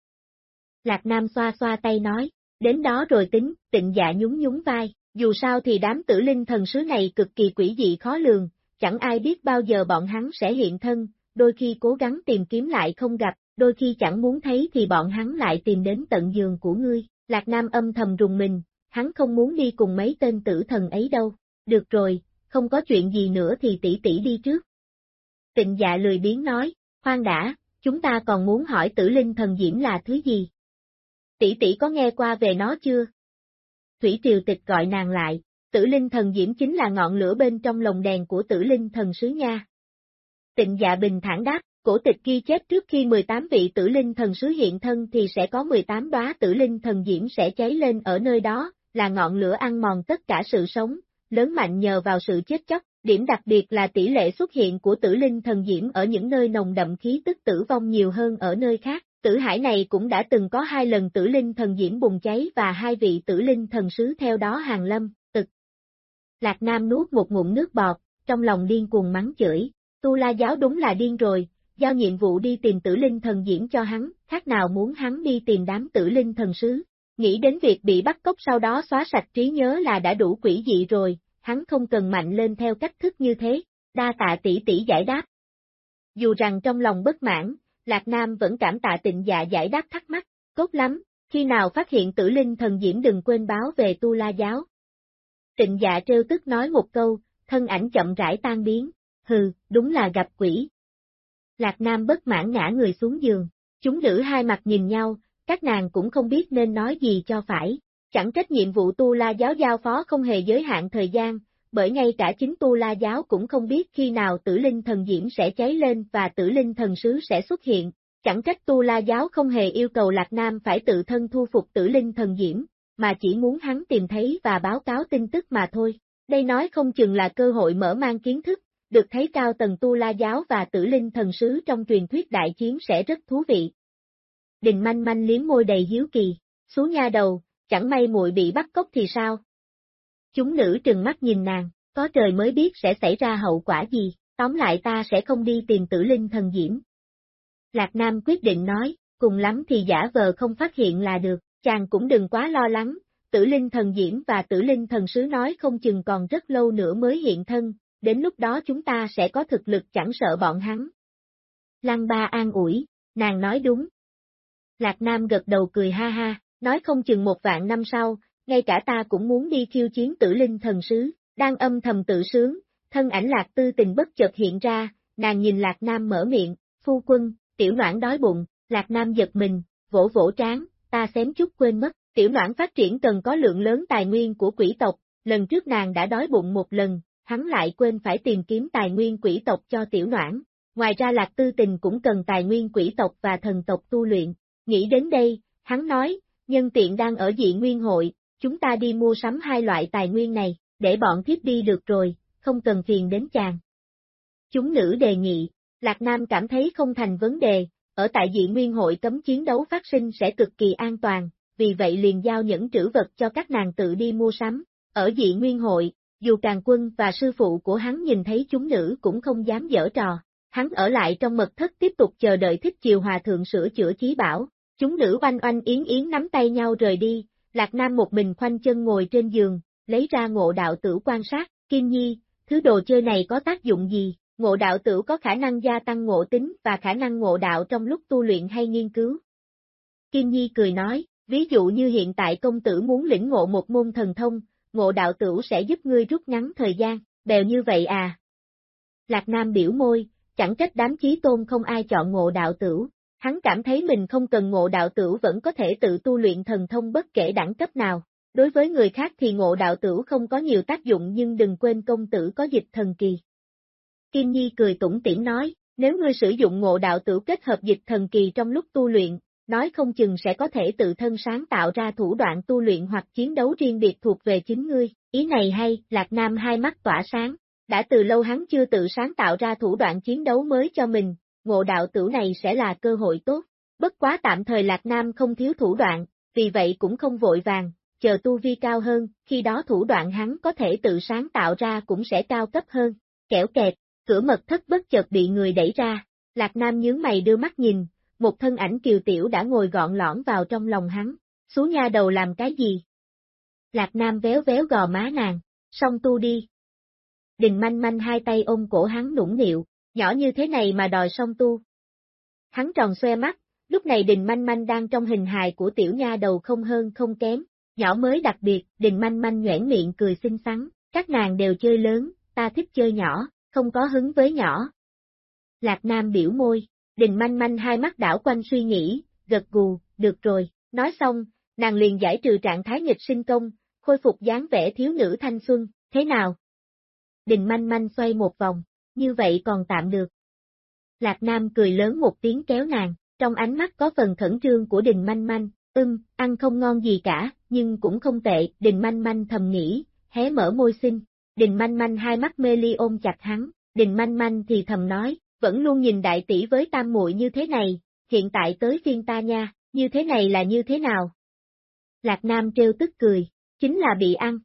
Lạc Nam xoa xoa tay nói, đến đó rồi tính, tịnh dạ nhún nhún vai, dù sao thì đám tử linh thần sứ này cực kỳ quỷ dị khó lường, chẳng ai biết bao giờ bọn hắn sẽ hiện thân, đôi khi cố gắng tìm kiếm lại không gặp, đôi khi chẳng muốn thấy thì bọn hắn lại tìm đến tận giường của ngươi. Lạc Nam âm thầm rùng mình, hắn không muốn đi cùng mấy tên tử thần ấy đâu. Được rồi, không có chuyện gì nữa thì tỷ tỷ đi trước. Tịnh dạ lười biến nói, khoan đã, chúng ta còn muốn hỏi tử linh thần diễm là thứ gì? Tỷ tỷ có nghe qua về nó chưa? Thủy Triều Tịch gọi nàng lại, tử linh thần diễm chính là ngọn lửa bên trong lồng đèn của tử linh thần sứ nha. Tịnh dạ bình thản đáp, cổ tịch ghi chép trước khi 18 vị tử linh thần sứ hiện thân thì sẽ có 18 đóa tử linh thần diễm sẽ cháy lên ở nơi đó, là ngọn lửa ăn mòn tất cả sự sống, lớn mạnh nhờ vào sự chết chóc. Điểm đặc biệt là tỷ lệ xuất hiện của tử linh thần diễm ở những nơi nồng đậm khí tức tử vong nhiều hơn ở nơi khác. Tử hải này cũng đã từng có hai lần tử linh thần diễm bùng cháy và hai vị tử linh thần sứ theo đó hàng lâm, tực. Lạc Nam nuốt một ngụm nước bọt, trong lòng điên cuồng mắng chửi, tu la giáo đúng là điên rồi, giao nhiệm vụ đi tìm tử linh thần diễm cho hắn, khác nào muốn hắn đi tìm đám tử linh thần sứ. Nghĩ đến việc bị bắt cóc sau đó xóa sạch trí nhớ là đã đủ quỷ dị rồi, hắn không cần mạnh lên theo cách thức như thế, đa tạ tỷ tỷ giải đáp. Dù rằng trong lòng bất mãn, Lạc Nam vẫn cảm tạ tịnh dạ giải đáp thắc mắc, tốt lắm, khi nào phát hiện tử linh thần diễm đừng quên báo về tu la giáo. Tịnh dạ trêu tức nói một câu, thân ảnh chậm rãi tan biến, hừ, đúng là gặp quỷ. Lạc Nam bất mãn ngã người xuống giường, chúng nữ hai mặt nhìn nhau, các nàng cũng không biết nên nói gì cho phải, chẳng trách nhiệm vụ tu la giáo giao phó không hề giới hạn thời gian, bởi ngay cả chính tu la giáo cũng không biết khi nào tử linh thần diễm sẽ cháy lên và tử linh thần sứ sẽ xuất hiện, chẳng trách tu la giáo không hề yêu cầu Lạc Nam phải tự thân thu phục tử linh thần diễm, mà chỉ muốn hắn tìm thấy và báo cáo tin tức mà thôi. Đây nói không chừng là cơ hội mở mang kiến thức, được thấy cao tầng tu la giáo và tử linh thần sứ trong truyền thuyết đại chiến sẽ rất thú vị. Đình manh manh liếm môi đầy hiếu kỳ, xuống nha đầu, chẳng may muội bị bắt cóc thì sao? Chúng nữ trừng mắt nhìn nàng, có trời mới biết sẽ xảy ra hậu quả gì, tóm lại ta sẽ không đi tìm tử linh thần diễm. Lạc Nam quyết định nói, cùng lắm thì giả vờ không phát hiện là được, chàng cũng đừng quá lo lắng, tử linh thần diễm và tử linh thần sứ nói không chừng còn rất lâu nữa mới hiện thân, đến lúc đó chúng ta sẽ có thực lực chẳng sợ bọn hắn. Lăng ba an ủi, nàng nói đúng. Lạc Nam gật đầu cười ha ha, nói không chừng một vạn năm sau, ngay cả ta cũng muốn đi khiêu chiến tử linh thần sứ, đang âm thầm tự sướng, thân ảnh lạc tư tình bất chợt hiện ra, nàng nhìn lạc nam mở miệng, phu quân, tiểu noãn đói bụng, lạc nam giật mình, vỗ vỗ trán, ta xém chút quên mất, tiểu noãn phát triển cần có lượng lớn tài nguyên của quỷ tộc, lần trước nàng đã đói bụng một lần, hắn lại quên phải tìm kiếm tài nguyên quỷ tộc cho tiểu noãn. Ngoài ra lạc tư tình cũng cần tài nguyên quỷ tộc và thần tộc tu luyện. Nghĩ đến đây, hắn nói, nhân tiện đang ở dị nguyên hội, chúng ta đi mua sắm hai loại tài nguyên này, để bọn thiếp đi được rồi, không cần phiền đến chàng. Chúng nữ đề nghị, Lạc Nam cảm thấy không thành vấn đề, ở tại dị nguyên hội cấm chiến đấu phát sinh sẽ cực kỳ an toàn, vì vậy liền giao những trữ vật cho các nàng tự đi mua sắm. Ở dị nguyên hội, dù càng quân và sư phụ của hắn nhìn thấy chúng nữ cũng không dám dở trò, hắn ở lại trong mật thất tiếp tục chờ đợi thích chiều hòa thượng sửa chữa chí bảo, chúng nữ oanh oanh yến yến nắm tay nhau rời đi, Lạc Nam một mình khoanh chân ngồi trên giường, lấy ra ngộ đạo tử quan sát, Kim Nhi, thứ đồ chơi này có tác dụng gì? Ngộ đạo tử có khả năng gia tăng ngộ tính và khả năng ngộ đạo trong lúc tu luyện hay nghiên cứu. Kim Nhi cười nói, ví dụ như hiện tại công tử muốn lĩnh ngộ một môn thần thông, ngộ đạo tử sẽ giúp ngươi rút ngắn thời gian, bèo như vậy à. Lạc Nam biểu môi, chẳng trách đám chí tôn không ai chọn ngộ đạo tử, hắn cảm thấy mình không cần ngộ đạo tử vẫn có thể tự tu luyện thần thông bất kể đẳng cấp nào. Đối với người khác thì ngộ đạo tử không có nhiều tác dụng nhưng đừng quên công tử có dịch thần kỳ. Kim Nhi cười tủm tỉm nói, nếu ngươi sử dụng ngộ đạo tử kết hợp dịch thần kỳ trong lúc tu luyện, nói không chừng sẽ có thể tự thân sáng tạo ra thủ đoạn tu luyện hoặc chiến đấu riêng biệt thuộc về chính ngươi. Ý này hay, Lạc Nam hai mắt tỏa sáng. Đã từ lâu hắn chưa tự sáng tạo ra thủ đoạn chiến đấu mới cho mình, ngộ đạo tử này sẽ là cơ hội tốt. Bất quá tạm thời Lạc Nam không thiếu thủ đoạn, vì vậy cũng không vội vàng, chờ tu vi cao hơn, khi đó thủ đoạn hắn có thể tự sáng tạo ra cũng sẽ cao cấp hơn. Kẻo kẹt, cửa mật thất bất chợt bị người đẩy ra, Lạc Nam nhướng mày đưa mắt nhìn, một thân ảnh kiều tiểu đã ngồi gọn lõn vào trong lòng hắn, xuống nha đầu làm cái gì? Lạc Nam véo véo gò má nàng, xong tu đi. Đình manh manh hai tay ôm cổ hắn nũng nịu, nhỏ như thế này mà đòi xong tu. Hắn tròn xoe mắt, lúc này đình manh manh đang trong hình hài của tiểu nha đầu không hơn không kém, nhỏ mới đặc biệt, đình manh manh nhoẻn miệng cười xinh xắn, các nàng đều chơi lớn, ta thích chơi nhỏ, không có hứng với nhỏ. Lạc Nam biểu môi, đình manh manh hai mắt đảo quanh suy nghĩ, gật gù, được rồi, nói xong, nàng liền giải trừ trạng thái nghịch sinh công, khôi phục dáng vẻ thiếu nữ thanh xuân, thế nào? Đình manh manh xoay một vòng, như vậy còn tạm được. Lạc Nam cười lớn một tiếng kéo nàng, trong ánh mắt có phần khẩn trương của đình manh manh, ưm, ăn không ngon gì cả, nhưng cũng không tệ, đình manh manh thầm nghĩ, hé mở môi xinh, đình manh manh hai mắt mê ly ôm chặt hắn, đình manh manh thì thầm nói, vẫn luôn nhìn đại tỷ với tam muội như thế này, hiện tại tới phiên ta nha, như thế này là như thế nào? Lạc Nam trêu tức cười, chính là bị ăn.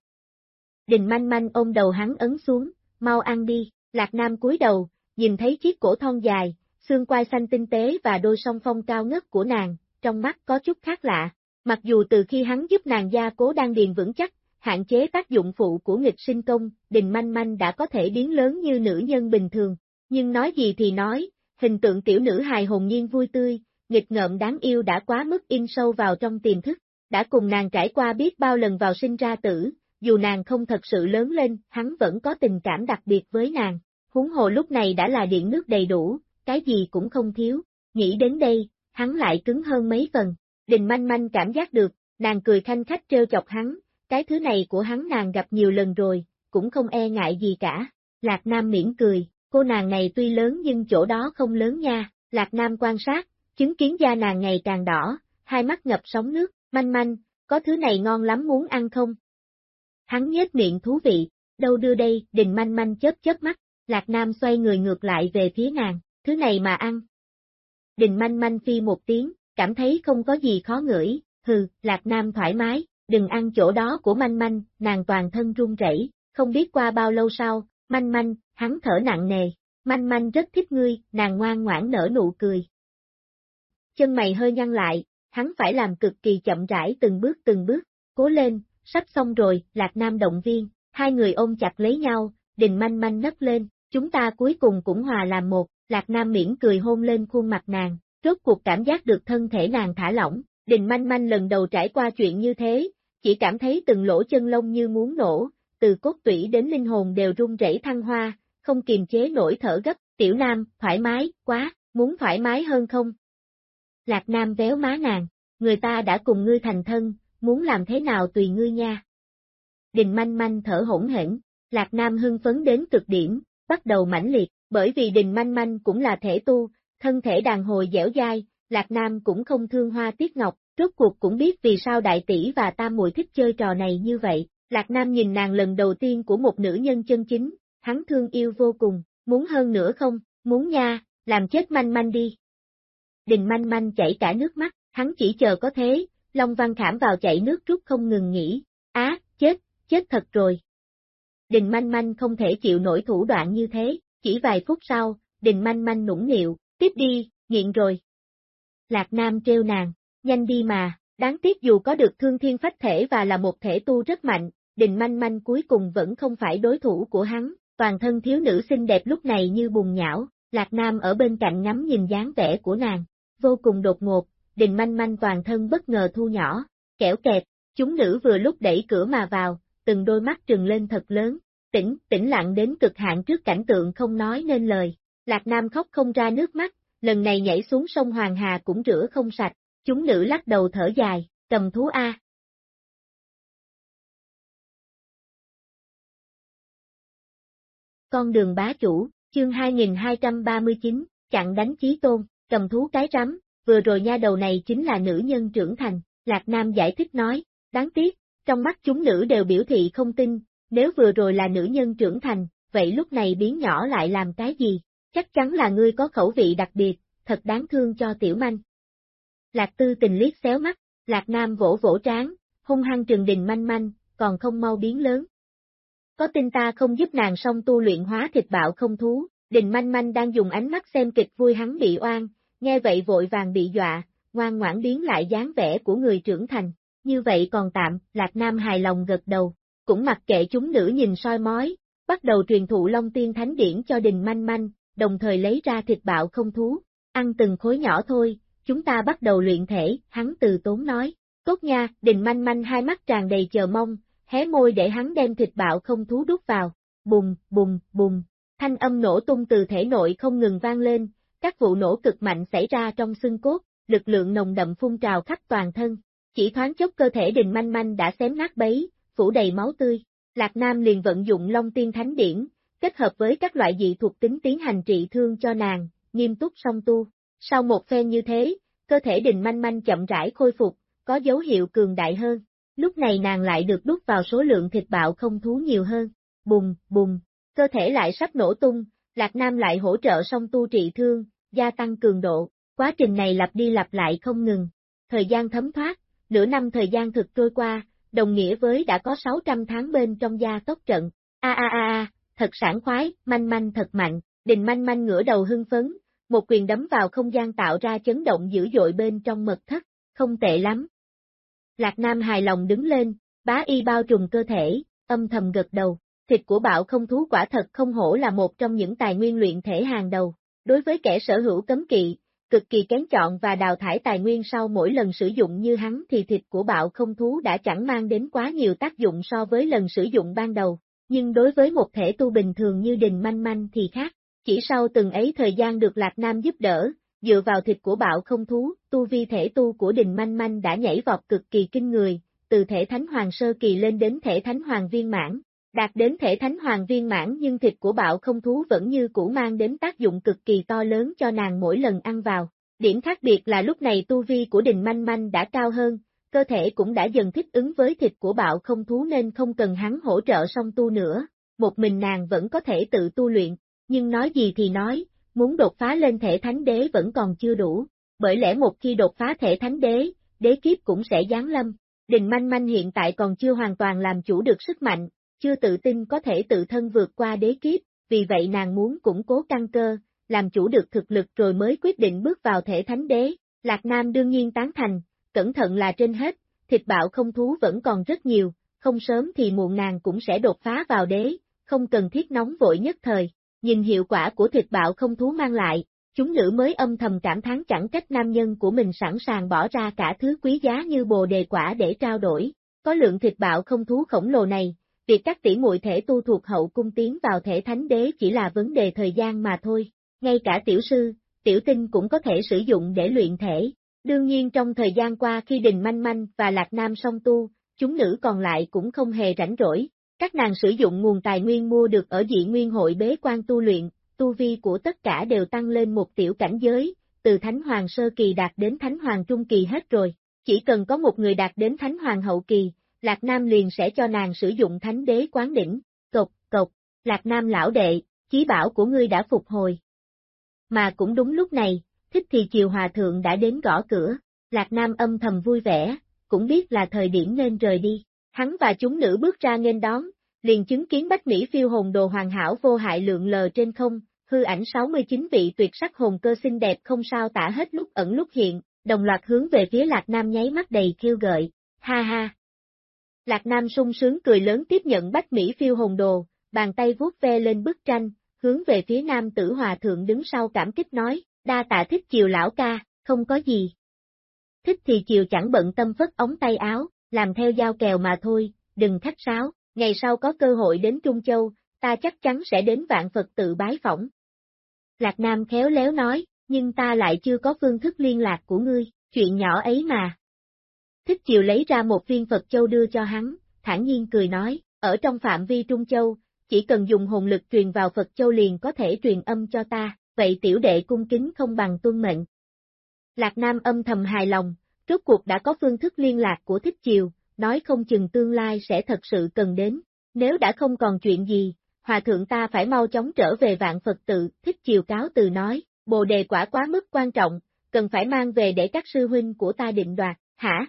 Đình manh manh ôm đầu hắn ấn xuống, mau ăn đi, Lạc Nam cúi đầu, nhìn thấy chiếc cổ thon dài, xương quai xanh tinh tế và đôi song phong cao ngất của nàng, trong mắt có chút khác lạ. Mặc dù từ khi hắn giúp nàng gia cố đang điền vững chắc, hạn chế tác dụng phụ của nghịch sinh công, đình manh manh đã có thể biến lớn như nữ nhân bình thường. Nhưng nói gì thì nói, hình tượng tiểu nữ hài hồn nhiên vui tươi, nghịch ngợm đáng yêu đã quá mức in sâu vào trong tiềm thức, đã cùng nàng trải qua biết bao lần vào sinh ra tử, dù nàng không thật sự lớn lên, hắn vẫn có tình cảm đặc biệt với nàng. Huống hồ lúc này đã là điện nước đầy đủ, cái gì cũng không thiếu. Nghĩ đến đây, hắn lại cứng hơn mấy phần. Đình manh manh cảm giác được, nàng cười khanh khách trêu chọc hắn, cái thứ này của hắn nàng gặp nhiều lần rồi, cũng không e ngại gì cả. Lạc Nam miễn cười, cô nàng này tuy lớn nhưng chỗ đó không lớn nha, Lạc Nam quan sát, chứng kiến da nàng ngày càng đỏ, hai mắt ngập sóng nước, manh manh, có thứ này ngon lắm muốn ăn không? Hắn nhếch miệng thú vị, đâu đưa đây, đình manh manh chớp chớp mắt, Lạc Nam xoay người ngược lại về phía nàng, thứ này mà ăn. Đình manh manh phi một tiếng, cảm thấy không có gì khó ngửi, hừ, Lạc Nam thoải mái, đừng ăn chỗ đó của manh manh, nàng toàn thân run rẩy, không biết qua bao lâu sau, manh manh, hắn thở nặng nề, manh manh rất thích ngươi, nàng ngoan ngoãn nở nụ cười. Chân mày hơi nhăn lại, hắn phải làm cực kỳ chậm rãi từng bước từng bước, cố lên, sắp xong rồi, Lạc Nam động viên, hai người ôm chặt lấy nhau, đình manh manh nấc lên, chúng ta cuối cùng cũng hòa làm một, Lạc Nam miễn cười hôn lên khuôn mặt nàng, rốt cuộc cảm giác được thân thể nàng thả lỏng, đình manh manh lần đầu trải qua chuyện như thế, chỉ cảm thấy từng lỗ chân lông như muốn nổ, từ cốt tủy đến linh hồn đều run rẩy thăng hoa, không kiềm chế nổi thở gấp, tiểu nam, thoải mái, quá, muốn thoải mái hơn không? Lạc Nam véo má nàng, người ta đã cùng ngươi thành thân, muốn làm thế nào tùy ngươi nha. Đình manh manh thở hỗn hển, Lạc Nam hưng phấn đến cực điểm, bắt đầu mãnh liệt, bởi vì đình manh manh cũng là thể tu, thân thể đàn hồi dẻo dai, Lạc Nam cũng không thương hoa tiết ngọc, rốt cuộc cũng biết vì sao đại tỷ và tam muội thích chơi trò này như vậy. Lạc Nam nhìn nàng lần đầu tiên của một nữ nhân chân chính, hắn thương yêu vô cùng, muốn hơn nữa không, muốn nha, làm chết manh manh đi. Đình manh manh chảy cả nước mắt, hắn chỉ chờ có thế, Long Văn Khảm vào chảy nước rút không ngừng nghỉ, á, chết, chết thật rồi. Đình manh manh không thể chịu nổi thủ đoạn như thế, chỉ vài phút sau, đình manh manh nũng nịu, tiếp đi, nghiện rồi. Lạc Nam treo nàng, nhanh đi mà, đáng tiếc dù có được thương thiên phách thể và là một thể tu rất mạnh, đình manh manh cuối cùng vẫn không phải đối thủ của hắn, toàn thân thiếu nữ xinh đẹp lúc này như bùn nhão, Lạc Nam ở bên cạnh ngắm nhìn dáng vẻ của nàng, vô cùng đột ngột, đình manh manh toàn thân bất ngờ thu nhỏ, kẻo kẹt, chúng nữ vừa lúc đẩy cửa mà vào, từng đôi mắt trừng lên thật lớn, tĩnh, tĩnh lặng đến cực hạn trước cảnh tượng không nói nên lời, Lạc Nam khóc không ra nước mắt, lần này nhảy xuống sông Hoàng Hà cũng rửa không sạch, chúng nữ lắc đầu thở dài, cầm thú A, con đường bá chủ, chương 2239, chặn đánh chí tôn, cầm thú cái rắm, vừa rồi nha đầu này chính là nữ nhân trưởng thành, Lạc Nam giải thích nói, đáng tiếc, trong mắt chúng nữ đều biểu thị không tin, nếu vừa rồi là nữ nhân trưởng thành, vậy lúc này biến nhỏ lại làm cái gì? Chắc chắn là ngươi có khẩu vị đặc biệt, thật đáng thương cho tiểu manh. Lạc tư tình liếc xéo mắt, Lạc Nam vỗ vỗ trán, hung hăng trừng đình manh manh, còn không mau biến lớn. Có tin ta không giúp nàng xong tu luyện hóa thịt bạo không thú, đình manh manh đang dùng ánh mắt xem kịch vui hắn bị oan, nghe vậy vội vàng bị dọa, ngoan ngoãn biến lại dáng vẻ của người trưởng thành, như vậy còn tạm, Lạc Nam hài lòng gật đầu, cũng mặc kệ chúng nữ nhìn soi mói, bắt đầu truyền thụ Long Tiên Thánh Điển cho đình manh manh, đồng thời lấy ra thịt bạo không thú, ăn từng khối nhỏ thôi, chúng ta bắt đầu luyện thể, hắn từ tốn nói, tốt nha, đình manh manh hai mắt tràn đầy chờ mong, hé môi để hắn đem thịt bạo không thú đút vào, bùng, bùng, bùng, thanh âm nổ tung từ thể nội không ngừng vang lên, các vụ nổ cực mạnh xảy ra trong xương cốt, lực lượng nồng đậm phun trào khắp toàn thân, chỉ thoáng chốc cơ thể đình manh manh đã xém nát bấy, phủ đầy máu tươi, Lạc Nam liền vận dụng Long Tiên Thánh Điển, kết hợp với các loại dị thuộc tính tiến hành trị thương cho nàng, nghiêm túc song tu. Sau một phen như thế, cơ thể đình manh manh chậm rãi khôi phục, có dấu hiệu cường đại hơn. Lúc này nàng lại được đút vào số lượng thịt bạo không thú nhiều hơn. Bùng, bùng, cơ thể lại sắp nổ tung, Lạc Nam lại hỗ trợ song tu trị thương, gia tăng cường độ. Quá trình này lặp đi lặp lại không ngừng. Thời gian thấm thoát, nửa năm thời gian thực trôi qua, đồng nghĩa với đã có 600 tháng bên trong gia tốc trận. A a a a, thật sảng khoái, manh manh thật mạnh, đình manh manh ngửa đầu hưng phấn, một quyền đấm vào không gian tạo ra chấn động dữ dội bên trong mật thất, không tệ lắm. Lạc Nam hài lòng đứng lên, bá y bao trùm cơ thể, âm thầm gật đầu, thịt của bạo không thú quả thật không hổ là một trong những tài nguyên luyện thể hàng đầu. Đối với kẻ sở hữu cấm kỵ, cực kỳ kén chọn và đào thải tài nguyên sau mỗi lần sử dụng như hắn thì thịt của bạo không thú đã chẳng mang đến quá nhiều tác dụng so với lần sử dụng ban đầu, nhưng đối với một thể tu bình thường như đình manh manh thì khác, chỉ sau từng ấy thời gian được Lạc Nam giúp đỡ, dựa vào thịt của bạo không thú, tu vi thể tu của đình manh manh đã nhảy vọt cực kỳ kinh người, từ thể thánh hoàng sơ kỳ lên đến thể thánh hoàng viên mãn, đạt đến thể thánh hoàng viên mãn nhưng thịt của bạo không thú vẫn như cũ mang đến tác dụng cực kỳ to lớn cho nàng mỗi lần ăn vào. Điểm khác biệt là lúc này tu vi của đình manh manh đã cao hơn, cơ thể cũng đã dần thích ứng với thịt của bạo không thú nên không cần hắn hỗ trợ song tu nữa, một mình nàng vẫn có thể tự tu luyện, nhưng nói gì thì nói, muốn đột phá lên thể thánh đế vẫn còn chưa đủ, bởi lẽ một khi đột phá thể thánh đế, đế kiếp cũng sẽ giáng lâm. Đình manh manh hiện tại còn chưa hoàn toàn làm chủ được sức mạnh, chưa tự tin có thể tự thân vượt qua đế kiếp, vì vậy nàng muốn củng cố căn cơ, làm chủ được thực lực rồi mới quyết định bước vào thể thánh đế. Lạc Nam đương nhiên tán thành, cẩn thận là trên hết, thịt bạo không thú vẫn còn rất nhiều, không sớm thì muộn nàng cũng sẽ đột phá vào đế, không cần thiết nóng vội nhất thời. Nhìn hiệu quả của thịt bạo không thú mang lại, chúng nữ mới âm thầm cảm thán chẳng trách nam nhân của mình sẵn sàng bỏ ra cả thứ quý giá như bồ đề quả để trao đổi. Có lượng thịt bạo không thú khổng lồ này, việc các tỷ muội thể tu thuộc hậu cung tiến vào thể thánh đế chỉ là vấn đề thời gian mà thôi. Ngay cả tiểu sư, tiểu tinh cũng có thể sử dụng để luyện thể. Đương nhiên trong thời gian qua khi Đình Manh Manh và Lạc Nam song tu, chúng nữ còn lại cũng không hề rảnh rỗi. Các nàng sử dụng nguồn tài nguyên mua được ở dị nguyên hội bế quan tu luyện, tu vi của tất cả đều tăng lên một tiểu cảnh giới, từ Thánh Hoàng Sơ Kỳ đạt đến Thánh Hoàng Trung Kỳ hết rồi. Chỉ cần có một người đạt đến Thánh Hoàng Hậu Kỳ, Lạc Nam liền sẽ cho nàng sử dụng Thánh Đế Quán Đỉnh, cộc, cộc, Lạc Nam lão đệ, chí bảo của ngươi đã phục hồi. Mà cũng đúng lúc này, thích thì chiều hòa thượng đã đến gõ cửa, Lạc Nam âm thầm vui vẻ, cũng biết là thời điểm nên rời đi. Hắn và chúng nữ bước ra nghênh đón, liền chứng kiến Bách Mỹ phiêu hồn đồ hoàn hảo vô hại lượng lờ trên không, hư ảnh 69 vị tuyệt sắc hồn cơ xinh đẹp không sao tả hết lúc ẩn lúc hiện, đồng loạt hướng về phía Lạc Nam nháy mắt đầy khiêu gợi, ha ha. Lạc Nam sung sướng cười lớn tiếp nhận Bách Mỹ phiêu hồn đồ, bàn tay vuốt ve lên bức tranh, hướng về phía nam tử hòa thượng đứng sau cảm kích nói, đa tạ thích chiều lão ca, không có gì. Thích thì chiều chẳng bận tâm phất ống tay áo, làm theo giao kèo mà thôi, đừng khách sáo, ngày sau có cơ hội đến Trung Châu, ta chắc chắn sẽ đến vạn Phật tự bái phỏng. Lạc Nam khéo léo nói, nhưng ta lại chưa có phương thức liên lạc của ngươi, chuyện nhỏ ấy mà. Thích chiều lấy ra một viên Phật Châu đưa cho hắn, thản nhiên cười nói, ở trong phạm vi Trung Châu, chỉ cần dùng hồn lực truyền vào Phật Châu liền có thể truyền âm cho ta, vậy tiểu đệ cung kính không bằng tuân mệnh. Lạc Nam âm thầm hài lòng, rốt cuộc đã có phương thức liên lạc của Thích Chiều, nói không chừng tương lai sẽ thật sự cần đến. Nếu đã không còn chuyện gì, Hòa thượng ta phải mau chóng trở về vạn Phật tự, Thích Chiều cáo từ nói, bồ đề quả quá mức quan trọng, cần phải mang về để các sư huynh của ta định đoạt, hả?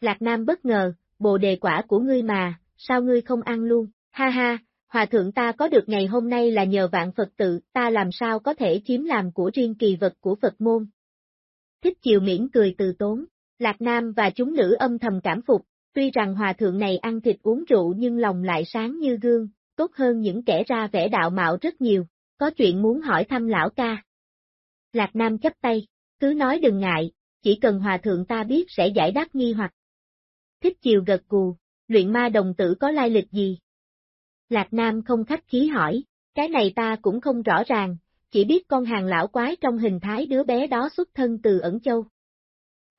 Lạc Nam bất ngờ, bồ đề quả của ngươi mà, sao ngươi không ăn luôn, ha ha, hòa thượng ta có được ngày hôm nay là nhờ vạn Phật tự, ta làm sao có thể chiếm làm của riêng kỳ vật của Phật môn. Thích chiều miễn cười từ tốn, Lạc Nam và chúng nữ âm thầm cảm phục, tuy rằng hòa thượng này ăn thịt uống rượu nhưng lòng lại sáng như gương, tốt hơn những kẻ ra vẻ đạo mạo rất nhiều, có chuyện muốn hỏi thăm lão ca. Lạc Nam chấp tay, cứ nói đừng ngại, chỉ cần hòa thượng ta biết sẽ giải đáp nghi hoặc. Thích chiều gật cù, luyện ma đồng tử có lai lịch gì? Lạc Nam không khách khí hỏi, cái này ta cũng không rõ ràng, chỉ biết con hàng lão quái trong hình thái đứa bé đó xuất thân từ ẩn châu.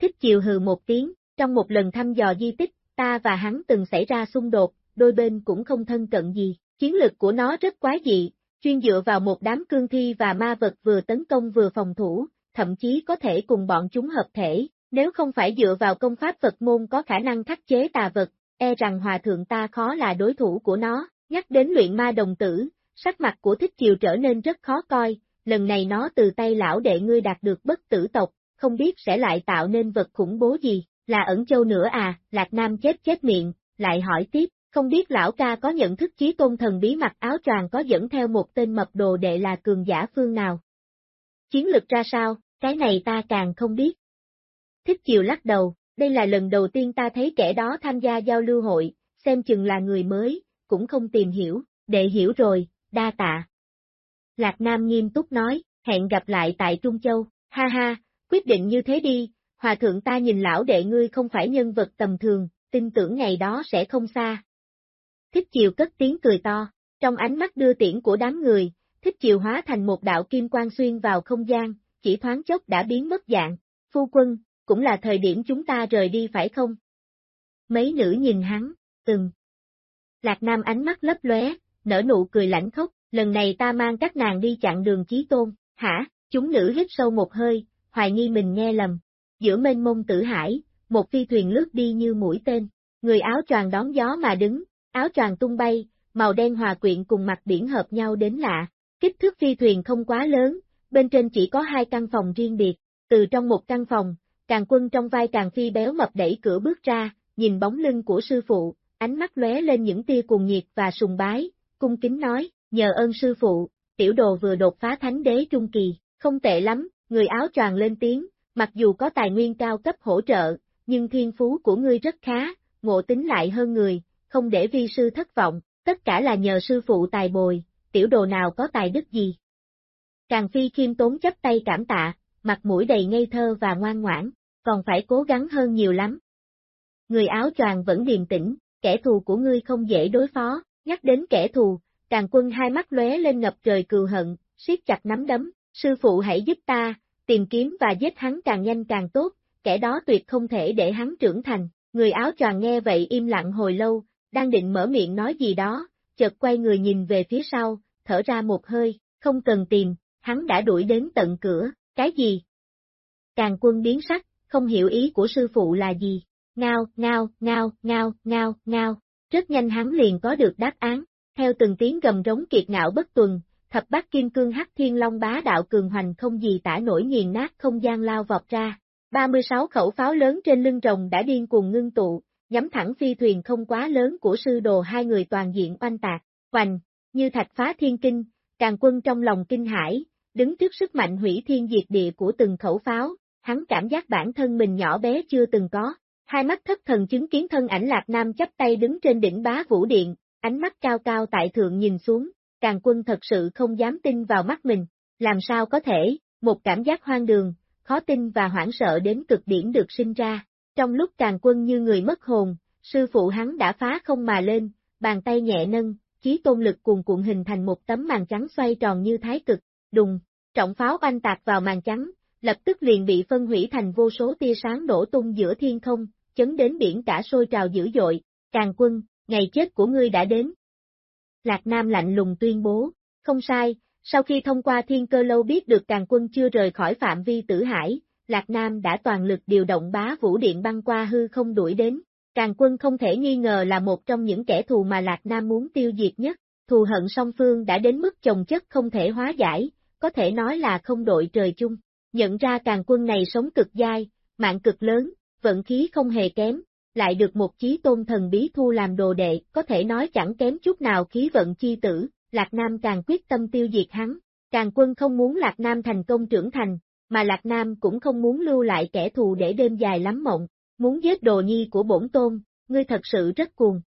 Thích chiều hừ một tiếng, trong một lần thăm dò di tích, ta và hắn từng xảy ra xung đột, đôi bên cũng không thân cận gì, chiến lực của nó rất quái dị, chuyên dựa vào một đám cương thi và ma vật vừa tấn công vừa phòng thủ, thậm chí có thể cùng bọn chúng hợp thể, nếu không phải dựa vào công pháp Phật môn có khả năng khắc chế tà vật, e rằng hòa thượng ta khó là đối thủ của nó, nhắc đến luyện ma đồng tử, sắc mặt của thích chiều trở nên rất khó coi, lần này nó từ tay lão đệ ngươi đạt được bất tử tộc, không biết sẽ lại tạo nên vật khủng bố gì, là ẩn châu nữa à, Lạc Nam chết chết miệng, lại hỏi tiếp, không biết lão ca có nhận thức chí tôn thần bí mặc áo choàng có dẫn theo một tên mập đồ đệ là cường giả phương nào? Chiến lực ra sao, cái này ta càng không biết. Thích chiều lắc đầu, đây là lần đầu tiên ta thấy kẻ đó tham gia giao lưu hội, xem chừng là người mới, cũng không tìm hiểu, đệ hiểu rồi, đa tạ. Lạc Nam nghiêm túc nói, hẹn gặp lại tại Trung Châu, ha ha, quyết định như thế đi, hòa thượng ta nhìn lão đệ ngươi không phải nhân vật tầm thường, tin tưởng ngày đó sẽ không xa. Thích chiều cất tiếng cười to, trong ánh mắt đưa tiễn của đám người, thích chiều hóa thành một đạo kim quang xuyên vào không gian, chỉ thoáng chốc đã biến mất dạng. Phu quân, cũng là thời điểm chúng ta rời đi phải không? Mấy nữ nhìn hắn, từng. Lạc Nam ánh mắt lấp lóe, nở nụ cười lãnh khốc, lần này ta mang các nàng đi chặn đường chí tôn, hả? Chúng nữ hít sâu một hơi, hoài nghi mình nghe lầm. Giữa mênh mông tử hải, một phi thuyền lướt đi như mũi tên, người áo choàng đón gió mà đứng, áo choàng tung bay, màu đen hòa quyện cùng mặt biển hợp nhau đến lạ. Kích thước phi thuyền không quá lớn, bên trên chỉ có hai căn phòng riêng biệt, từ trong một căn phòng, càng quân trong vai càng phi béo mập đẩy cửa bước ra, nhìn bóng lưng của sư phụ, ánh mắt lóe lên những tia cuồng nhiệt và sùng bái, cung kính nói, nhờ ơn sư phụ, tiểu đồ vừa đột phá thánh đế trung kỳ, không tệ lắm, người áo choàng lên tiếng, mặc dù có tài nguyên cao cấp hỗ trợ, nhưng thiên phú của ngươi rất khá, ngộ tính lại hơn người, không để vi sư thất vọng, tất cả là nhờ sư phụ tài bồi, tiểu đồ nào có tài đức gì. Càng phi khiêm tốn chấp tay cảm tạ, mặt mũi đầy ngây thơ và ngoan ngoãn, còn phải cố gắng hơn nhiều lắm. Người áo choàng vẫn điềm tĩnh, kẻ thù của ngươi không dễ đối phó, nhắc đến kẻ thù, càng quân hai mắt lóe lên ngập trời cừu hận, siết chặt nắm đấm, sư phụ hãy giúp ta, tìm kiếm và giết hắn càng nhanh càng tốt, kẻ đó tuyệt không thể để hắn trưởng thành. Người áo choàng nghe vậy im lặng hồi lâu, đang định mở miệng nói gì đó, chợt quay người nhìn về phía sau, thở ra một hơi, không cần tìm, hắn đã đuổi đến tận cửa, cái gì? Càng quân biến sắc, không hiểu ý của sư phụ là gì, ngao, ngao, ngao, ngao, ngao, ngao, rất nhanh hắn liền có được đáp án, theo từng tiếng gầm rống kiệt ngạo bất tuần, thập bát kim cương hắc thiên long bá đạo cường hoành không gì tả nổi nghiền nát không gian lao vọt ra. 36 khẩu pháo lớn trên lưng rồng đã điên cuồng ngưng tụ, nhắm thẳng phi thuyền không quá lớn của sư đồ hai người toàn diện oanh tạc, hoành, như thạch phá thiên kinh, càng quân trong lòng kinh hải, đứng trước sức mạnh hủy thiên diệt địa của từng khẩu pháo, hắn cảm giác bản thân mình nhỏ bé chưa từng có. Hai mắt thất thần chứng kiến thân ảnh Lạc Nam chấp tay đứng trên đỉnh bá vũ điện, ánh mắt cao cao tại thượng nhìn xuống, càng quân thật sự không dám tin vào mắt mình, làm sao có thể, một cảm giác hoang đường, khó tin và hoảng sợ đến cực điểm được sinh ra. Trong lúc càng quân như người mất hồn, sư phụ hắn đã phá không mà lên, bàn tay nhẹ nâng, chí tôn lực cuồn cuộn hình thành một tấm màn trắng xoay tròn như thái cực, đùng, trọng pháo banh tạc vào màn trắng, lập tức liền bị phân hủy thành vô số tia sáng nổ tung giữa thiên không, chấn đến biển cả sôi trào dữ dội, càng quân, ngày chết của ngươi đã đến. Lạc Nam lạnh lùng tuyên bố, không sai, sau khi thông qua thiên cơ lâu biết được càng quân chưa rời khỏi phạm vi tử hải, Lạc Nam đã toàn lực điều động bá vũ điện băng qua hư không đuổi đến. Càng quân không thể nghi ngờ là một trong những kẻ thù mà Lạc Nam muốn tiêu diệt nhất, thù hận song phương đã đến mức chồng chất không thể hóa giải, có thể nói là không đội trời chung. Nhận ra càng quân này sống cực dai, mạng cực lớn, vận khí không hề kém, lại được một chí tôn thần bí thu làm đồ đệ, có thể nói chẳng kém chút nào khí vận chi tử, Lạc Nam càng quyết tâm tiêu diệt hắn. Càng quân không muốn Lạc Nam thành công trưởng thành, mà Lạc Nam cũng không muốn lưu lại kẻ thù để đêm dài lắm mộng, muốn giết đồ nhi của bổn tôn, ngươi thật sự rất cuồng.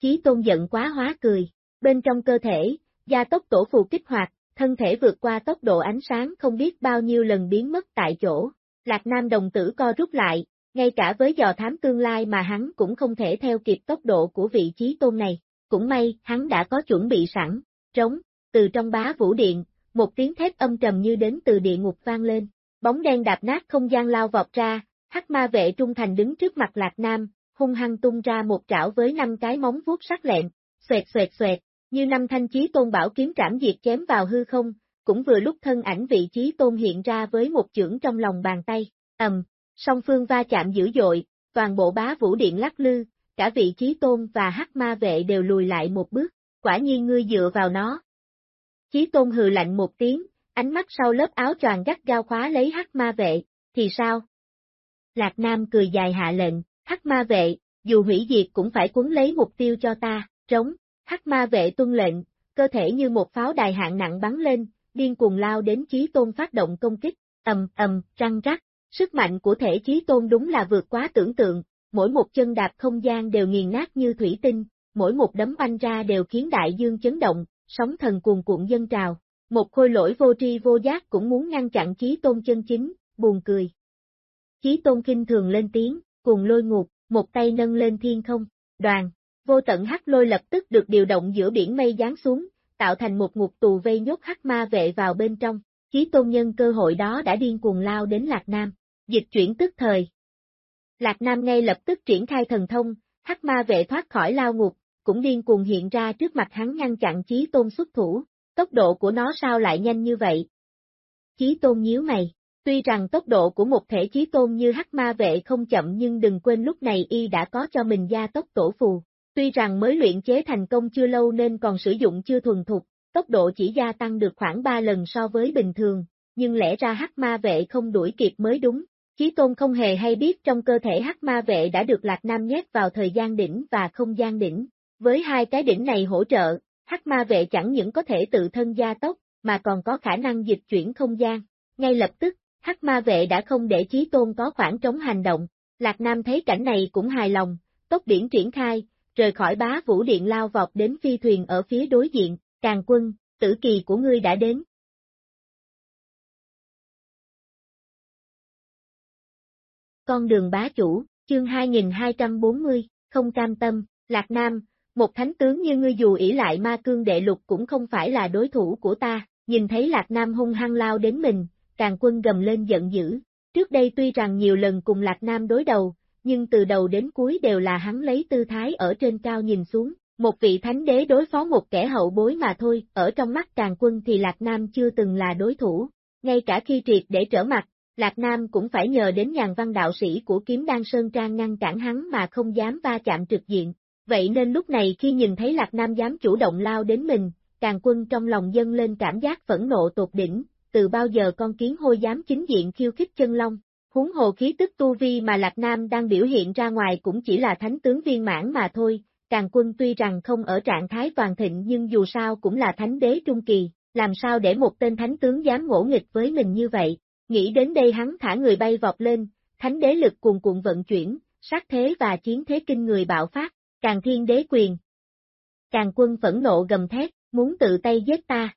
Chí tôn giận quá hóa cười, bên trong cơ thể, gia tốc tổ phù kích hoạt, thân thể vượt qua tốc độ ánh sáng không biết bao nhiêu lần biến mất tại chỗ. Lạc Nam đồng tử co rút lại, ngay cả với dò thám tương lai mà hắn cũng không thể theo kịp tốc độ của vị trí tôn này. Cũng may, hắn đã có chuẩn bị sẵn, trống, từ trong bá vũ điện, một tiếng thét âm trầm như đến từ địa ngục vang lên. Bóng đen đạp nát không gian lao vọt ra, hắc ma vệ trung thành đứng trước mặt Lạc Nam, hung hăng tung ra một trảo với năm cái móng vuốt sắc lẹm, xoẹt xoẹt xoẹt, như năm thanh chí tôn bảo kiếm trảm diệt chém vào hư không, cũng vừa lúc thân ảnh vị trí tôn hiện ra với một chưởng trong lòng bàn tay, ầm, song phương va chạm dữ dội, toàn bộ bá vũ điện lắc lư, cả vị trí tôn và hắc ma vệ đều lùi lại một bước, quả nhiên ngươi dựa vào nó. Chí tôn hừ lạnh một tiếng, ánh mắt sau lớp áo choàng gắt gao khóa lấy hắc ma vệ, thì sao? Lạc Nam cười dài hạ lệnh, hắc ma vệ, dù hủy diệt cũng phải cuốn lấy mục tiêu cho ta, trống, hắc ma vệ tuân lệnh, cơ thể như một pháo đài hạng nặng bắn lên, điên cuồng lao đến chí tôn phát động công kích, ầm ầm, răng rắc, sức mạnh của thể chí tôn đúng là vượt quá tưởng tượng, mỗi một chân đạp không gian đều nghiền nát như thủy tinh, mỗi một đấm banh ra đều khiến đại dương chấn động, sóng thần cuồn cuộn dân trào. Một khôi lỗi vô tri vô giác cũng muốn ngăn chặn chí tôn chân chính, buồn cười. Chí tôn kinh thường lên tiếng, cùng lôi ngục, một tay nâng lên thiên không, đoàn, vô tận hắc lôi lập tức được điều động giữa biển mây giáng xuống, tạo thành một ngục tù vây nhốt hắc ma vệ vào bên trong. Chí tôn nhân cơ hội đó đã điên cuồng lao đến Lạc Nam, dịch chuyển tức thời. Lạc Nam ngay lập tức triển khai thần thông, hắc ma vệ thoát khỏi lao ngục, cũng điên cuồng hiện ra trước mặt hắn ngăn chặn chí tôn xuất thủ, tốc độ của nó sao lại nhanh như vậy? Chí tôn nhíu mày, tuy rằng tốc độ của một thể chí tôn như hắc ma vệ không chậm nhưng đừng quên lúc này y đã có cho mình gia tốc tổ phù, tuy rằng mới luyện chế thành công chưa lâu nên còn sử dụng chưa thuần thục, tốc độ chỉ gia tăng được khoảng 3 lần so với bình thường, nhưng lẽ ra hắc ma vệ không đuổi kịp mới đúng. Chí tôn không hề hay biết trong cơ thể hắc ma vệ đã được Lạc Nam nhét vào thời gian đỉnh và không gian đỉnh, với hai cái đỉnh này hỗ trợ, hắc ma vệ chẳng những có thể tự thân gia tốc, mà còn có khả năng dịch chuyển không gian. Ngay lập tức, hắc ma vệ đã không để Chí Tôn có khoảng trống hành động. Lạc Nam thấy cảnh này cũng hài lòng, tốc biển triển khai, rời khỏi bá vũ điện lao vọt đến phi thuyền ở phía đối diện, càng quân, tử kỳ của ngươi đã đến. Con đường bá chủ, chương 2240, không cam tâm, Lạc Nam, một thánh tướng như ngươi dù ỷ lại ma cương đệ lục cũng không phải là đối thủ của ta, nhìn thấy Lạc Nam hung hăng lao đến mình, càng quân gầm lên giận dữ. Trước đây tuy rằng nhiều lần cùng Lạc Nam đối đầu, nhưng từ đầu đến cuối đều là hắn lấy tư thái ở trên cao nhìn xuống, một vị thánh đế đối phó một kẻ hậu bối mà thôi, ở trong mắt càng quân thì Lạc Nam chưa từng là đối thủ, ngay cả khi triệt để trở mặt, Lạc Nam cũng phải nhờ đến nhàn văn đạo sĩ của kiếm đan Sơn Trang ngăn cản hắn mà không dám va chạm trực diện, Vậy nên lúc này khi nhìn thấy Lạc Nam dám chủ động lao đến mình, càng quân trong lòng dâng lên cảm giác phẫn nộ tột đỉnh, từ bao giờ con kiến hôi dám chính diện khiêu khích chân long. Huống hồ khí tức tu vi mà Lạc Nam đang biểu hiện ra ngoài cũng chỉ là thánh tướng viên mãn mà thôi, càng quân tuy rằng không ở trạng thái toàn thịnh nhưng dù sao cũng là thánh đế trung kỳ, làm sao để một tên thánh tướng dám ngỗ nghịch với mình như vậy, nghĩ đến đây hắn thả người bay vọt lên, thánh đế lực cuồn cuộn vận chuyển, sát thế và chiến thế kinh người bạo phát, Càng thiên đế quyền. Càng quân phẫn nộ gầm thét, muốn tự tay giết ta.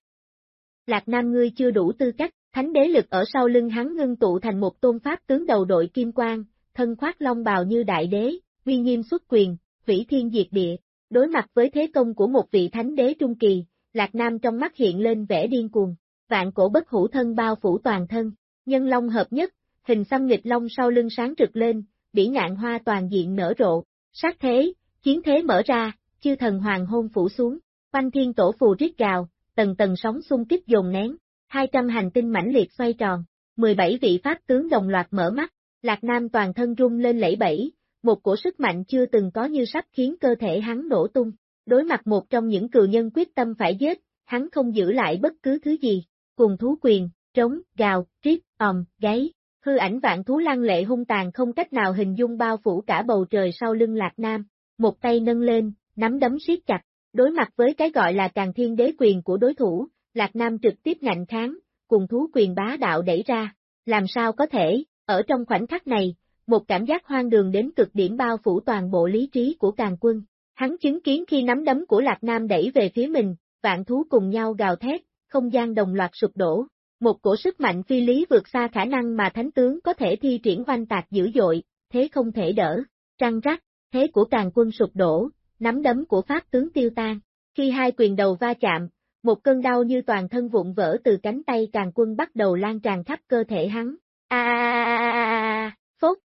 Lạc Nam ngươi chưa đủ tư cách, thánh đế lực ở sau lưng hắn ngưng tụ thành một tôn pháp tướng đầu đội kim quang, thân khoác long bào như đại đế, uy nghiêm xuất quyền, hủy thiên diệt địa. Đối mặt với thế công của một vị thánh đế trung kỳ, Lạc Nam trong mắt hiện lên vẻ điên cuồng, vạn cổ bất hủ thân bao phủ toàn thân, nhân long hợp nhất, hình xăm nghịch long sau lưng sáng trực lên, bỉ ngạn hoa toàn diện nở rộ, sát thế, Chiến thế mở ra, chư thần hoàng hôn phủ xuống, Quanh thiên tổ phù rít gào, tầng tầng sóng xung kích dồn nén, 200 hành tinh mãnh liệt xoay tròn, 17 vị pháp tướng đồng loạt mở mắt, Lạc Nam toàn thân rung lên lẫy bẫy, một cổ sức mạnh chưa từng có như sắp khiến cơ thể hắn nổ tung. Đối mặt một trong những cừu nhân quyết tâm phải giết, hắn không giữ lại bất cứ thứ gì, cùng thú quyền, trống, gào, triết, ầm, gáy. Hư ảnh vạn thú lăng lệ hung tàn không cách nào hình dung bao phủ cả bầu trời sau lưng Lạc Nam, một tay nâng lên, nắm đấm siết chặt, đối mặt với cái gọi là càng thiên đế quyền của đối thủ, Lạc Nam trực tiếp ngạnh kháng, cùng thú quyền bá đạo đẩy ra, làm sao có thể, ở trong khoảnh khắc này, một cảm giác hoang đường đến cực điểm bao phủ toàn bộ lý trí của càng quân. Hắn chứng kiến khi nắm đấm của Lạc Nam đẩy về phía mình, vạn thú cùng nhau gào thét, không gian đồng loạt sụp đổ. Một cổ sức mạnh phi lý vượt xa khả năng mà thánh tướng có thể thi triển oanh tạc dữ dội, thế không thể đỡ. Trăng rắc, thế của càng quân sụp đổ, nắm đấm của pháp tướng tiêu tan. Khi hai quyền đầu va chạm, một cơn đau như toàn thân vụn vỡ từ cánh tay càng quân bắt đầu lan tràn khắp cơ thể hắn. A a a a a, phốt,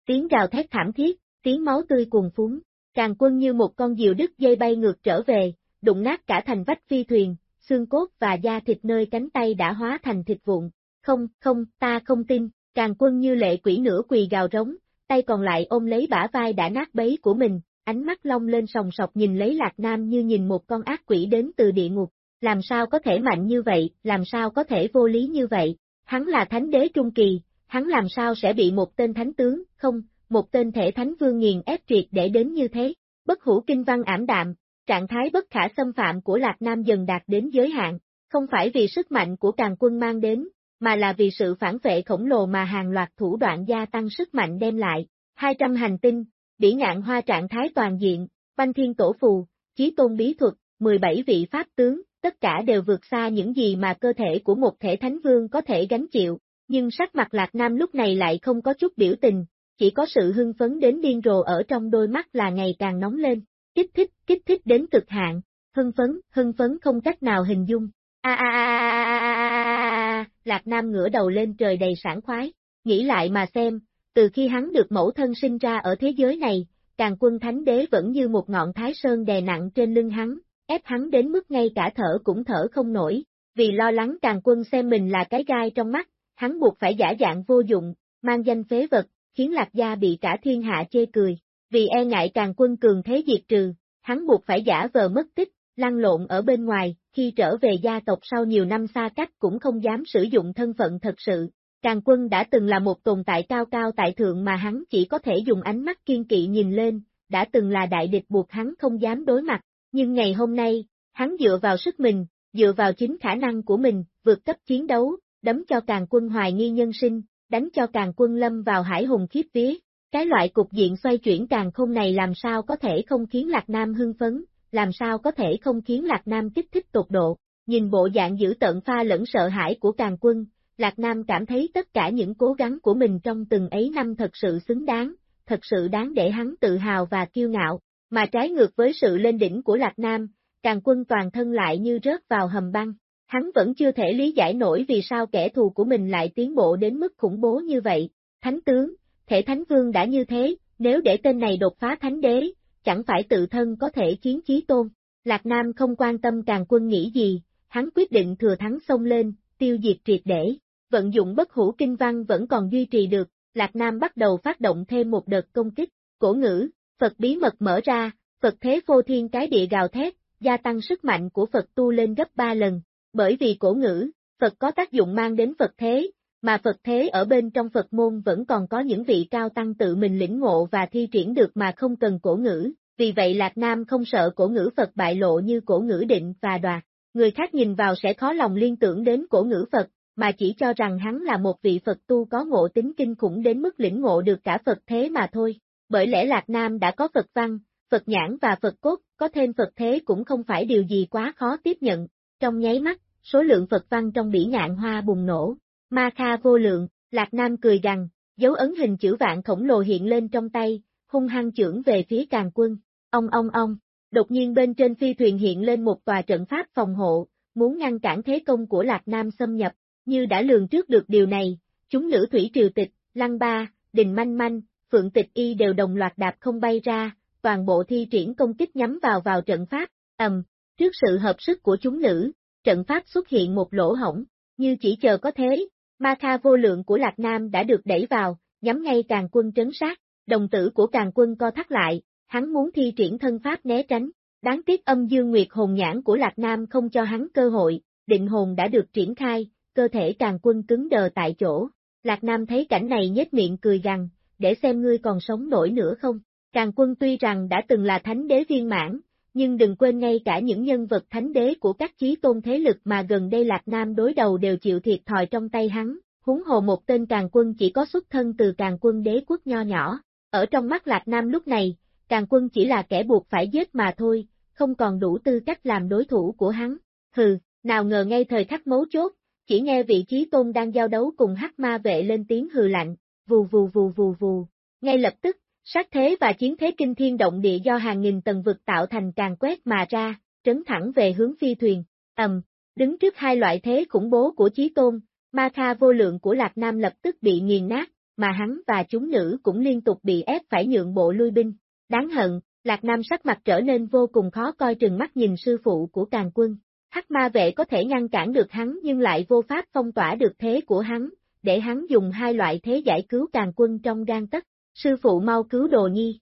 tiếng gào thét thảm thiết, tiếng máu tươi cuồn phúng. Càng quân như một con diều đứt dây bay ngược trở về, đụng nát cả thành vách phi thuyền, xương cốt và da thịt nơi cánh tay đã hóa thành thịt vụn. Không, không, ta không tin, càng quân như lệ quỷ nửa quỳ gào rống, tay còn lại ôm lấy bả vai đã nát bấy của mình, ánh mắt long lên sòng sọc nhìn lấy Lạc Nam như nhìn một con ác quỷ đến từ địa ngục. Làm sao có thể mạnh như vậy, làm sao có thể vô lý như vậy? Hắn là thánh đế trung kỳ, hắn làm sao sẽ bị một tên thánh tướng, không, một tên thể thánh vương nghiền ép triệt để đến như thế? Bất hủ kinh văn ảm đạm, trạng thái bất khả xâm phạm của Lạc Nam dần đạt đến giới hạn, không phải vì sức mạnh của càng quân mang đến, mà là vì sự phản vệ khổng lồ mà hàng loạt thủ đoạn gia tăng sức mạnh đem lại. 200 hành tinh, bỉ ngạn hoa trạng thái toàn diện, banh thiên tổ phù, chí tôn bí thuật, 17 vị pháp tướng, tất cả đều vượt xa những gì mà cơ thể của một thể thánh vương có thể gánh chịu, nhưng sắc mặt Lạc Nam lúc này lại không có chút biểu tình, chỉ có sự hưng phấn đến điên rồ ở trong đôi mắt là ngày càng nóng lên, kích thích, kích thích đến cực hạn, hưng phấn, hưng phấn không cách nào hình dung. A a a Lạc Nam ngửa đầu lên trời đầy sảng khoái, nghĩ lại mà xem, từ khi hắn được mẫu thân sinh ra ở thế giới này, càng quân thánh đế vẫn như một ngọn thái sơn đè nặng trên lưng hắn, ép hắn đến mức ngay cả thở cũng thở không nổi, vì lo lắng càng quân xem mình là cái gai trong mắt, hắn buộc phải giả dạng vô dụng, mang danh phế vật, khiến lạc gia bị cả thiên hạ chê cười, vì e ngại càng quân cường thế diệt trừ, hắn buộc phải giả vờ mất tích, lăn lộn ở bên ngoài, khi trở về gia tộc sau nhiều năm xa cách cũng không dám sử dụng thân phận thật sự. Càng quân đã từng là một tồn tại cao cao tại thượng mà hắn chỉ có thể dùng ánh mắt kiên kỵ nhìn lên, đã từng là đại địch buộc hắn không dám đối mặt, nhưng ngày hôm nay, hắn dựa vào sức mình, dựa vào chính khả năng của mình, vượt cấp chiến đấu, đấm cho càng quân hoài nghi nhân sinh, đánh cho càng quân lâm vào hải hùng khiếp vía. Cái loại cục diện xoay chuyển càng không này làm sao có thể không khiến Lạc Nam hưng phấn, làm sao có thể không khiến Lạc Nam kích thích tột độ. Nhìn bộ dạng giữ tận pha lẫn sợ hãi của càng quân, Lạc Nam cảm thấy tất cả những cố gắng của mình trong từng ấy năm thật sự xứng đáng, thật sự đáng để hắn tự hào và kiêu ngạo, mà trái ngược với sự lên đỉnh của Lạc Nam, càng quân toàn thân lại như rớt vào hầm băng. Hắn vẫn chưa thể lý giải nổi vì sao kẻ thù của mình lại tiến bộ đến mức khủng bố như vậy. Thánh tướng, thể thánh vương đã như thế, nếu để tên này đột phá thánh đế, chẳng phải tự thân có thể chiến chí tôn. Lạc Nam không quan tâm càng quân nghĩ gì, hắn quyết định thừa thắng xông lên, tiêu diệt triệt để. Vận dụng bất hủ kinh văn vẫn còn duy trì được, Lạc Nam bắt đầu phát động thêm một đợt công kích. Cổ ngữ, Phật bí mật mở ra, Phật thế phô thiên cái địa gào thét, gia tăng sức mạnh của Phật tu lên gấp 3 lần. Bởi vì cổ ngữ, Phật có tác dụng mang đến Phật thế, mà Phật thế ở bên trong Phật môn vẫn còn có những vị cao tăng tự mình lĩnh ngộ và thi triển được mà không cần cổ ngữ, vì vậy Lạc Nam không sợ cổ ngữ Phật bại lộ như cổ ngữ định và đoạt. Người khác nhìn vào sẽ khó lòng liên tưởng đến cổ ngữ Phật, mà chỉ cho rằng hắn là một vị Phật tu có ngộ tính kinh khủng đến mức lĩnh ngộ được cả Phật thế mà thôi. Bởi lẽ Lạc Nam đã có Phật văn, Phật nhãn và Phật cốt, có thêm Phật thế cũng không phải điều gì quá khó tiếp nhận. Trong nháy mắt, số lượng Phật văn trong bỉ ngạn hoa bùng nổ. Ma Kha vô lượng, Lạc Nam cười gằn, dấu ấn hình chữ vạn khổng lồ hiện lên trong tay, hung hăng trưởng về phía càng quân. Ông ông ông, đột nhiên bên trên phi thuyền hiện lên một tòa trận pháp phòng hộ, muốn ngăn cản thế công của Lạc Nam xâm nhập, như đã lường trước được điều này, chúng nữ thủy triều tịch, lăng ba, đình manh manh, phượng tịch y đều đồng loạt đạp không bay ra, toàn bộ thi triển công kích nhắm vào vào trận pháp, ầm, Trước sự hợp sức của chúng nữ, trận pháp xuất hiện một lỗ hổng, như chỉ chờ có thế, ma kha vô lượng của Lạc Nam đã được đẩy vào, nhắm ngay càng quân trấn sát, đồng tử của càng quân co thắt lại, hắn muốn thi triển thân pháp né tránh, đáng tiếc âm dương nguyệt hồn nhãn của Lạc Nam không cho hắn cơ hội, định hồn đã được triển khai, cơ thể càng quân cứng đờ tại chỗ. Lạc Nam thấy cảnh này nhếch miệng cười gằn, để xem ngươi còn sống nổi nữa không. Càng quân tuy rằng đã từng là thánh đế viên mãn, nhưng đừng quên ngay cả những nhân vật thánh đế của các chí tôn thế lực mà gần đây Lạc Nam đối đầu đều chịu thiệt thòi trong tay hắn, huống hồ một tên càng quân chỉ có xuất thân từ càng quân đế quốc nho nhỏ. Ở trong mắt Lạc Nam lúc này, càng quân chỉ là kẻ buộc phải giết mà thôi, không còn đủ tư cách làm đối thủ của hắn. Hừ, nào ngờ ngay thời khắc mấu chốt, chỉ nghe vị trí tôn đang giao đấu cùng hắc ma vệ lên tiếng hừ lạnh, vù vù vù vù vù. Ngay lập tức, sát thế và chiến thế kinh thiên động địa do hàng nghìn tầng vực tạo thành càng quét mà ra, trấn thẳng về hướng phi thuyền, ầm, đứng trước hai loại thế khủng bố của chí tôn, ma kha vô lượng của Lạc Nam lập tức bị nghiền nát, mà hắn và chúng nữ cũng liên tục bị ép phải nhượng bộ lui binh. Đáng hận, Lạc Nam sắc mặt trở nên vô cùng khó coi trừng mắt nhìn sư phụ của càng quân. Hắc ma vệ có thể ngăn cản được hắn nhưng lại vô pháp phong tỏa được thế của hắn, để hắn dùng hai loại thế giải cứu càng quân trong gan tất. Sư phụ mau cứu đồ nhi.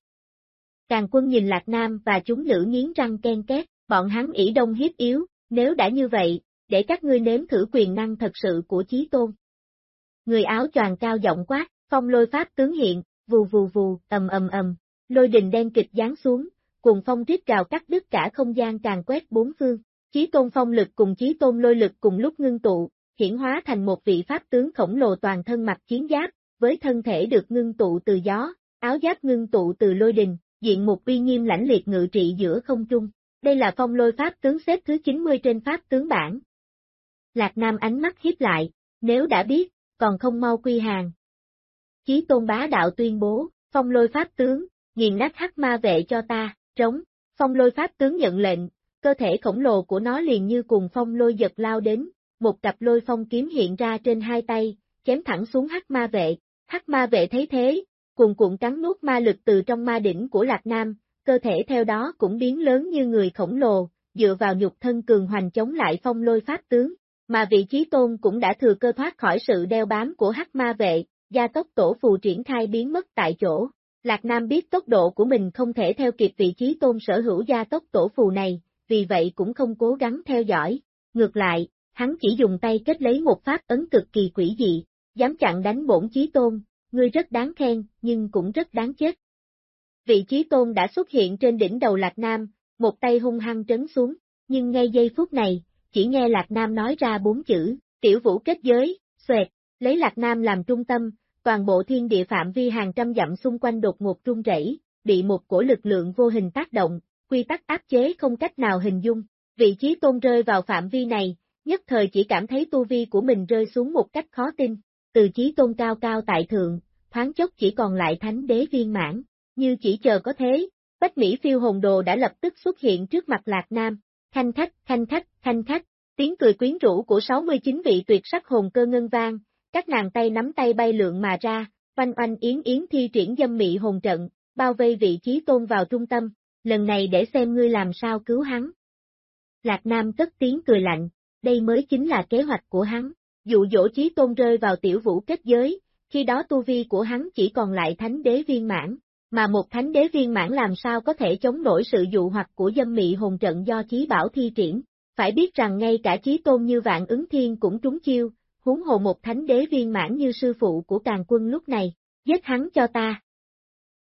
Càng quân nhìn Lạc Nam và chúng nữ nghiến răng ken két, bọn hắn ỉ đông hiếp yếu, nếu đã như vậy, để các ngươi nếm thử quyền năng thật sự của Chí Tôn. Người áo choàng cao giọng quát, phong lôi pháp tướng hiện, vù vù vù, ầm ầm ầm, lôi đình đen kịch giáng xuống, cùng phong rít gào cắt đứt cả không gian càng quét bốn phương. Chí tôn phong lực cùng chí tôn lôi lực cùng lúc ngưng tụ, hiển hóa thành một vị pháp tướng khổng lồ toàn thân mặc chiến giáp, với thân thể được ngưng tụ từ gió, áo giáp ngưng tụ từ lôi đình, diện một uy nghiêm lãnh liệt ngự trị giữa không trung. Đây là phong lôi pháp tướng xếp thứ 90 trên pháp tướng bản. Lạc Nam ánh mắt hiếp lại, nếu đã biết, còn không mau quy hàng. Chí tôn bá đạo tuyên bố, phong lôi pháp tướng, nghiền nát hắc ma vệ cho ta, trống, phong lôi pháp tướng nhận lệnh, cơ thể khổng lồ của nó liền như cùng phong lôi giật lao đến, một cặp lôi phong kiếm hiện ra trên hai tay, chém thẳng xuống hắc ma vệ, hắc ma vệ thấy thế, cuồn cuộn cắn nuốt ma lực từ trong ma đỉnh của Lạc Nam, cơ thể theo đó cũng biến lớn như người khổng lồ, dựa vào nhục thân cường hoành chống lại phong lôi pháp tướng, mà vị trí tôn cũng đã thừa cơ thoát khỏi sự đeo bám của hắc ma vệ, gia tốc tổ phù triển khai biến mất tại chỗ. Lạc Nam biết tốc độ của mình không thể theo kịp vị trí tôn sở hữu gia tốc tổ phù này, vì vậy cũng không cố gắng theo dõi. Ngược lại, hắn chỉ dùng tay kết lấy một pháp ấn cực kỳ quỷ dị, dám chặn đánh bổn chí tôn, ngươi rất đáng khen, nhưng cũng rất đáng chết. Vị trí tôn đã xuất hiện trên đỉnh đầu Lạc Nam, một tay hung hăng trấn xuống, nhưng ngay giây phút này, chỉ nghe Lạc Nam nói ra bốn chữ, tiểu vũ kết giới, xoẹt, lấy Lạc Nam làm trung tâm, toàn bộ thiên địa phạm vi hàng trăm dặm xung quanh đột ngột trung rẩy, bị một cổ lực lượng vô hình tác động, quy tắc áp chế không cách nào hình dung. Vị trí tôn rơi vào phạm vi này, nhất thời chỉ cảm thấy tu vi của mình rơi xuống một cách khó tin, từ chí tôn cao cao tại thượng, thoáng chốc chỉ còn lại thánh đế viên mãn, như chỉ chờ có thế, Bách Mỹ phiêu hồn đồ đã lập tức xuất hiện trước mặt Lạc Nam, khanh khách, khanh khách, khanh khách, tiếng cười quyến rũ của 69 vị tuyệt sắc hồn cơ ngân vang, các nàng tay nắm tay bay lượn mà ra, oanh oanh yến yến thi triển dâm mị hồn trận, bao vây vị trí tôn vào trung tâm, lần này để xem ngươi làm sao cứu hắn. Lạc Nam cất tiếng cười lạnh, đây mới chính là kế hoạch của hắn, dụ dỗ trí tôn rơi vào tiểu vũ kết giới, khi đó tu vi của hắn chỉ còn lại thánh đế viên mãn, mà một thánh đế viên mãn làm sao có thể chống nổi sự dụ hoặc của dâm mị hồn trận do chí bảo thi triển. Phải biết rằng ngay cả chí tôn như vạn ứng thiên cũng trúng chiêu, huống hồ một thánh đế viên mãn như sư phụ của càng quân lúc này, giết hắn cho ta.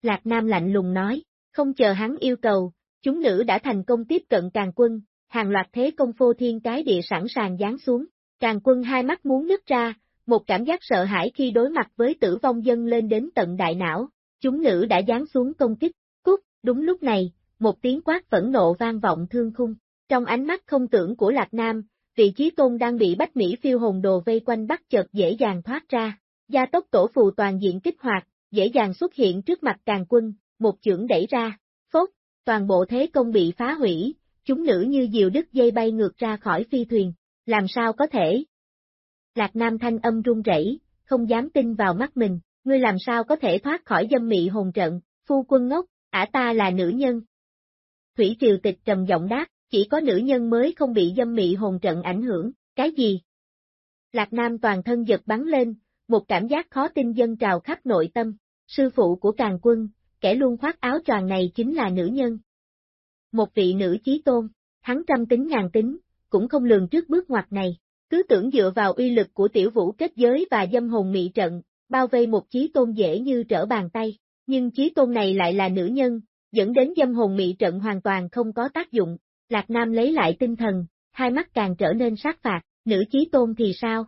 Lạc Nam lạnh lùng nói, không chờ hắn yêu cầu, chúng nữ đã thành công tiếp cận càng quân, hàng loạt thế công phô thiên cái địa sẵn sàng giáng xuống, càng quân hai mắt muốn nứt ra, một cảm giác sợ hãi khi đối mặt với tử vong dân lên đến tận đại não, chúng nữ đã giáng xuống công kích, cút, đúng lúc này, một tiếng quát phẫn nộ vang vọng thương khung, trong ánh mắt không tưởng của Lạc Nam, vị trí tôn đang bị Bách Mỹ phiêu hồn đồ vây quanh bắt chợt dễ dàng thoát ra, gia tốc tổ phù toàn diện kích hoạt, dễ dàng xuất hiện trước mặt càng quân, một chưởng đẩy ra, phốt, toàn bộ thế công bị phá hủy, chúng nữ như diều đứt dây bay ngược ra khỏi phi thuyền, làm sao có thể? Lạc Nam thanh âm run rẩy, không dám tin vào mắt mình, ngươi làm sao có thể thoát khỏi dâm mị hồn trận, phu quân ngốc, ả ta là nữ nhân. Thủy Triều Tịch trầm giọng đáp, chỉ có nữ nhân mới không bị dâm mị hồn trận ảnh hưởng, cái gì? Lạc Nam toàn thân giật bắn lên, một cảm giác khó tin dân trào khắp nội tâm, sư phụ của càng quân, kẻ luôn khoác áo tròn này chính là nữ nhân. Một vị nữ chí tôn, hắn trăm tính ngàn tính, cũng không lường trước bước ngoặt này, cứ tưởng dựa vào uy lực của tiểu vũ kết giới và dâm hồn mị trận, bao vây một chí tôn dễ như trở bàn tay, nhưng chí tôn này lại là nữ nhân, dẫn đến dâm hồn mị trận hoàn toàn không có tác dụng, Lạc Nam lấy lại tinh thần, hai mắt càng trở nên sát phạt, nữ chí tôn thì sao?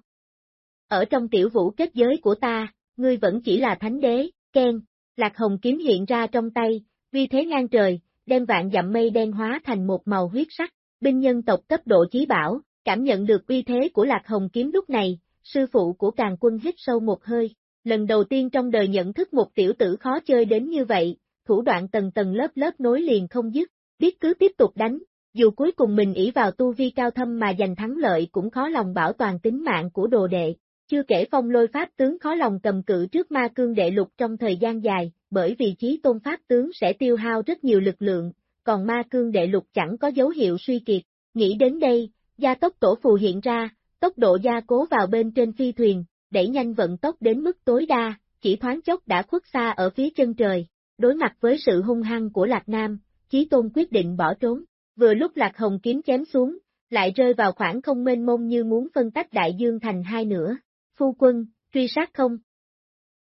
Ở trong tiểu vũ kết giới của ta, ngươi vẫn chỉ là thánh đế, khen. Lạc Hồng kiếm hiện ra trong tay, vì thế ngang trời, đem vạn dặm mây đen hóa thành một màu huyết sắc, binh nhân tộc cấp độ chí bảo, cảm nhận được uy thế của Lạc Hồng kiếm lúc này, sư phụ của càng quân hít sâu một hơi, lần đầu tiên trong đời nhận thức một tiểu tử khó chơi đến như vậy, thủ đoạn tầng tầng lớp lớp nối liền không dứt, biết cứ tiếp tục đánh, dù cuối cùng mình ỷ vào tu vi cao thâm mà giành thắng lợi cũng khó lòng bảo toàn tính mạng của đồ đệ, chưa kể phong lôi pháp tướng khó lòng cầm cự trước ma cương đệ lục trong thời gian dài, bởi vì chí tôn pháp tướng sẽ tiêu hao rất nhiều lực lượng, còn ma cương đệ lục chẳng có dấu hiệu suy kiệt. Nghĩ đến đây, gia tốc tổ phù hiện ra, tốc độ gia cố vào bên trên phi thuyền, đẩy nhanh vận tốc đến mức tối đa, chỉ thoáng chốc đã khuất xa ở phía chân trời. Đối mặt với sự hung hăng của Lạc Nam, Chí Tôn quyết định bỏ trốn. Vừa lúc Lạc Hồng kiếm chém xuống, lại rơi vào khoảng không mênh mông như muốn phân tách đại dương thành hai nửa. Phu quân, truy sát không?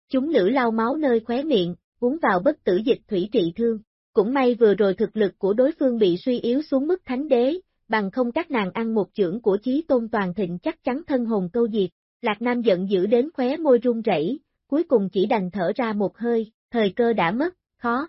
Chúng nữ lau máu nơi khóe miệng, uống vào bất tử dịch thủy trị thương. Cũng may vừa rồi thực lực của đối phương bị suy yếu xuống mức thánh đế, bằng không các nàng ăn một chưởng của chí tôn toàn thịnh chắc chắn thân hồn câu diệt. Lạc Nam giận dữ đến khóe môi run rẩy, cuối cùng chỉ đành thở ra một hơi, thời cơ đã mất, khó,